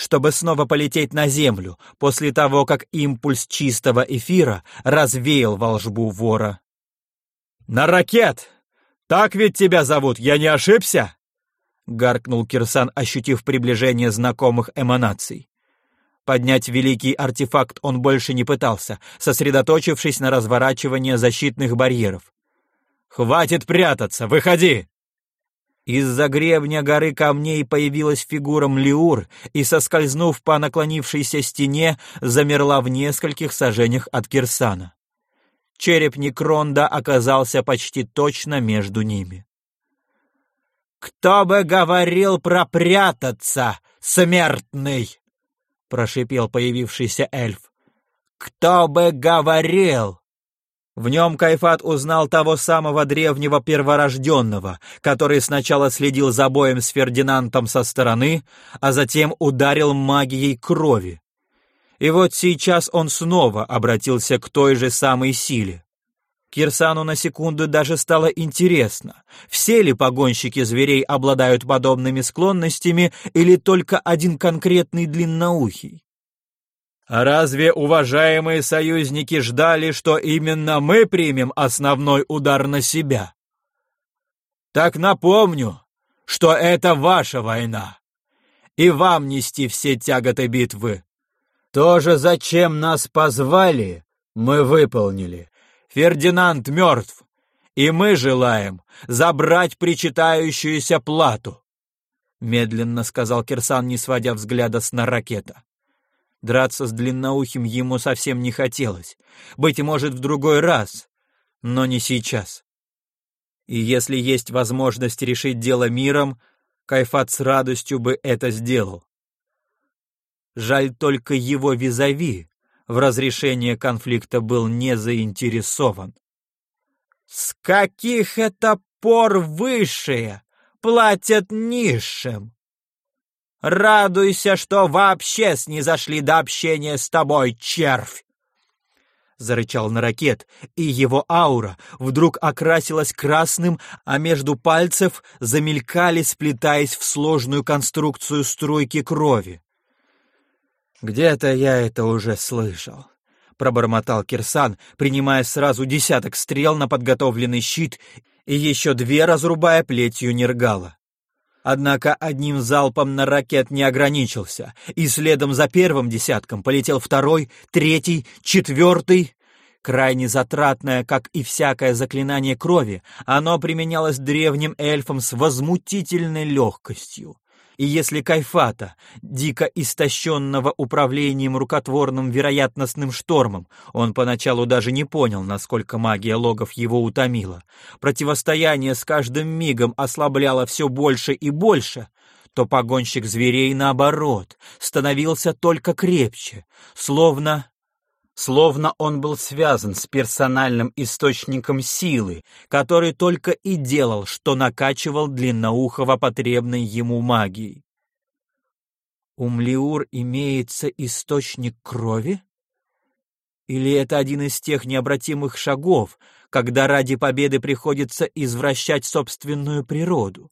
чтобы снова полететь на Землю после того, как импульс чистого эфира развеял волжбу вора. «На ракет! Так ведь тебя зовут, я не ошибся?» — гаркнул Кирсан, ощутив приближение знакомых эманаций. Поднять великий артефакт он больше не пытался, сосредоточившись на разворачивании защитных барьеров. «Хватит прятаться! Выходи!» Из-за гребня горы камней появилась фигура Млиур и, соскользнув по наклонившейся стене, замерла в нескольких сажениях от Кирсана. Череп Некронда оказался почти точно между ними. «Кто бы говорил пропрятаться, смертный!» — прошипел появившийся эльф. «Кто бы говорил!» В нем Кайфат узнал того самого древнего перворожденного, который сначала следил за боем с Фердинандом со стороны, а затем ударил магией крови. И вот сейчас он снова обратился к той же самой силе. Кирсану на секунду даже стало интересно, все ли погонщики зверей обладают подобными склонностями или только один конкретный длинноухий. А разве уважаемые союзники ждали, что именно мы примем основной удар на себя? Так напомню, что это ваша война, и вам нести все тяготы битвы. То же, зачем нас позвали, мы выполнили. Фердинанд мертв, и мы желаем забрать причитающуюся плату», — медленно сказал Кирсан, не сводя взгляда с наракета. Драться с длинноухим ему совсем не хотелось. Быть может, в другой раз, но не сейчас. И если есть возможность решить дело миром, Кайфат с радостью бы это сделал. Жаль только его визави в разрешении конфликта был не заинтересован. «С каких это пор высшие платят низшим? Радуйся, что вообще снизошли до общения с тобой, червь!» Зарычал на ракет, и его аура вдруг окрасилась красным, а между пальцев замелькали, сплетаясь в сложную конструкцию струйки крови. «Где-то я это уже слышал», — пробормотал Кирсан, принимая сразу десяток стрел на подготовленный щит и еще две разрубая плетью Нергала. Однако одним залпом на ракет не ограничился, и следом за первым десятком полетел второй, третий, четвертый. Крайне затратное, как и всякое заклинание крови, оно применялось древним эльфам с возмутительной легкостью. И если Кайфата, дико истощенного управлением рукотворным вероятностным штормом, он поначалу даже не понял, насколько магия логов его утомила, противостояние с каждым мигом ослабляло все больше и больше, то погонщик зверей, наоборот, становился только крепче, словно словно он был связан с персональным источником силы, который только и делал, что накачивал длинноухого потребной ему магией. У Млиур имеется источник крови? Или это один из тех необратимых шагов, когда ради победы приходится извращать собственную природу?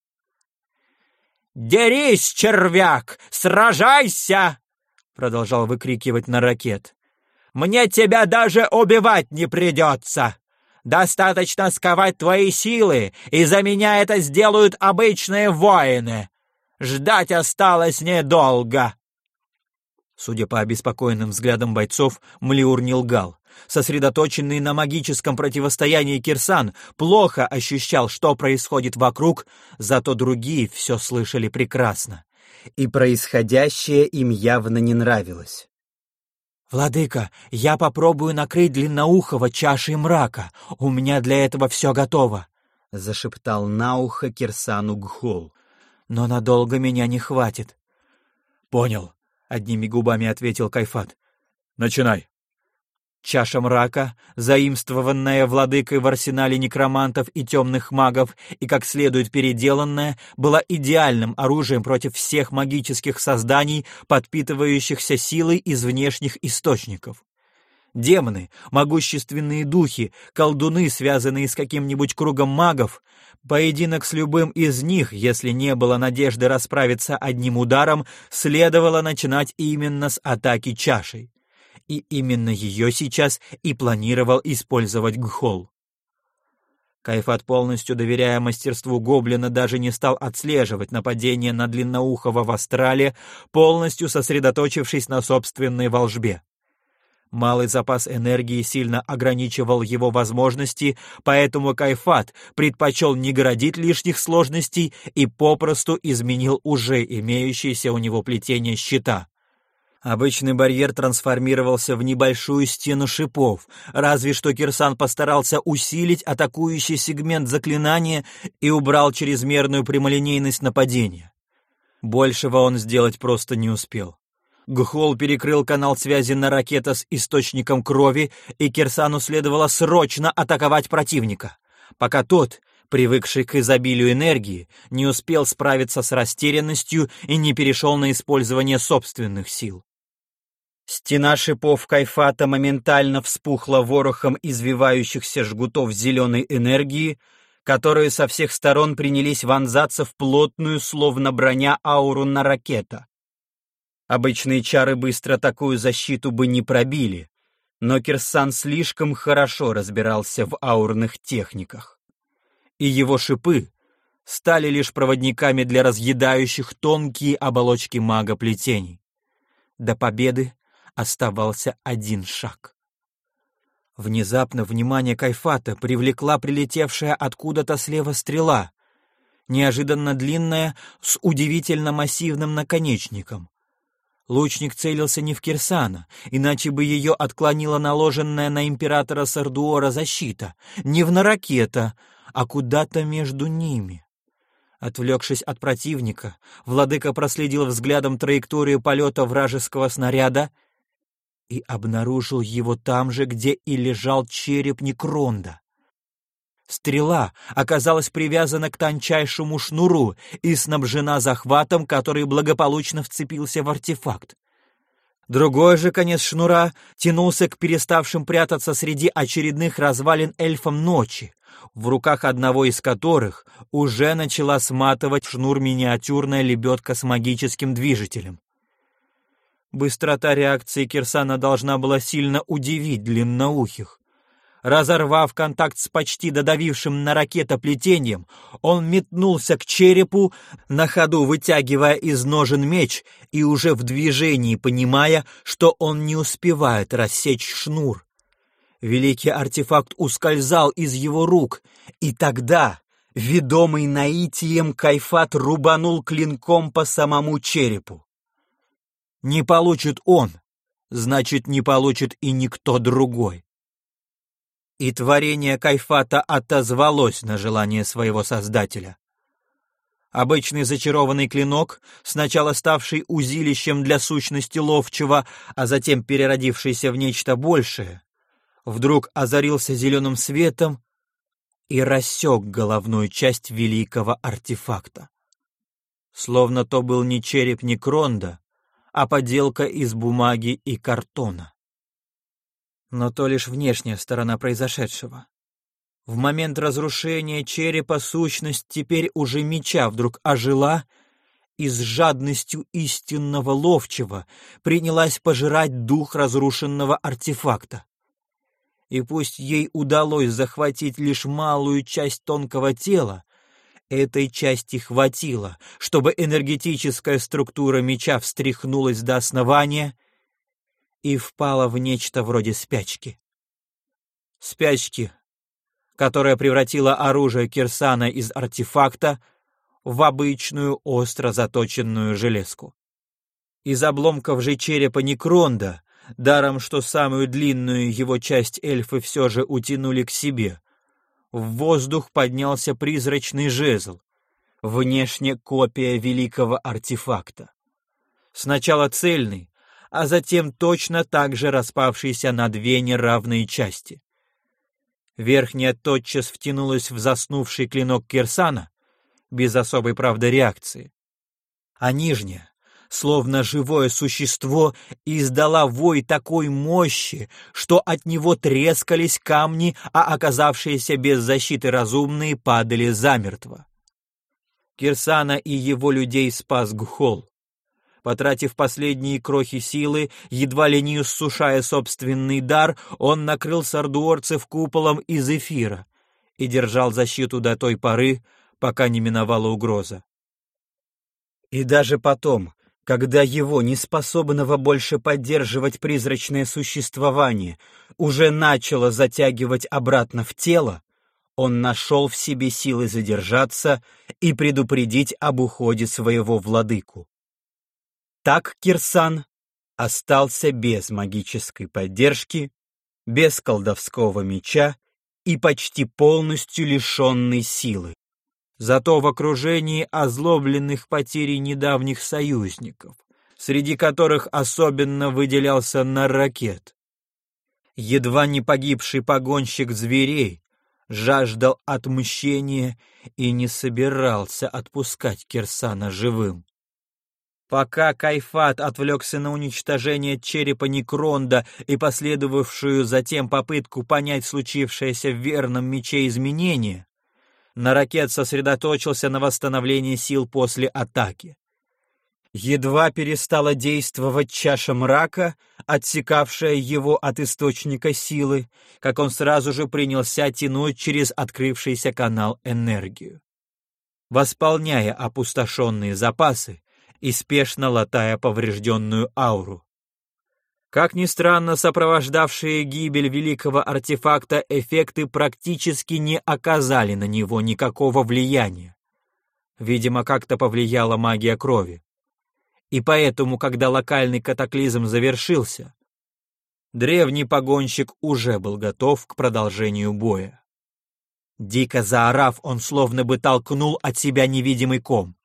«Дерись, червяк! Сражайся!» — продолжал выкрикивать на ракет. Мне тебя даже убивать не придется. Достаточно сковать твои силы, и за меня это сделают обычные воины. Ждать осталось недолго». Судя по обеспокоенным взглядам бойцов, Млиур не лгал. Сосредоточенный на магическом противостоянии Кирсан плохо ощущал, что происходит вокруг, зато другие все слышали прекрасно. И происходящее им явно не нравилось. «Владыка, я попробую накрыть длинноухого чашей мрака. У меня для этого все готово», — зашептал на ухо Кирсану Гхол. «Но надолго меня не хватит». «Понял», — одними губами ответил Кайфат. «Начинай». Чаша мрака, заимствованная владыкой в арсенале некромантов и темных магов и как следует переделанная, была идеальным оружием против всех магических созданий, подпитывающихся силой из внешних источников. Демоны, могущественные духи, колдуны, связанные с каким-нибудь кругом магов, поединок с любым из них, если не было надежды расправиться одним ударом, следовало начинать именно с атаки чашей и именно ее сейчас и планировал использовать Гхол. Кайфат, полностью доверяя мастерству гоблина, даже не стал отслеживать нападение на длинноухого в астрале, полностью сосредоточившись на собственной волжбе. Малый запас энергии сильно ограничивал его возможности, поэтому Кайфат предпочел не городить лишних сложностей и попросту изменил уже имеющееся у него плетение щита. Обычный барьер трансформировался в небольшую стену шипов, разве что Кирсан постарался усилить атакующий сегмент заклинания и убрал чрезмерную прямолинейность нападения. Большего он сделать просто не успел. Гхол перекрыл канал связи на ракета с источником крови, и Кирсану следовало срочно атаковать противника, пока тот, привыкший к изобилию энергии, не успел справиться с растерянностью и не перешел на использование собственных сил. Стена шипов кайфата моментально вспухла ворохом извивающихся жгутов зеленой энергии, которые со всех сторон принялись вонзаться в плотную, словно броня, ауру на ракета. Обычные чары быстро такую защиту бы не пробили, но Кирсан слишком хорошо разбирался в аурных техниках. И его шипы стали лишь проводниками для разъедающих тонкие оболочки мага плетений. До победы оставался один шаг. Внезапно внимание Кайфата привлекла прилетевшая откуда-то слева стрела, неожиданно длинная, с удивительно массивным наконечником. Лучник целился не в Кирсана, иначе бы ее отклонила наложенная на императора Сардуора защита, не в Наракета, а куда-то между ними. Отвлекшись от противника, владыка проследил взглядом траекторию полета вражеского снаряда — и обнаружил его там же, где и лежал череп Некронда. Стрела оказалась привязана к тончайшему шнуру и снабжена захватом, который благополучно вцепился в артефакт. Другой же конец шнура тянулся к переставшим прятаться среди очередных развалин эльфам ночи, в руках одного из которых уже начала сматывать шнур миниатюрная лебедка с магическим движителем. Быстрота реакции Кирсана должна была сильно удивить длинноухих. Разорвав контакт с почти додавившим на ракетоплетением, он метнулся к черепу, на ходу вытягивая из ножен меч и уже в движении понимая, что он не успевает рассечь шнур. Великий артефакт ускользал из его рук, и тогда, ведомый наитием, Кайфат рубанул клинком по самому черепу. Не получит он, значит, не получит и никто другой. И творение Кайфата отозвалось на желание своего создателя. Обычный зачарованный клинок, сначала ставший узилищем для сущности ловчего, а затем переродившийся в нечто большее, вдруг озарился зеленым светом и рассек головную часть великого артефакта. Словно то был не череп Некронда, а поделка из бумаги и картона. Но то лишь внешняя сторона произошедшего. В момент разрушения черепа сущность теперь уже меча вдруг ожила и с жадностью истинного ловчего принялась пожирать дух разрушенного артефакта. И пусть ей удалось захватить лишь малую часть тонкого тела, этой части хватило, чтобы энергетическая структура меча встряхнулась до основания и впала в нечто вроде спячки. Спячки, которая превратила оружие Кирсана из артефакта в обычную остро заточенную железку. Из обломков же черепа Некронда, даром что самую длинную его часть эльфы все же утянули к себе, в воздух поднялся призрачный жезл, внешне копия великого артефакта. Сначала цельный, а затем точно так же распавшийся на две неравные части. Верхняя тотчас втянулась в заснувший клинок Кирсана, без особой, правды, реакции. А нижняя, словно живое существо, издала вой такой мощи, что от него трескались камни, а оказавшиеся без защиты разумные падали замертво. Кирсана и его людей спас Гхол. Потратив последние крохи силы, едва ли не иссушая собственный дар, он накрыл сардуорцев куполом из эфира и держал защиту до той поры, пока не миновала угроза. И даже потом, когда его, неспособного больше поддерживать призрачное существование, уже начало затягивать обратно в тело, он нашел в себе силы задержаться и предупредить об уходе своего владыку. Так Кирсан остался без магической поддержки, без колдовского меча и почти полностью лишенный силы зато в окружении озлобленных потерей недавних союзников, среди которых особенно выделялся Нарракет. Едва не погибший погонщик зверей жаждал отмщения и не собирался отпускать Кирсана живым. Пока Кайфат отвлекся на уничтожение черепа Некронда и последовавшую затем попытку понять случившееся в верном мече изменения, Наракет сосредоточился на восстановлении сил после атаки. Едва перестала действовать чаша мрака, отсекавшая его от источника силы, как он сразу же принялся тянуть через открывшийся канал энергию. Восполняя опустошенные запасы и спешно латая поврежденную ауру. Как ни странно, сопровождавшие гибель великого артефакта эффекты практически не оказали на него никакого влияния. Видимо, как-то повлияла магия крови. И поэтому, когда локальный катаклизм завершился, древний погонщик уже был готов к продолжению боя. Дико заорав, он словно бы толкнул от себя невидимый ком.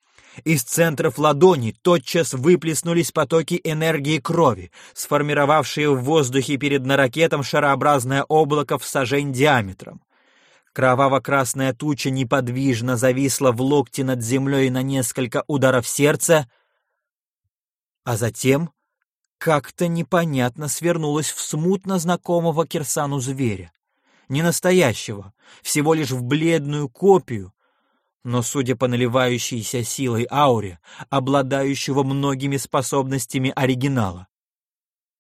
Из центров ладони тотчас выплеснулись потоки энергии крови, сформировавшие в воздухе перед наракетом шарообразное облако в сажень диаметром. Кроваво-красная туча неподвижно зависла в локте над землей на несколько ударов сердца, а затем как-то непонятно свернулась в смутно знакомого Кирсану зверя. Не настоящего, всего лишь в бледную копию, но, судя по наливающейся силой ауре, обладающего многими способностями оригинала.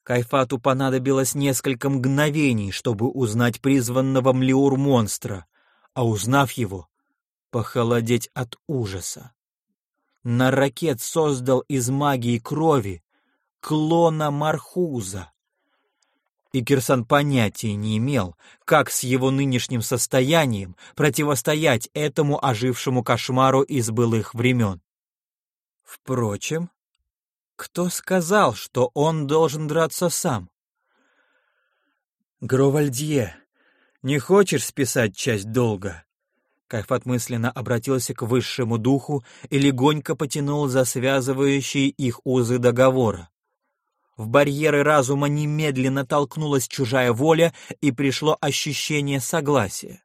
Кайфату понадобилось несколько мгновений, чтобы узнать призванного Млеур-монстра, а узнав его, похолодеть от ужаса. Наракет создал из магии крови клона Мархуза, и Кирсан понятия не имел, как с его нынешним состоянием противостоять этому ожившему кошмару из былых времен. Впрочем, кто сказал, что он должен драться сам? Гровальдье, не хочешь списать часть долга? Кайфат мысленно обратился к высшему духу и легонько потянул за связывающие их узы договора. В барьеры разума немедленно толкнулась чужая воля, и пришло ощущение согласия.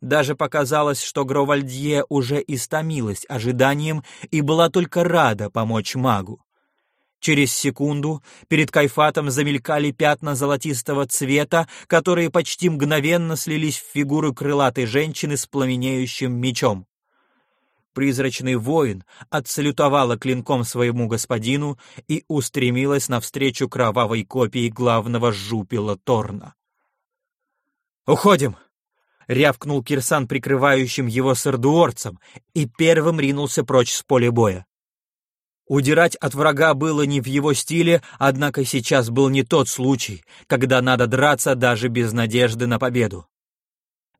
Даже показалось, что Гровальдье уже истомилась ожиданием и была только рада помочь магу. Через секунду перед Кайфатом замелькали пятна золотистого цвета, которые почти мгновенно слились в фигуру крылатой женщины с пламенеющим мечом. Призрачный воин отсалютовала клинком своему господину и устремилась навстречу кровавой копии главного жупила Торна. «Уходим!» — рявкнул Кирсан прикрывающим его сардуорцем и первым ринулся прочь с поля боя. Удирать от врага было не в его стиле, однако сейчас был не тот случай, когда надо драться даже без надежды на победу.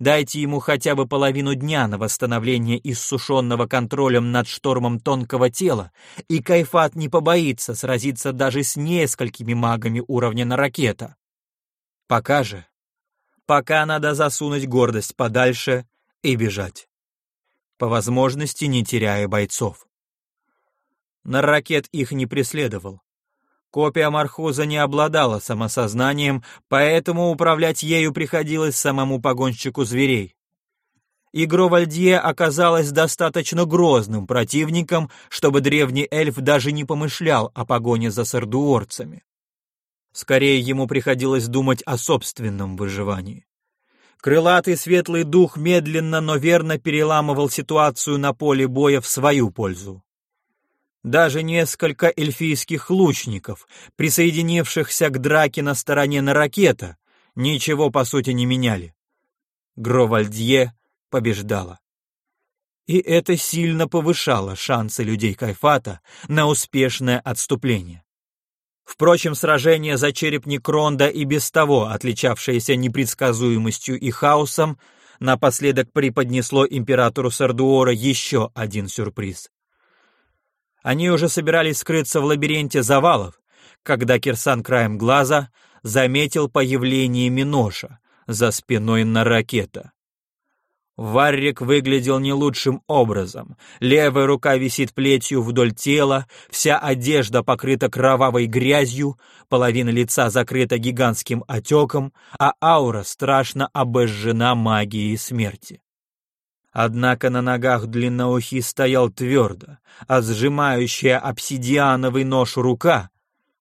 Дайте ему хотя бы половину дня на восстановление иссушенного контролем над штормом тонкого тела, и Кайфат не побоится сразиться даже с несколькими магами уровня на ракета. Пока же, пока надо засунуть гордость подальше и бежать. По возможности не теряя бойцов. На ракет их не преследовал. Копия Мархуза не обладала самосознанием, поэтому управлять ею приходилось самому погонщику зверей. Игро Вальдье оказалась достаточно грозным противником, чтобы древний эльф даже не помышлял о погоне за сардуорцами. Скорее ему приходилось думать о собственном выживании. Крылатый светлый дух медленно, но верно переламывал ситуацию на поле боя в свою пользу. Даже несколько эльфийских лучников, присоединившихся к драке на стороне на ракета, ничего по сути не меняли. Гровальдье побеждала. И это сильно повышало шансы людей Кайфата на успешное отступление. Впрочем, сражение за череп Некронда и без того отличавшееся непредсказуемостью и хаосом напоследок преподнесло императору Сардуора еще один сюрприз. Они уже собирались скрыться в лабиринте завалов, когда Кирсан краем глаза заметил появление Миноша за спиной на ракета. Варрик выглядел не лучшим образом. Левая рука висит плетью вдоль тела, вся одежда покрыта кровавой грязью, половина лица закрыта гигантским отеком, а аура страшно обожжена магией смерти. Однако на ногах длинноухий стоял твердо, а сжимающая обсидиановый нож рука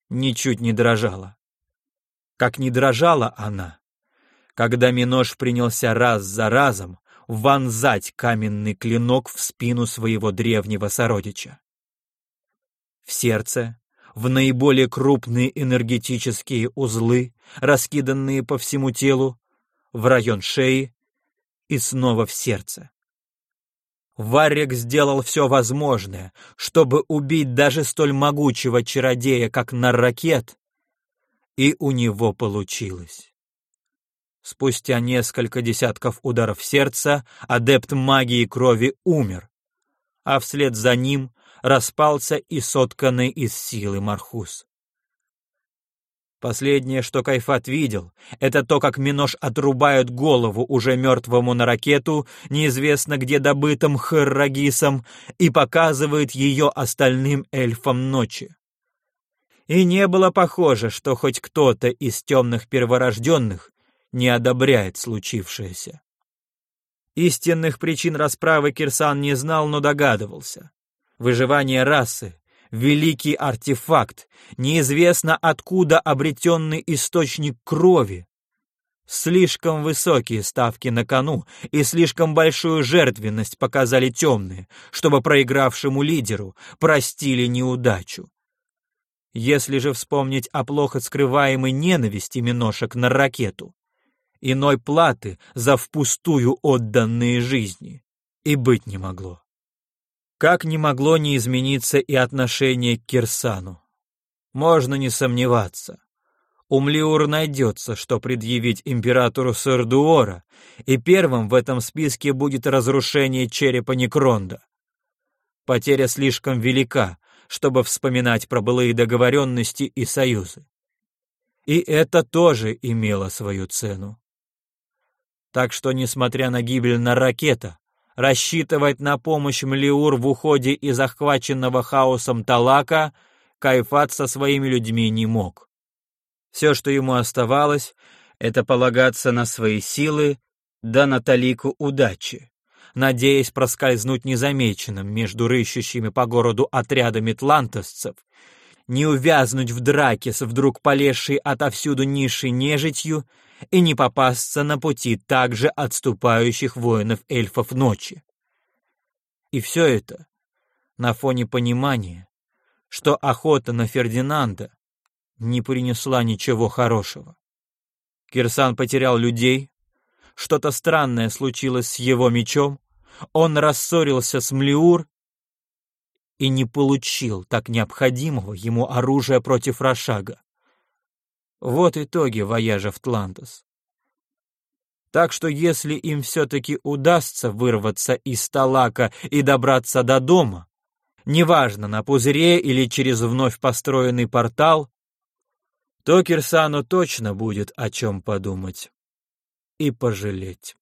ничуть не дрожала. Как не дрожала она, когда Минош принялся раз за разом вонзать каменный клинок в спину своего древнего сородича. В сердце, в наиболее крупные энергетические узлы, раскиданные по всему телу, в район шеи и снова в сердце. Варрик сделал все возможное, чтобы убить даже столь могучего чародея, как Нарракет, и у него получилось. Спустя несколько десятков ударов сердца адепт магии крови умер, а вслед за ним распался и сотканный из силы Мархус. Последнее, что Кайфат видел, это то, как Минош отрубает голову уже мертвому на ракету, неизвестно где добытым Херрагисом, и показывает ее остальным эльфам ночи. И не было похоже, что хоть кто-то из темных перворожденных не одобряет случившееся. Истинных причин расправы Кирсан не знал, но догадывался. Выживание расы, великий артефакт, неизвестно откуда обретенный источник крови. Слишком высокие ставки на кону и слишком большую жертвенность показали темные, чтобы проигравшему лидеру простили неудачу. Если же вспомнить о плохо скрываемой ненависти Миношек на ракету, иной платы за впустую отданные жизни и быть не могло. Как не могло не измениться и отношение к Кирсану. Можно не сомневаться. У Млиур найдется, что предъявить императору Сардуора, и первым в этом списке будет разрушение черепа Некронда. Потеря слишком велика, чтобы вспоминать про былые договоренности и союзы. И это тоже имело свою цену. Так что, несмотря на гибель на ракета, Рассчитывать на помощь Млиур в уходе из захваченного хаосом Талака Кайфат со своими людьми не мог. Все, что ему оставалось, это полагаться на свои силы да на талику удачи, надеясь проскользнуть незамеченным между рыщущими по городу отрядами тлантосцев, не увязнуть в драке с вдруг полезшей отовсюду низшей нежитью и не попасться на пути также отступающих воинов-эльфов ночи. И все это на фоне понимания, что охота на Фердинанда не принесла ничего хорошего. Кирсан потерял людей, что-то странное случилось с его мечом, он рассорился с Млиур и не получил так необходимого ему оружия против Рошага. Вот итоги вояжа в Тлантос. Так что если им все-таки удастся вырваться из Талака и добраться до дома, неважно, на пузыре или через вновь построенный портал, то Кирсану точно будет о чем подумать и пожалеть.